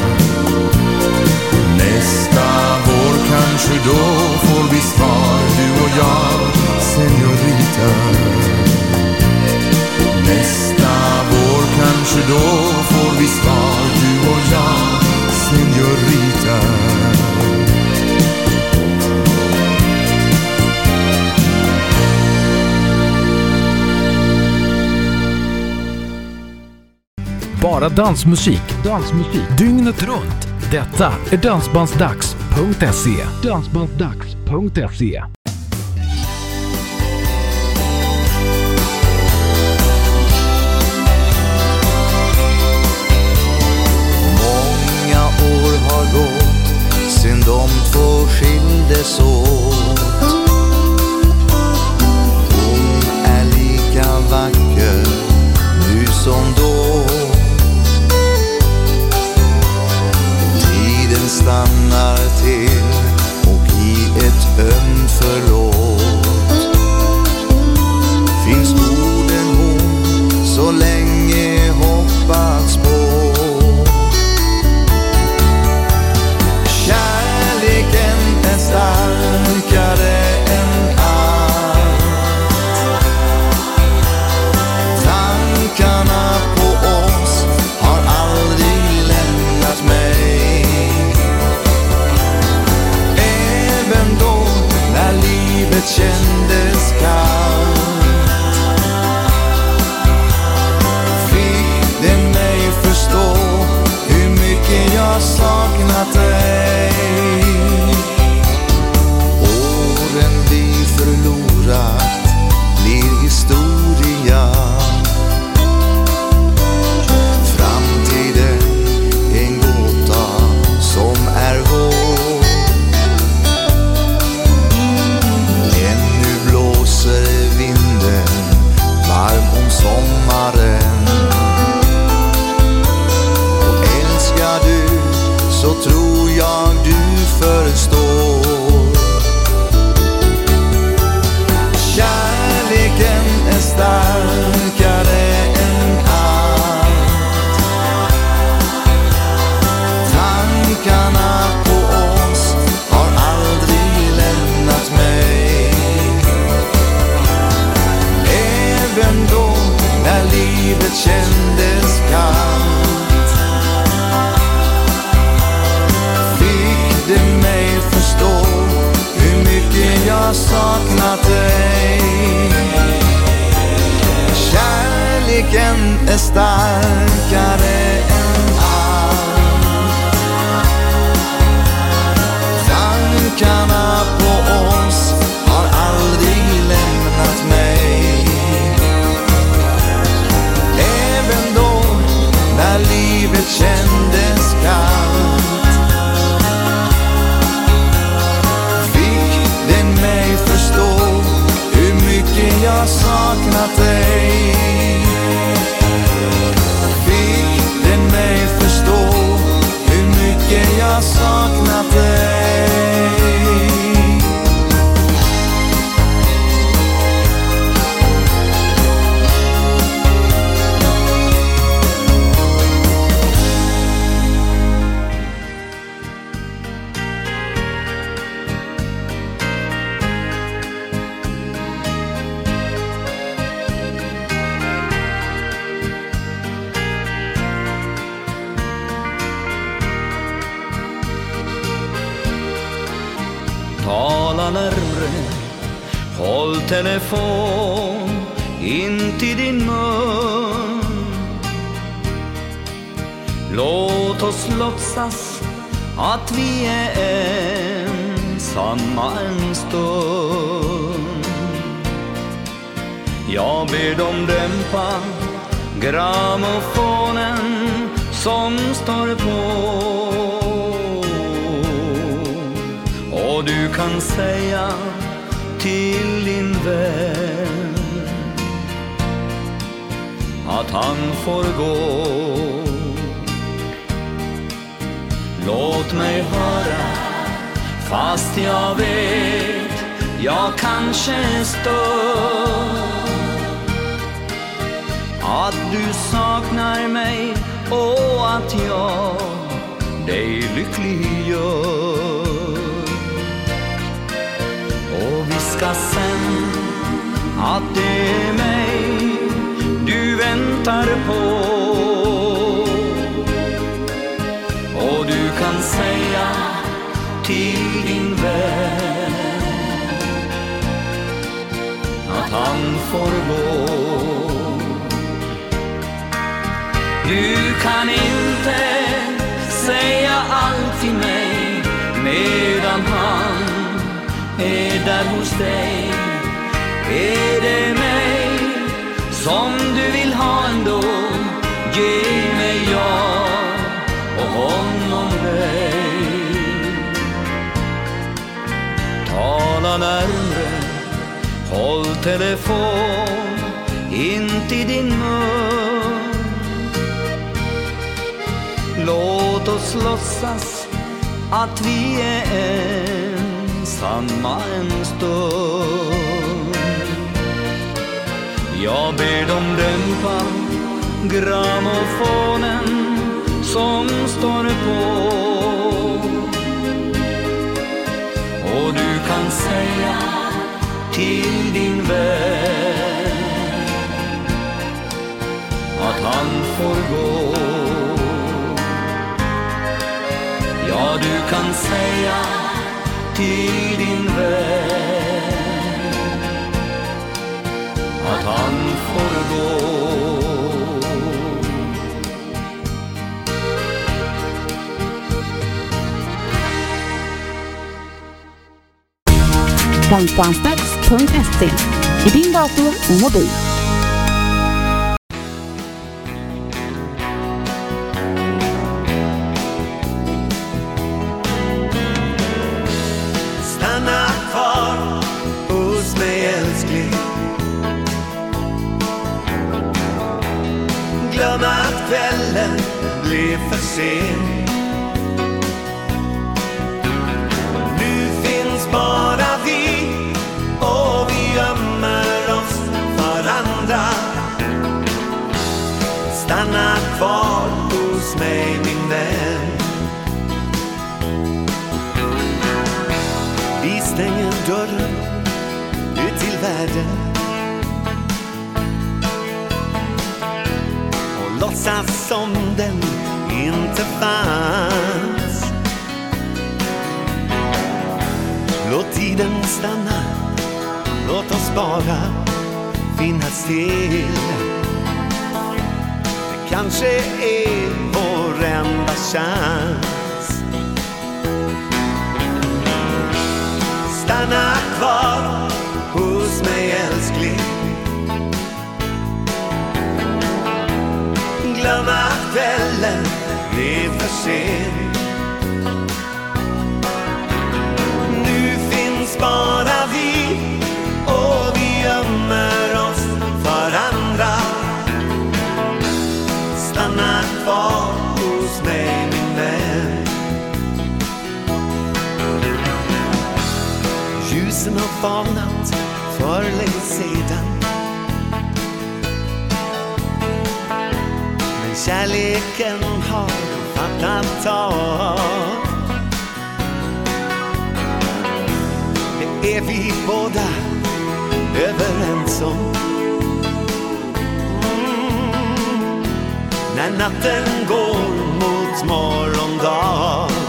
Nästa vår kanske då får vi svar, du och jag, senorita. Nästa vår kanske då får vi svar, du och jag, senorita. Bara dansmusik. Dansmusik. Dygnet runt. Detta är Dansbandsdags.se. Dansbandsdags.se. Många år har gått sen de två skildes åt. Hon är lika vacker nu som då. Stannar till och i ett ömt förlåt finns orden hon så länge hoppats på. Kärleken är starkare livet kändes kallt fick det mig förstå hur mycket jag saknat dig. Är starkare än allt. Tankarna på oss har aldrig lämnat mig. Även då när livet kändes kallt Fick den mig förstå hur mycket jag saknat telefon in till din mun. Låt oss låtsas att vi är ensamma en stund. Jag ber dem dämpa grammofonen som står på. Och du kan säga till din vän att han får gå. Låt mig höra fast jag vet jag kanske stör att du saknar mig och att jag dig lycklig gör. Och sen att det är mig du väntar på. Och du kan säga till din vän att han får gå. Du kan inte säga allt till mig medan han är där hos dig. Är det mig som du vill ha ändå? Ge mig jag och honom dig. Tala närmre, håll telefon in till din mun. Låt oss låtsas att vi är ensamma en stund. Jag ber dem dämpa grammofonen som står på. Och du kan säga till din vän att han får gå. Ja, du kan säga till din vän att han får gå. Dansbandsdags.se i din dator och mobil. Stanna kvar hos mig älskling. Glöm att kvällen är för sen. spanat för länge sedan. Men kärleken har fattat tag. Det är vi båda överens om. Mm. När natten går mot morgondag.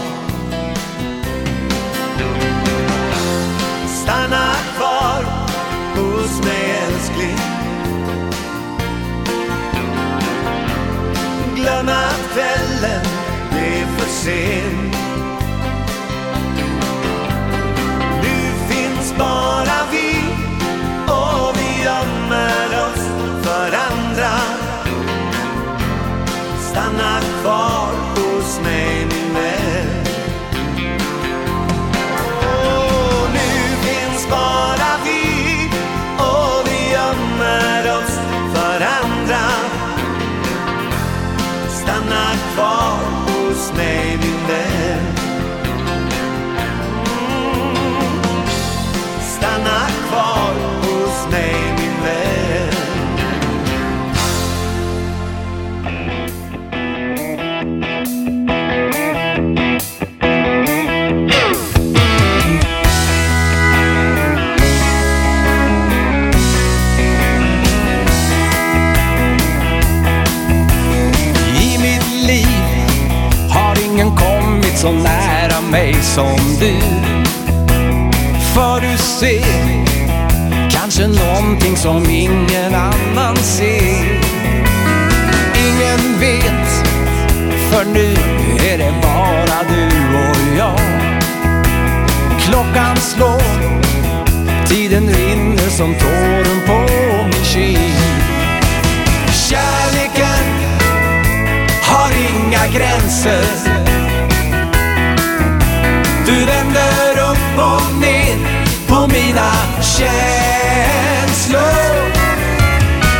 Hos mig älskling. Glöm att kvällen är för sen. Nu finns bara vi och vi gömmer oss för andra. Stanna kvar hos mig nu. Mig som du. För du ser kanske någonting som ingen annan ser. Ingen vet, för nu är det bara du och jag. Klockan slår, tiden rinner som tåren på min kind. Kärleken har inga gränser. Känslor.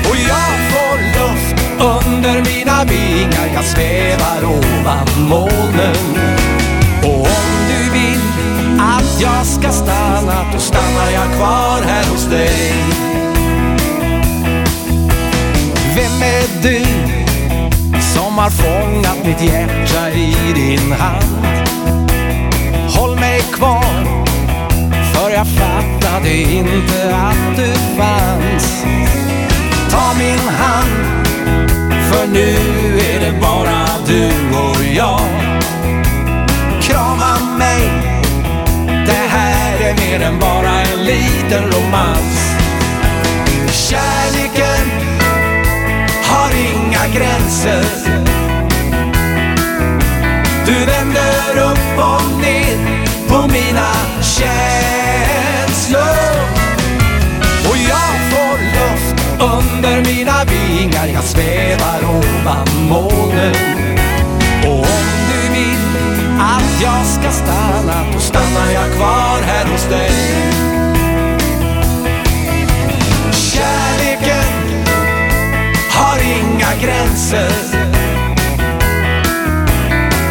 Och jag får luft under mina vingar. Jag svävar ovan molnen. Och om du vill att jag ska stanna, då stannar jag kvar här hos dig. Vem är du som har fångat mitt hjärta i din hand? Håll mig kvar, jag fattade inte att du fanns. Ta min hand, för nu är det bara du och jag. Krama mig, det här är mer än bara en liten romans. Kärleken har inga gränser. Du vänder upp och ner på mina känslor. Där Jag svävar ovan molnen. Och om du vill att jag ska stanna, då stannar jag kvar här hos dig. Kärleken har inga gränser.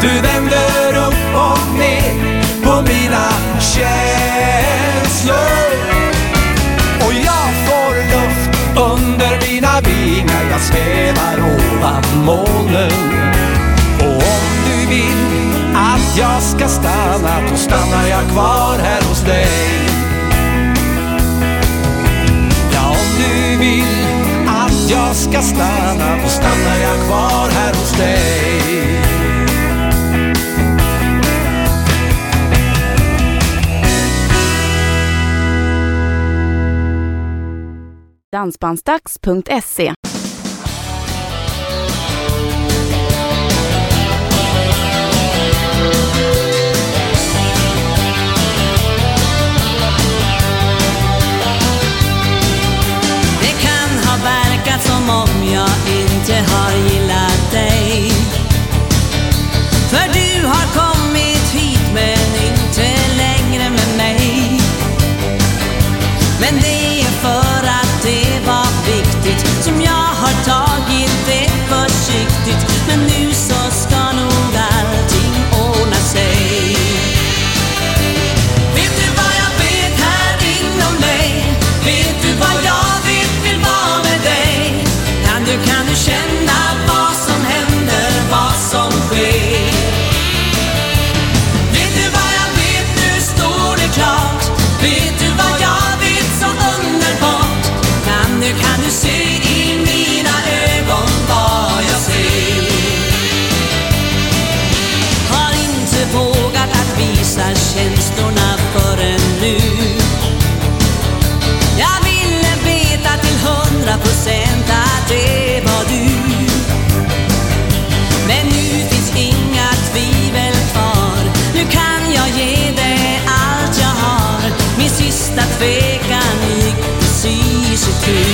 Du av molnen. Och om du vill att jag ska stanna, då stannar jag kvar här hos dig. Ja, om du vill att jag ska stanna, då stannar jag kvar här hos dig. dansbandsdags.se precis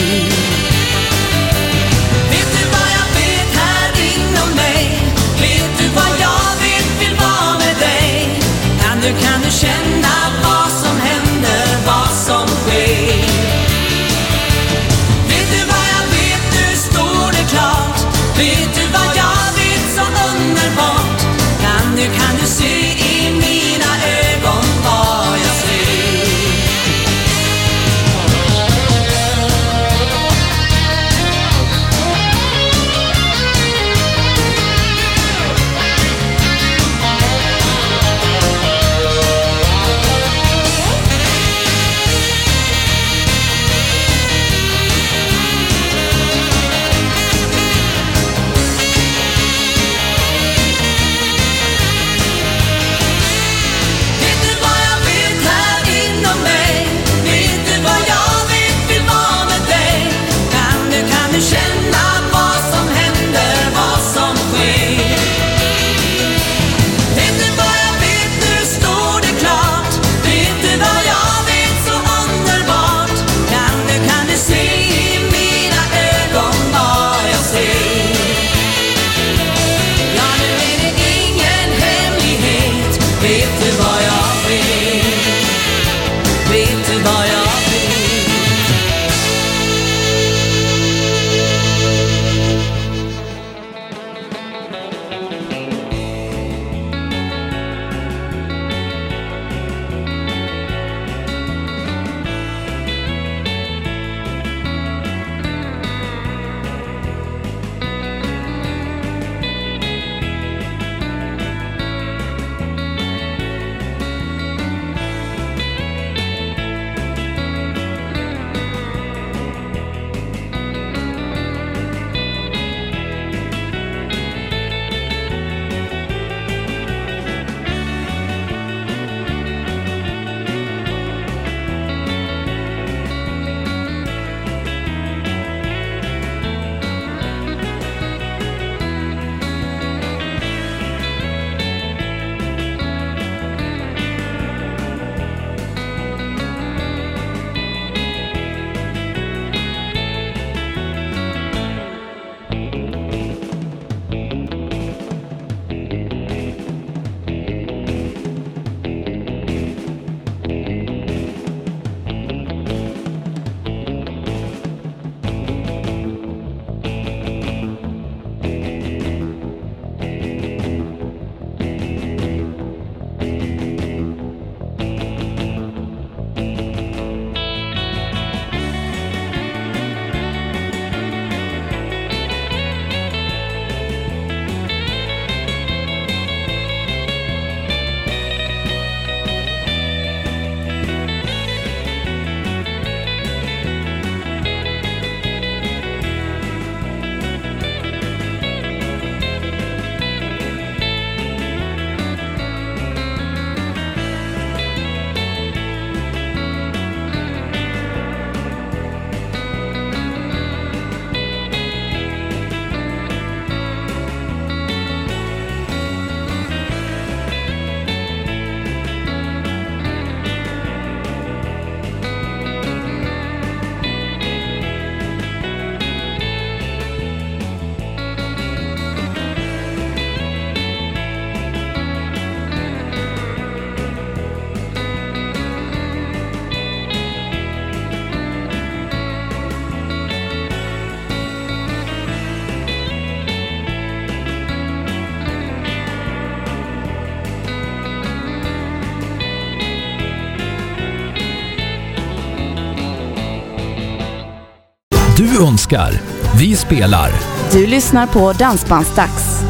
önskar. Vi spelar. Du lyssnar på Dansbandsdags.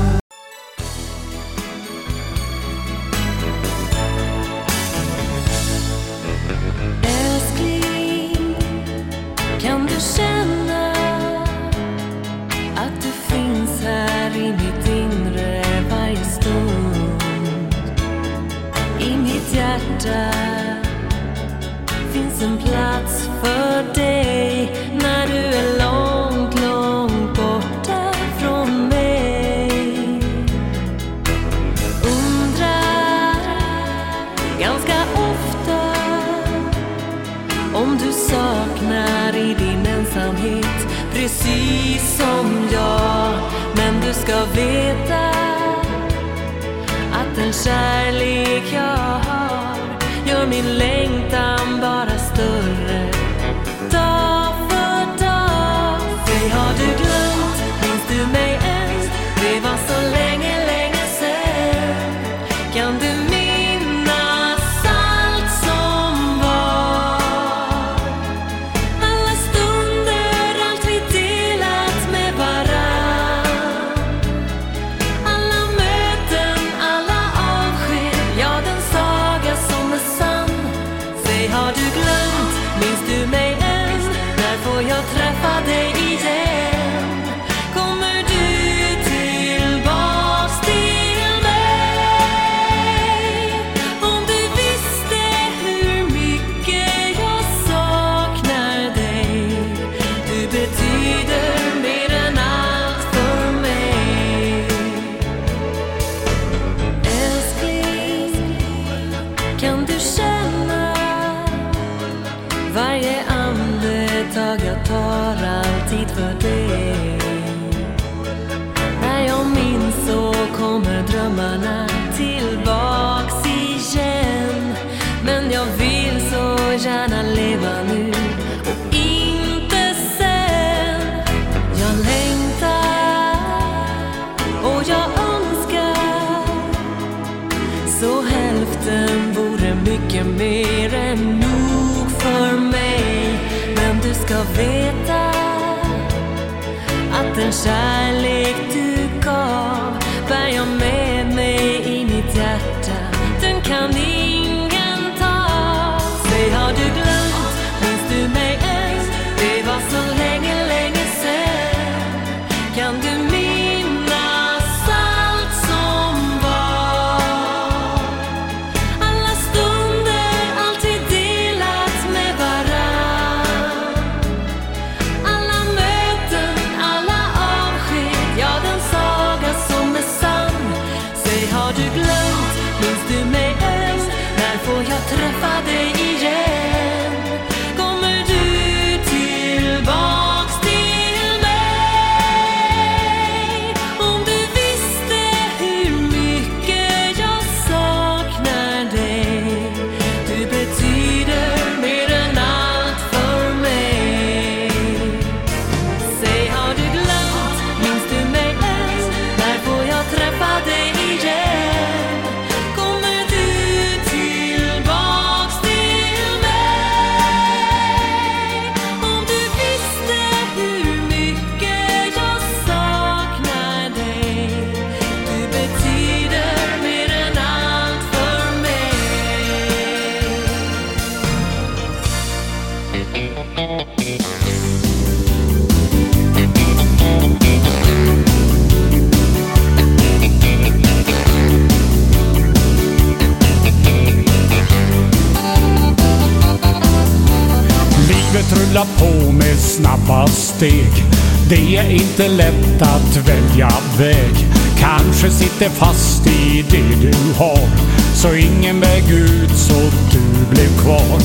inte lätt att välja väg. Kanske sitter fast i det du har. Så ingen väg ut så du blev kvar.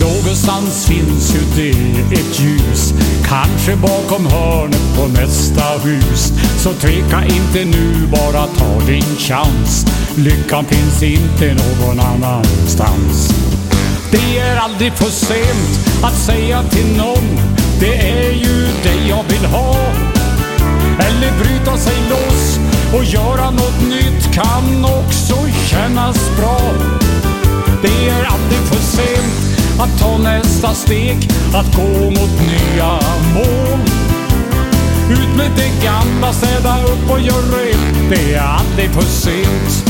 Någonstans finns ju det ett ljus. Kanske bakom hörnet på nästa hus. Så tveka inte nu, bara ta din chans. Lyckan finns inte någon annanstans. Det är aldrig för sent att säga till någon. Det är ju dig jag vill ha eller bryta sig loss och göra något nytt kan också kännas bra. Det är alltid för sent att ta nästa steg, att gå mot nya mål. Ut med det gamla, städa upp och gör rent. Det är aldrig för sent.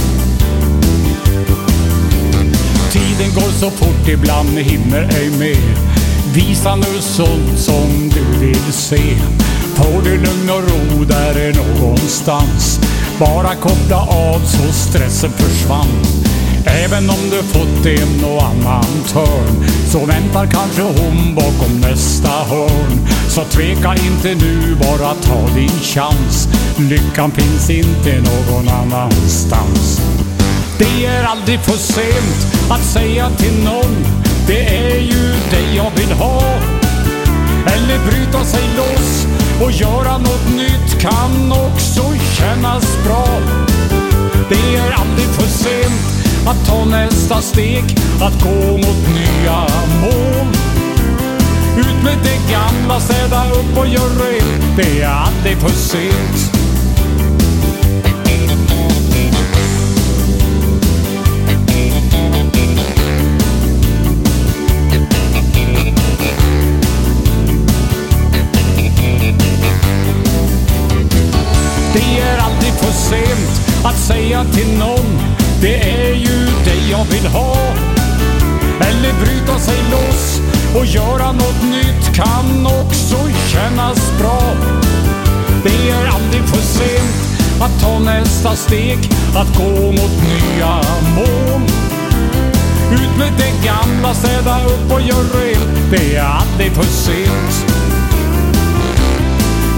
Tiden går så fort ibland, hinner ej med. Visa nu sånt som du vill se. Får du lugn och ro där är någonstans. Bara koppla av så stressen försvann. Även om du fått en och annan törn så väntar kanske hon bakom nästa hörn. Så tveka inte nu, bara ta din chans. Lyckan finns inte någon annanstans. Det är aldrig för sent att säga till någon Det är ju dig jag vill ha Eller bryta sig loss och göra något nytt kan också kännas bra. Det är aldrig för sent att ta nästa steg Att gå mot nya mål. Ut med det gamla, städa upp och gör rent Det är aldrig för sent. Säga till någon Det är ju det jag vill ha. Eller bryta sig loss och göra något nytt kan också kännas bra. Det är aldrig för sent att ta nästa steg Att gå mot nya mål. Ut med det gamla, städa upp och gör rent. Det är aldrig för sent.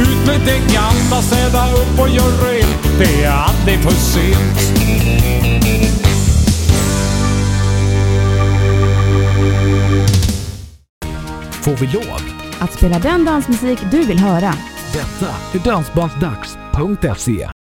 Ut med det gamla, städa upp och gör rent. Det är aldrig för sent Får vi lov? Att spela den dansmusik du vill höra. Detta är Dansbandsdags.se.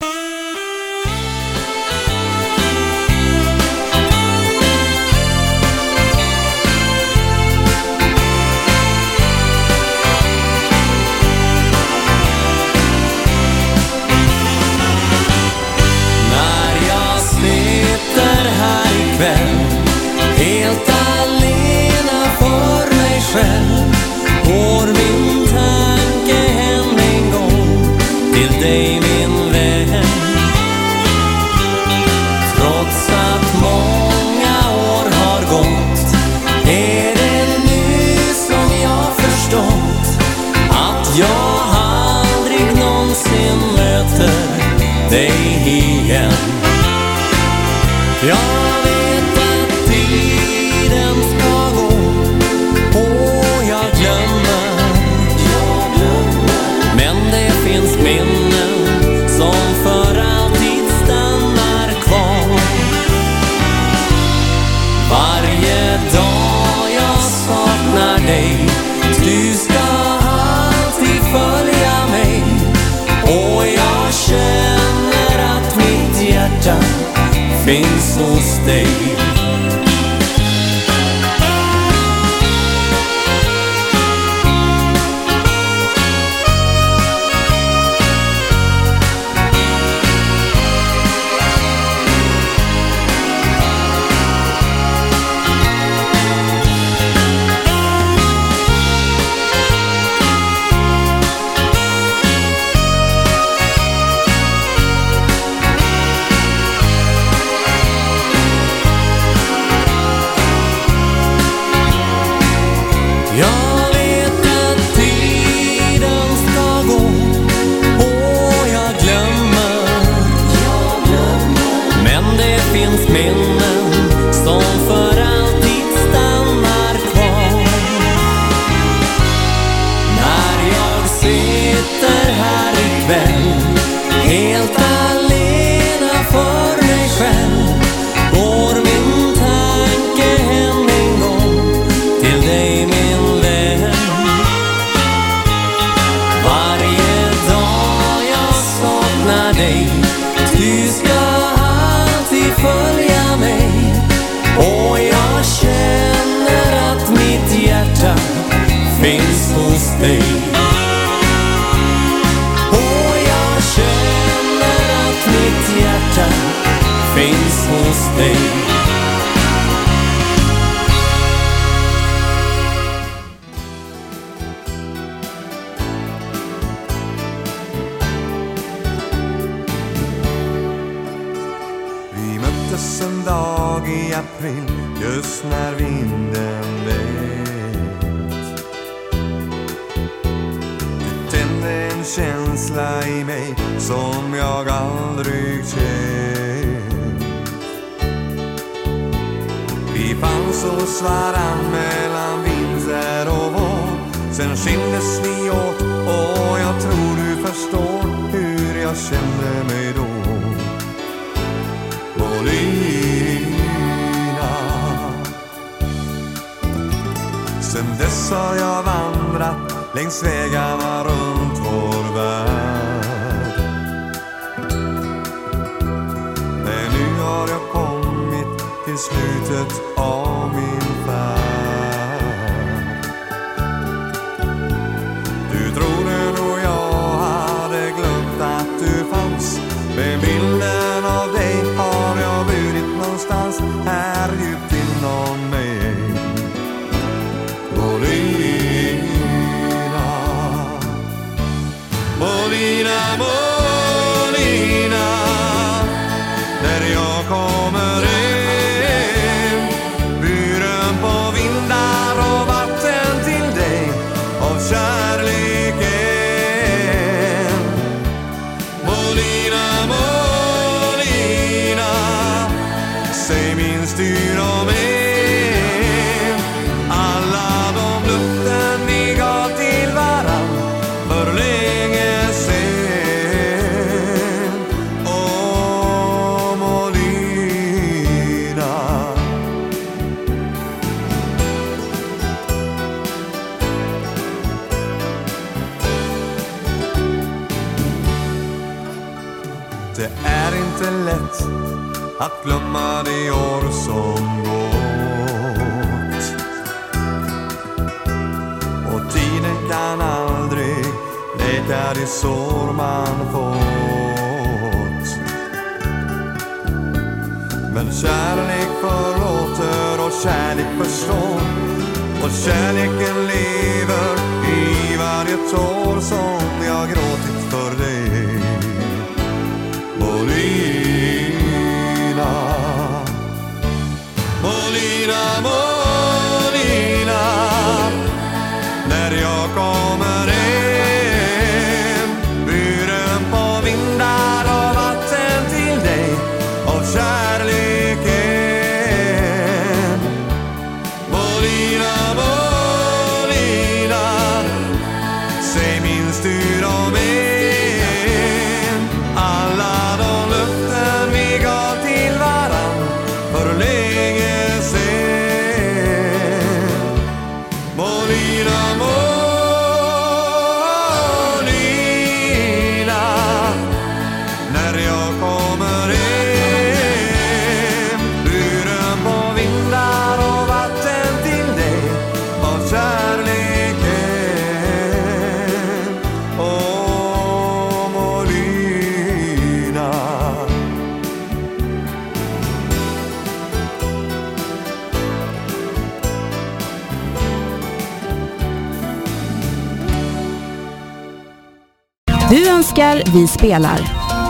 vi spelar.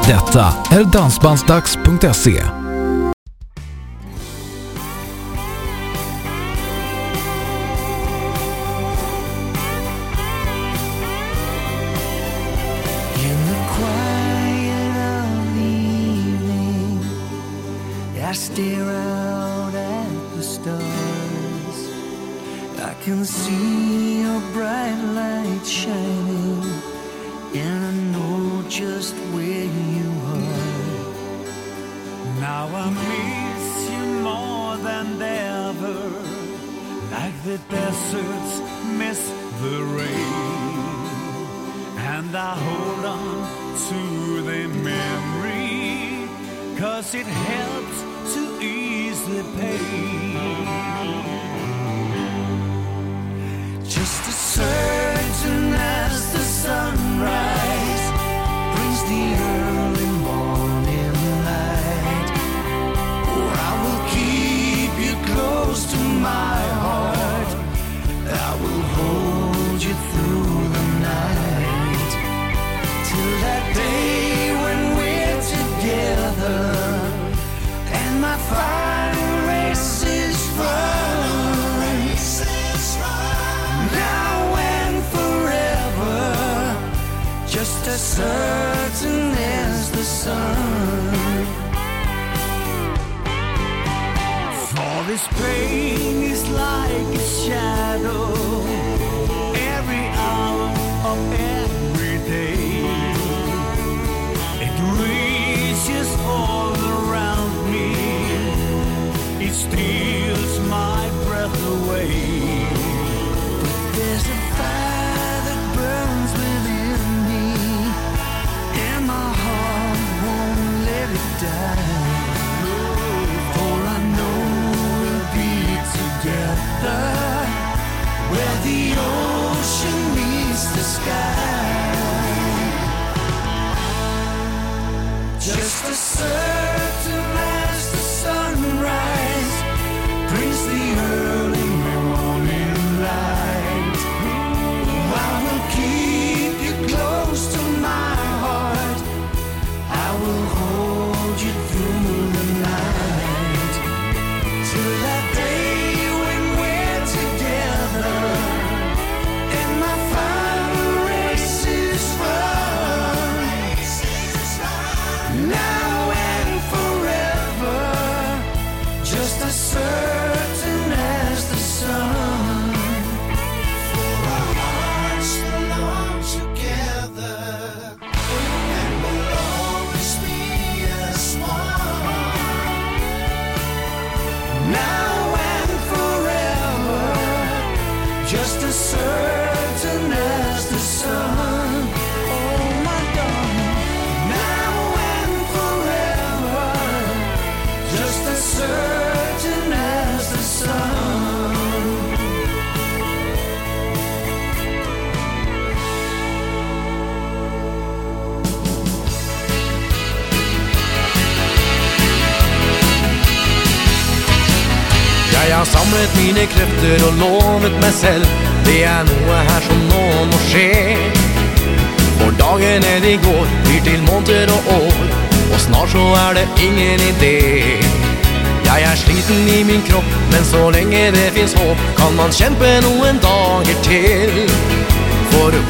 Detta är Dansbandsdags.se.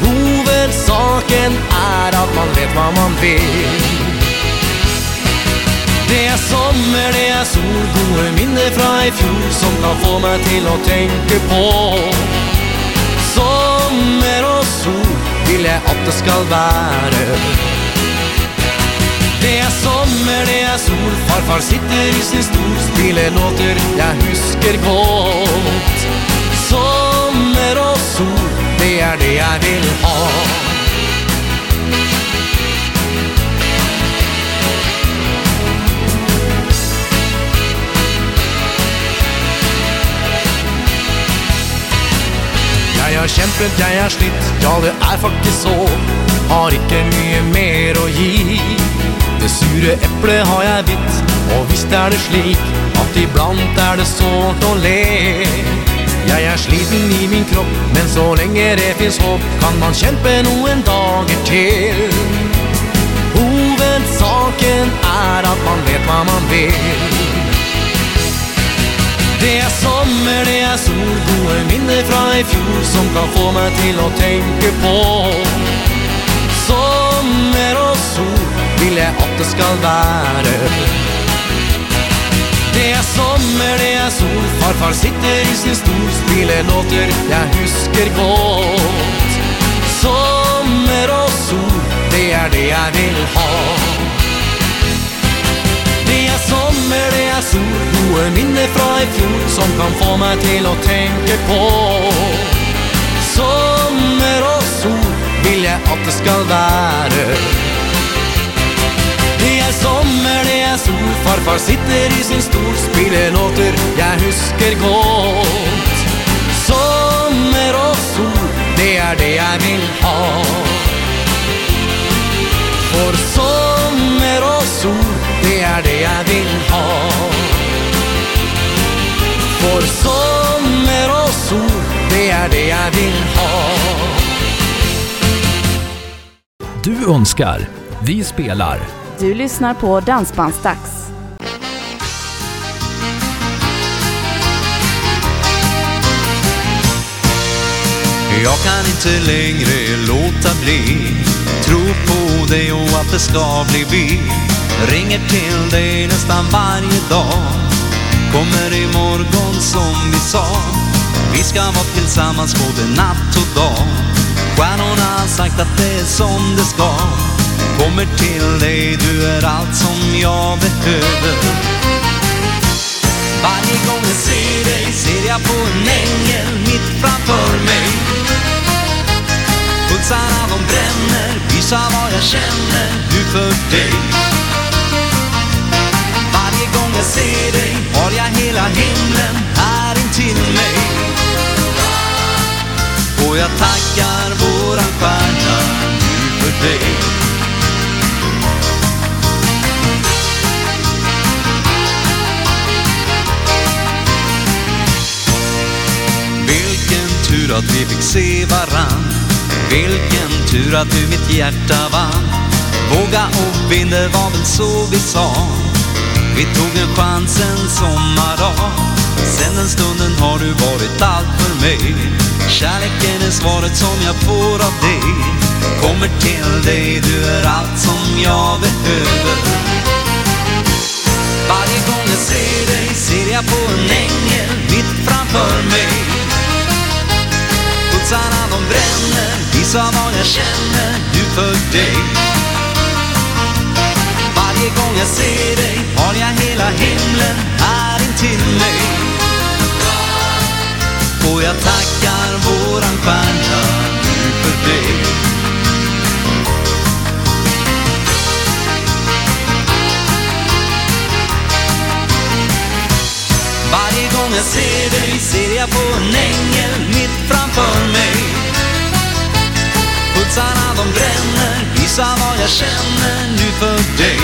Huvudsaken är att man vet vad man vill. det är sommer, det är sol, gode minnen från i fjol Som kan få mig till att tänka på Sommer och sol vill jag att det ska vara. Det är sommar, det är sol, farfar sitter i sin stol spelar låter jag huskar godt det är det jag vill ha. Jeg har kjempet, jeg har slitt, ja det er faktisk så. Har ikke mye mer å gi. Det sure eplet har jeg bitt Og visst er det slik At iblant er det sårt å le. Jeg er sliten i min kropp Men så lenge det finns håp Kan man kjempe noen dager til. Hovedsaken er at man vet hva man vil. Det er sommer, det er sol, gode minner fra i fjor Som kan få meg til å tenke på. Sommer og sol vil jeg at det skal være. Det är sommer, det är sol, farfar sitter i sin stol Spiller låter jag husker gott. Sommer och sol, det är det jag vill ha. Det är sommer, det är sol, gode minne från i fjol Som kan få mig till att tänka på. Sommer och sol vill jag att det ska vara. Det är sommer, det er sol, farfar sitter i sin stol Spiller låter jag husker godt Sommer og sol, det er det jeg vil ha. For sommer og sol, det er det jeg vil ha. For sommer og sol, det er det jeg vil ha. Du önskar, vi spelar. Du lyssnar på Dansbandsdags. Jag kan inte längre låta bli. Tro på dig och att det ska bli vi. Ringer till dig nästan varje dag. Kommer imorgon som vi sa. Vi ska vara tillsammans både natt och dag. Stjärnorna har sagt att det är som det ska. Kommer till dig, du är allt som jag behöver. Varje gång jag ser dig ser jag på en ängel mitt framför mig. Pulsarna de bränner, visar vad jag känner nu för dig. Varje gång jag ser dig har jag hela himlen här intill mig. Och jag tackar våran stjärna nu för dig. Tur att vi fick se varann. Vilken tur att du mitt hjärta vann. Våga och vinn, det var väl så vi sa. Vi tog en chans en sommardag. Sen den stunden har du varit allt för mig. Kärleken är svaret som jag får av dig. Kommer till dig, du är allt som jag behöver. Varje gång jag ser dig ser jag på en ängel mitt framför mig. Pulsarna de bränner, visa vad jag känner nu för dig. Varje gång jag ser dig har jag hela himlen här intill mig. Och jag tackar våran stjärna nu för dig. Jag ser dig ser jag på en ängel mitt framför mig. Pulsarna de bränner, visar vad jag känner nu för dig.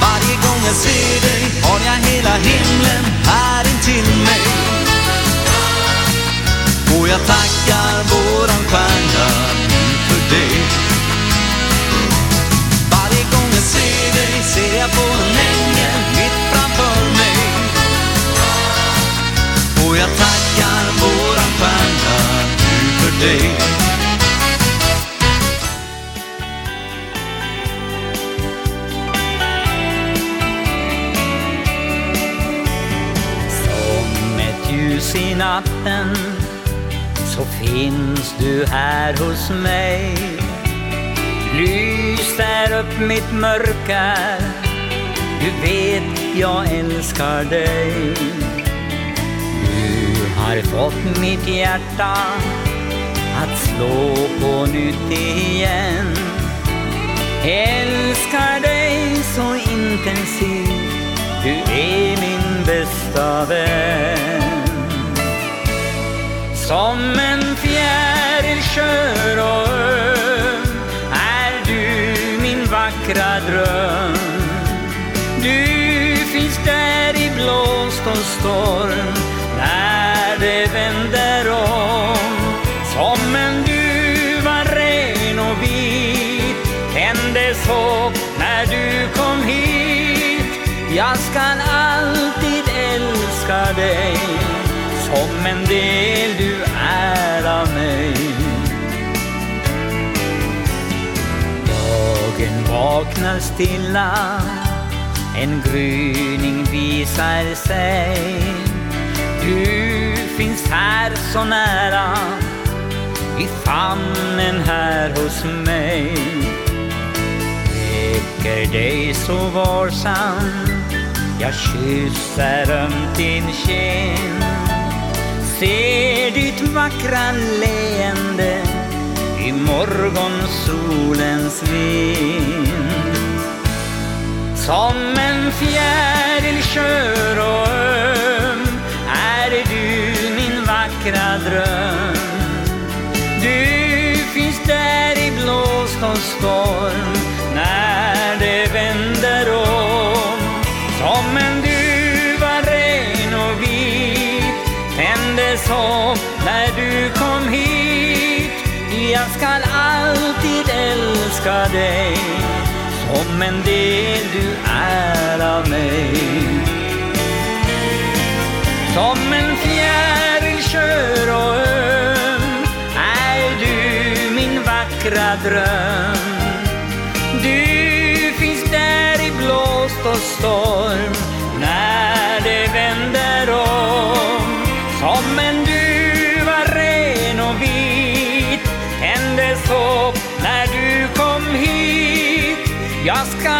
Varje gång jag ser dig har jag hela himlen här intill mig. Och jag tackar våran stjärna. Och jag tackar våran stjärna nu för dig Som ett ljus i natten så finns du här hos mig. Lyser upp mitt mörker, du vet jag älskar dig. Har fått mitt hjärta att slå på nytt igen. Älskar dig så intensivt, du är min bästa vän. Som en fjäril skör och öm är du min vackra dröm. Du finns där i blåst och storm när det vänder om. Som en duva ren och vit tändes hopp när du kom hit. Jag skall alltid älska dig som en del du är av mig. Dagen vaknar stilla, en gryning visar sig. Du finns här så nära, i famnen här hos mig. Väcker dig så varsamt, jag kysser ömt din kind. Ser ditt vackra leende i morgonsolens vind. Som en fjäril skör och öm vackra dröm. Du finns där i blåst och storm när det vänder om. Som en duva ren och vit tändes hopp när du kom hit. Jag skall alltid älska dig som en del du är av mig. Som skör och öm är du min vackra dröm. Du finns där i blåst och storm när det vänder om. Som en duva ren och vit tändes hopp när du kom hit. Jag ska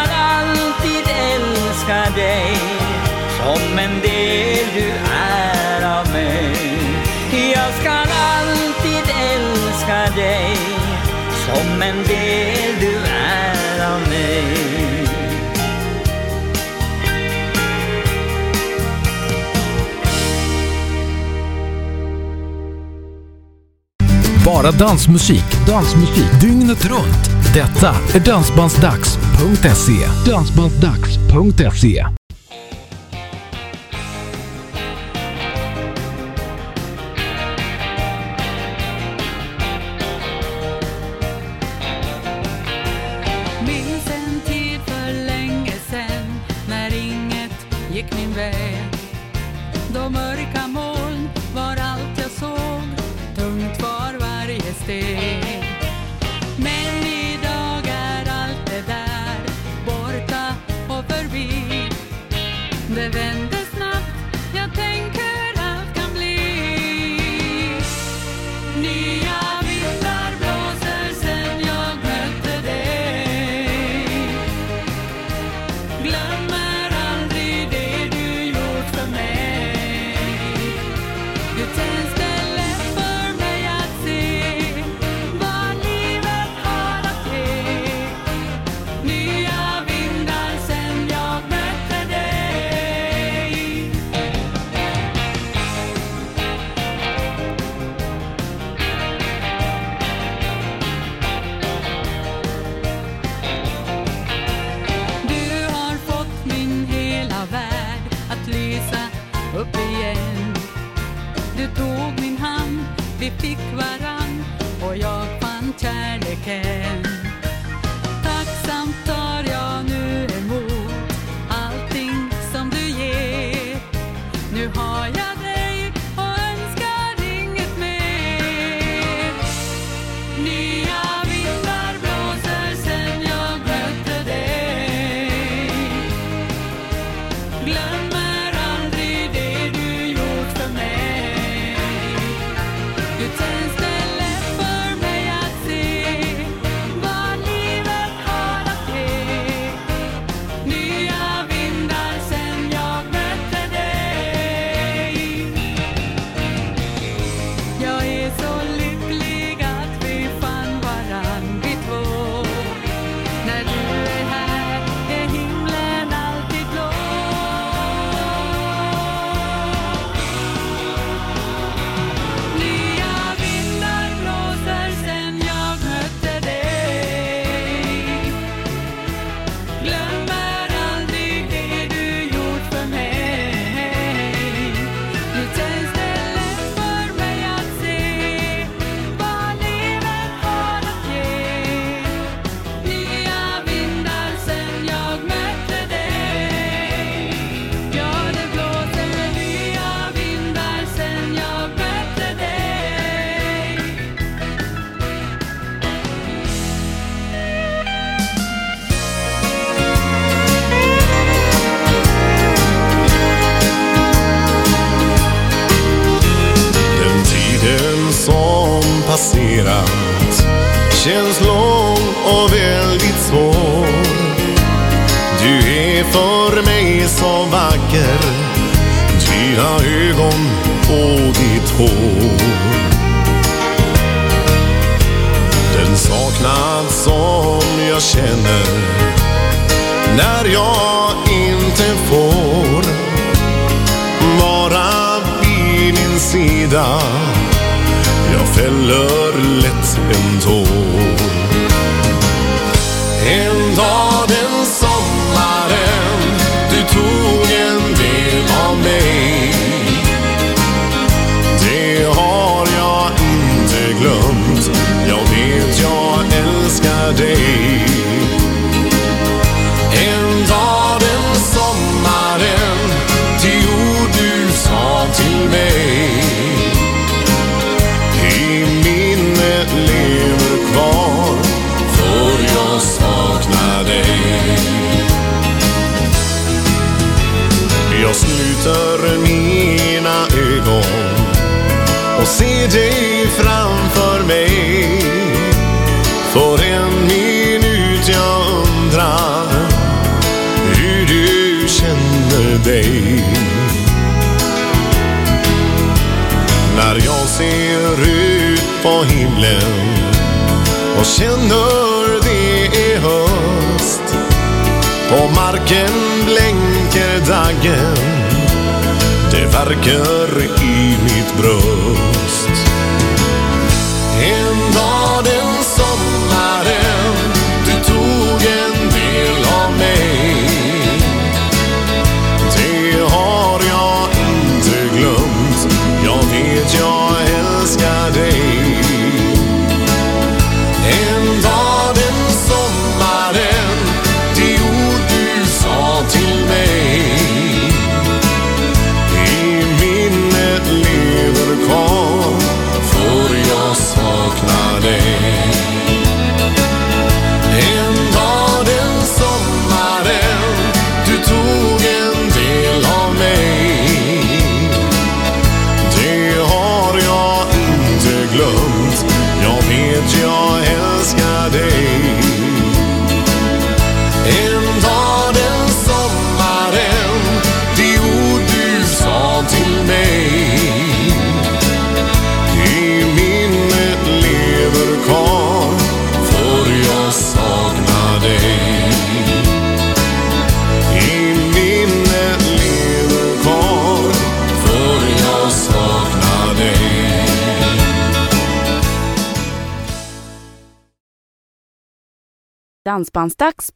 en del du är av mig. Bara dansmusik, dansmusik, dygnet runt. Detta är Dansbandsdags.se. Dansbandsdags.se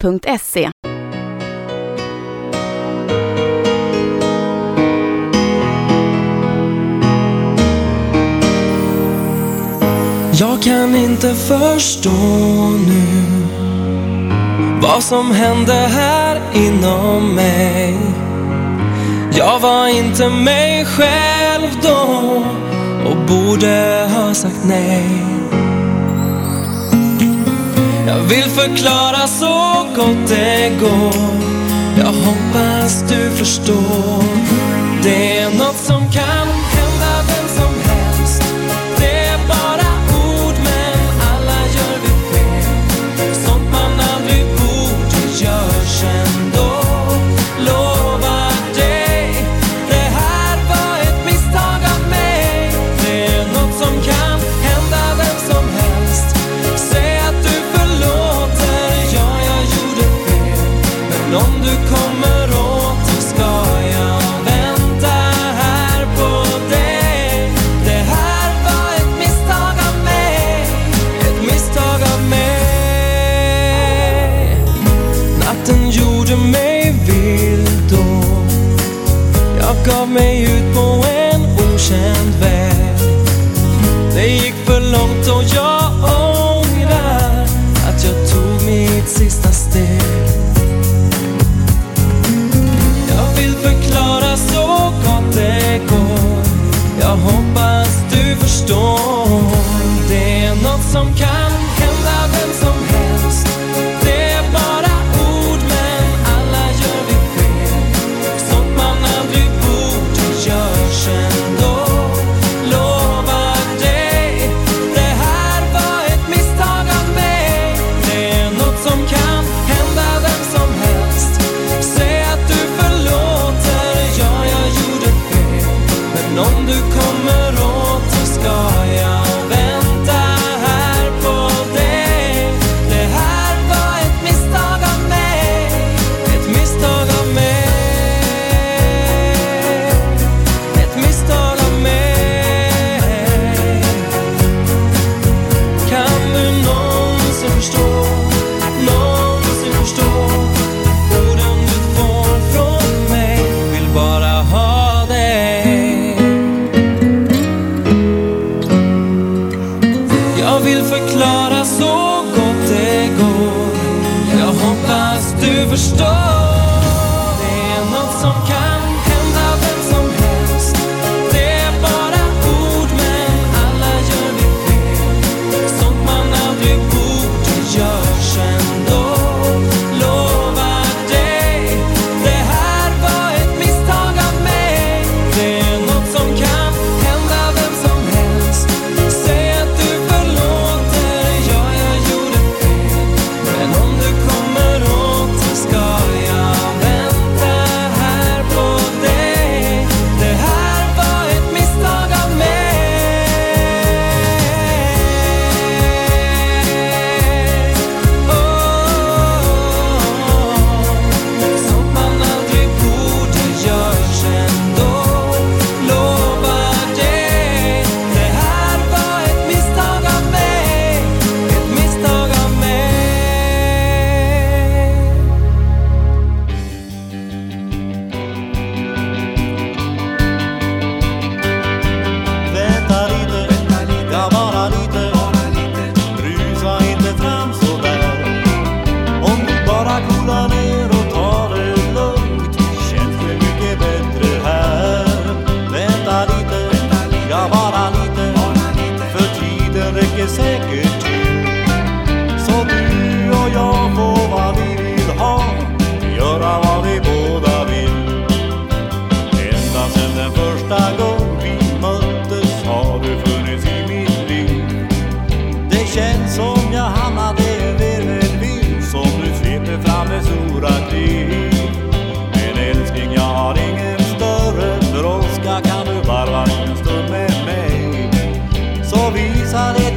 Dansbandsdags.se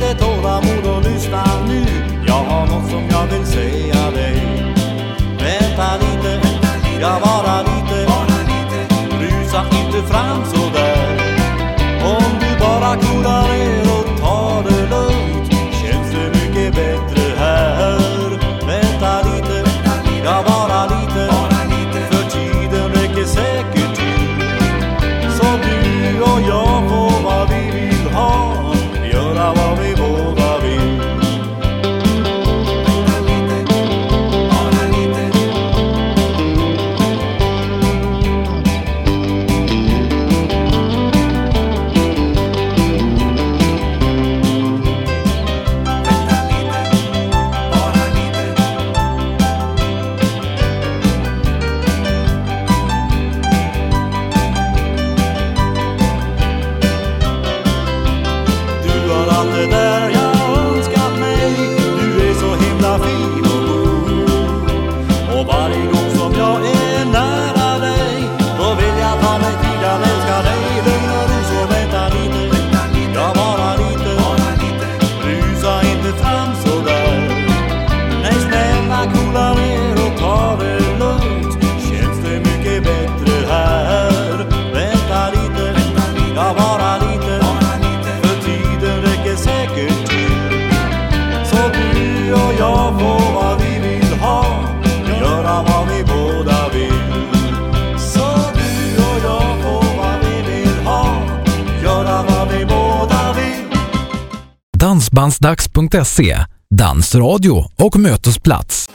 lite tålamod och lyssna nu. Jag har något som jag vill säga dig. Vänta lite, ja bara lite. Rusa inte fram sådär. Om du bara kurar er dansradio.se, dansradio och mötesplats.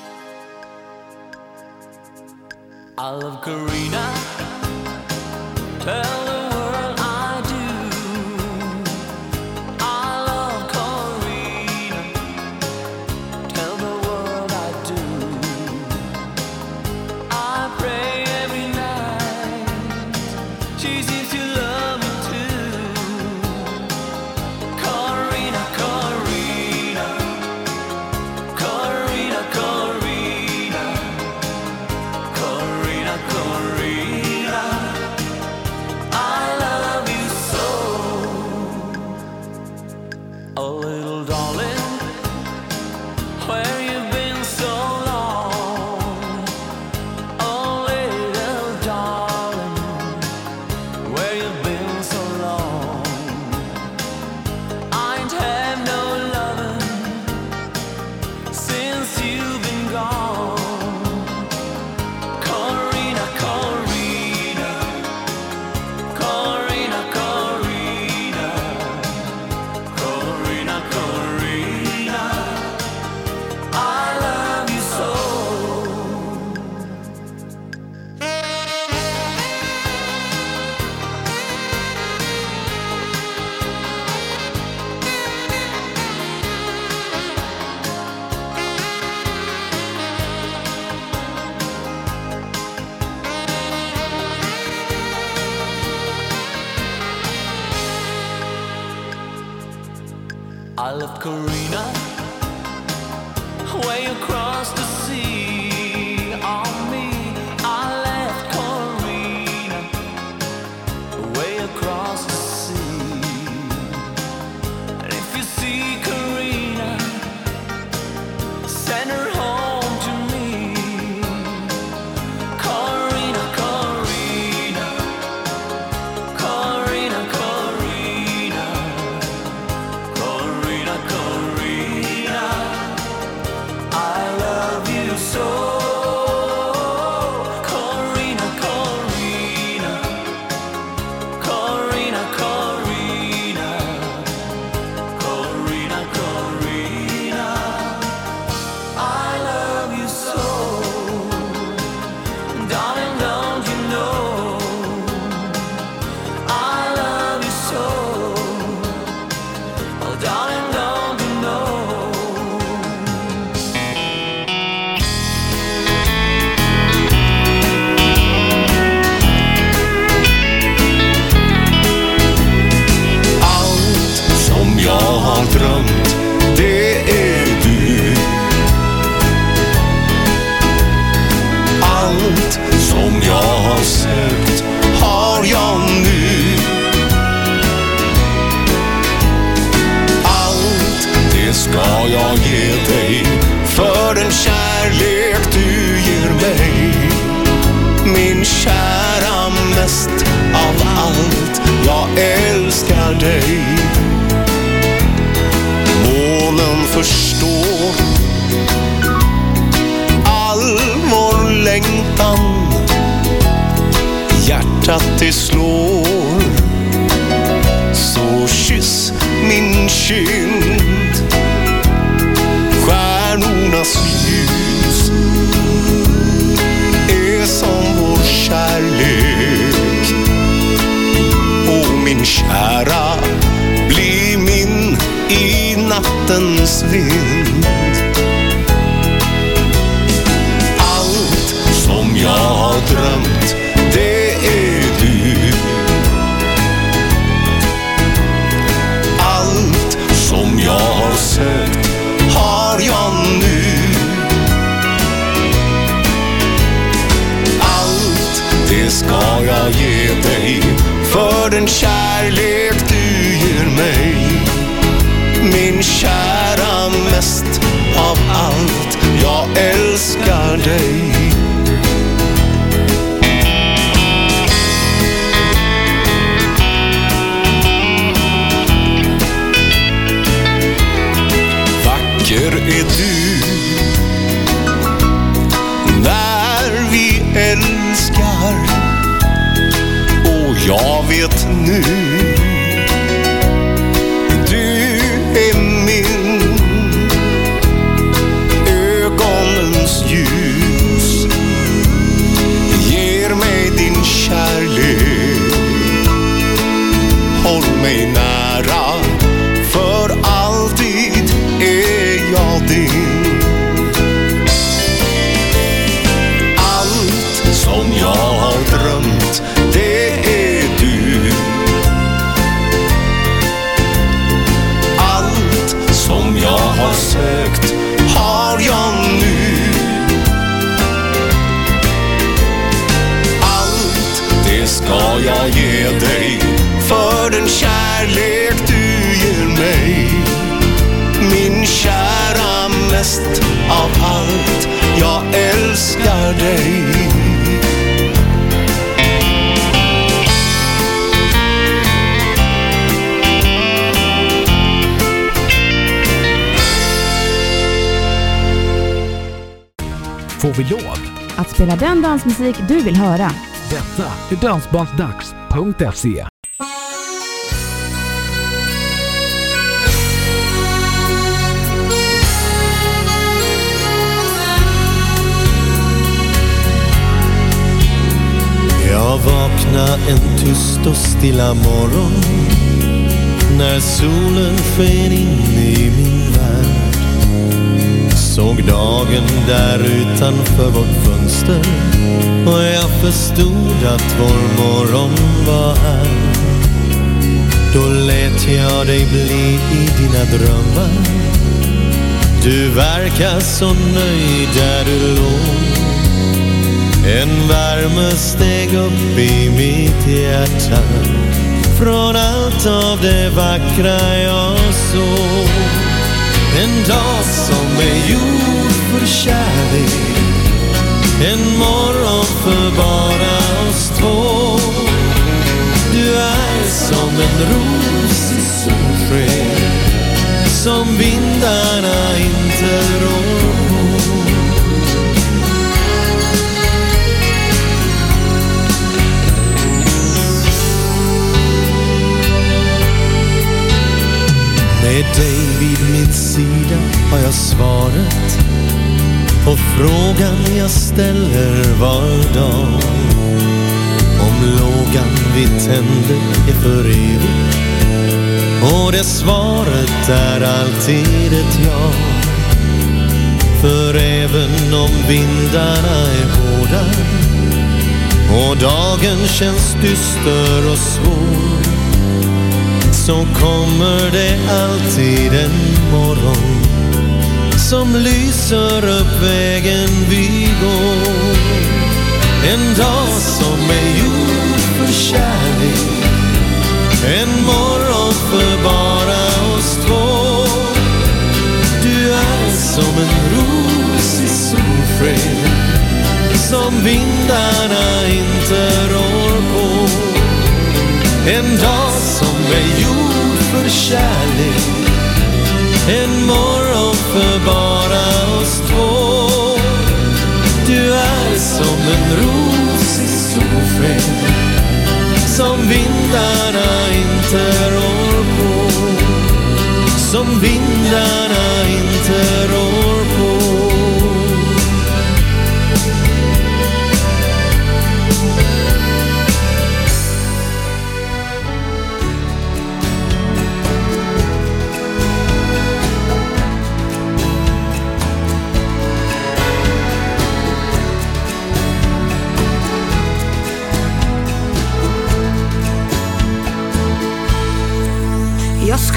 Dansbandsdags.se. drömmar. Du verkar så nöjd där du låg. En värme steg upp i mitt hjärta från allt av det vackra jag såg. En dag som är gjord för kärlek En morgon för bara oss två Du är som en ros i solsken som vindarna inte rår på Med dig vid min sida har jag svaret på frågan jag ställer var dag. Om lågan vi tänder är för evigt och det svaret är alltid ett ja. För även om vindarna är hårda och dagen känns dyster och svår så kommer det alltid en morgon som lyser upp vägen vi går. En dag som är gjord för kärlek, en morgon för bara oss två. Du är som en ros i solsken som vindarna inte rår på. En dag som är gjord för kärlek En morgon för bara oss två Du är som en ros i solsken som vindarna inte rår på. Som vindarna inte rår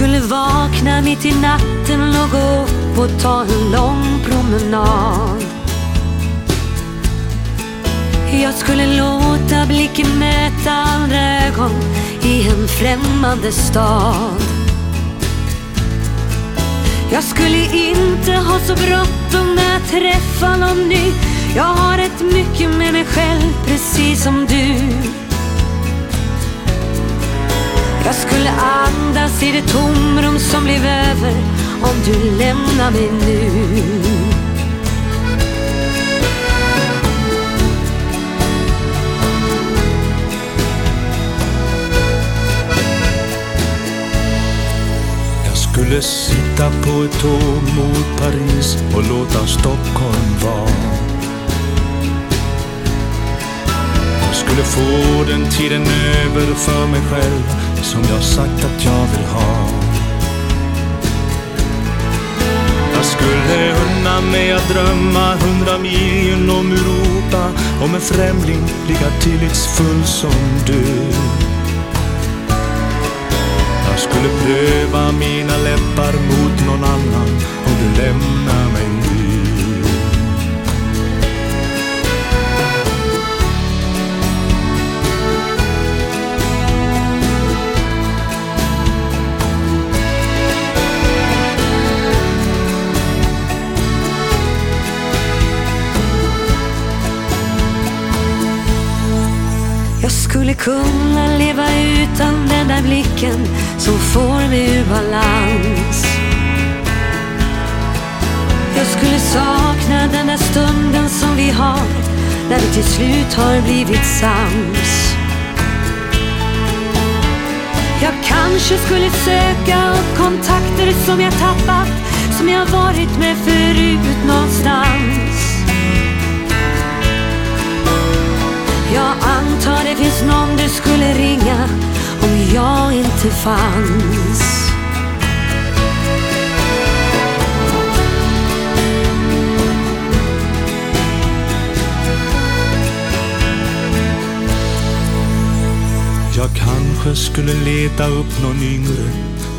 skulle vakna mitt i natten och gå upp och ta en lång promenad. Jag skulle låta blicken möta andra ögon i en främmande stad. Jag skulle inte ha så bråttom när jag träffar någon ny. Jag har rätt mycket med mig själv, precis som du. Jag skulle andas i det tomrum som blev över om du lämnar mig nu. Jag skulle sitta på ett tåg mot Paris och låta Stockholm vara. Jag skulle få den tiden över för mig själv som jag sagt att jag vill ha. Jag skulle unna mig att drömma hundra mil genom Europa om en främling lika tillitsfull som du. Jag skulle pröva mina läppar mot någon annan om du lämnar mig nu. Skulle kunna leva utan den där blicken som får mig ur balans. Jag skulle sakna den där stunden som vi har när vi till slut har blivit sams. Jag kanske skulle söka upp kontakter som jag tappat, som jag varit med förut någonstans. Jag antar det finns någon du skulle ringa om jag inte fanns. Jag kanske skulle leta upp någon yngre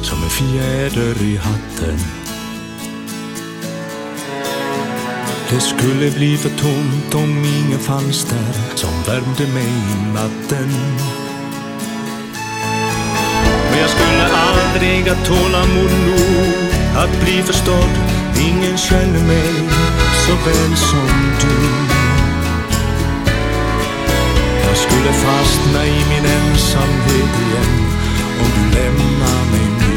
som en fjäder i hatten. Det skulle bli för tomt om ingen fanns där som värmde mig i natten. Men jag skulle aldrig ha tålamod nog att bli förstådd. Ingen känner mig så väl som du. Jag skulle fastna i min ensamhet igen om du lämnar mig nu.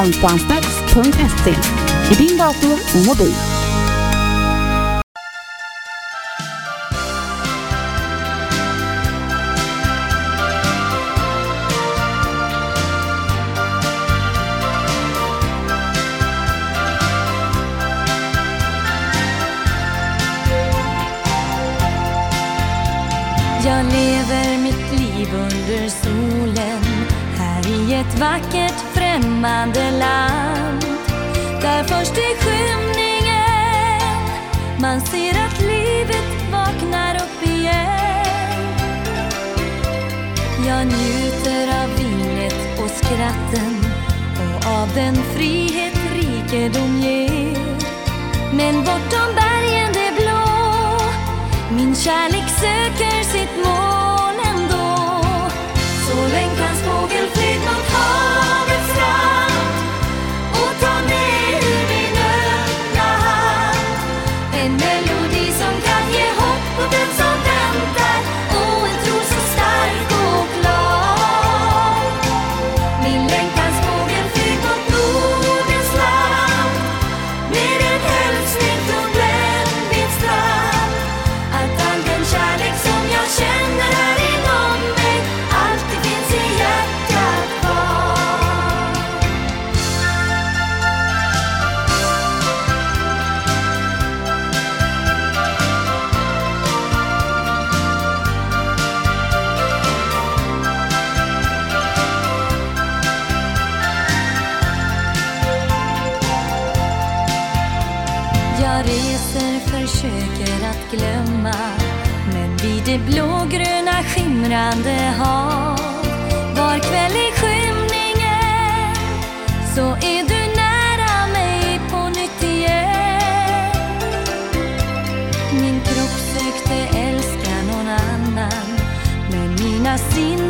Dansbandsdags.se i din dator och mobil. av den frihet rikedom ger. Men bortom bergen det blå, min kärlek söker glimrande hav. Var kväll i skymningen så är du nära mig på nytt igen. Min kropp sökte älska någon annan men mina sinnen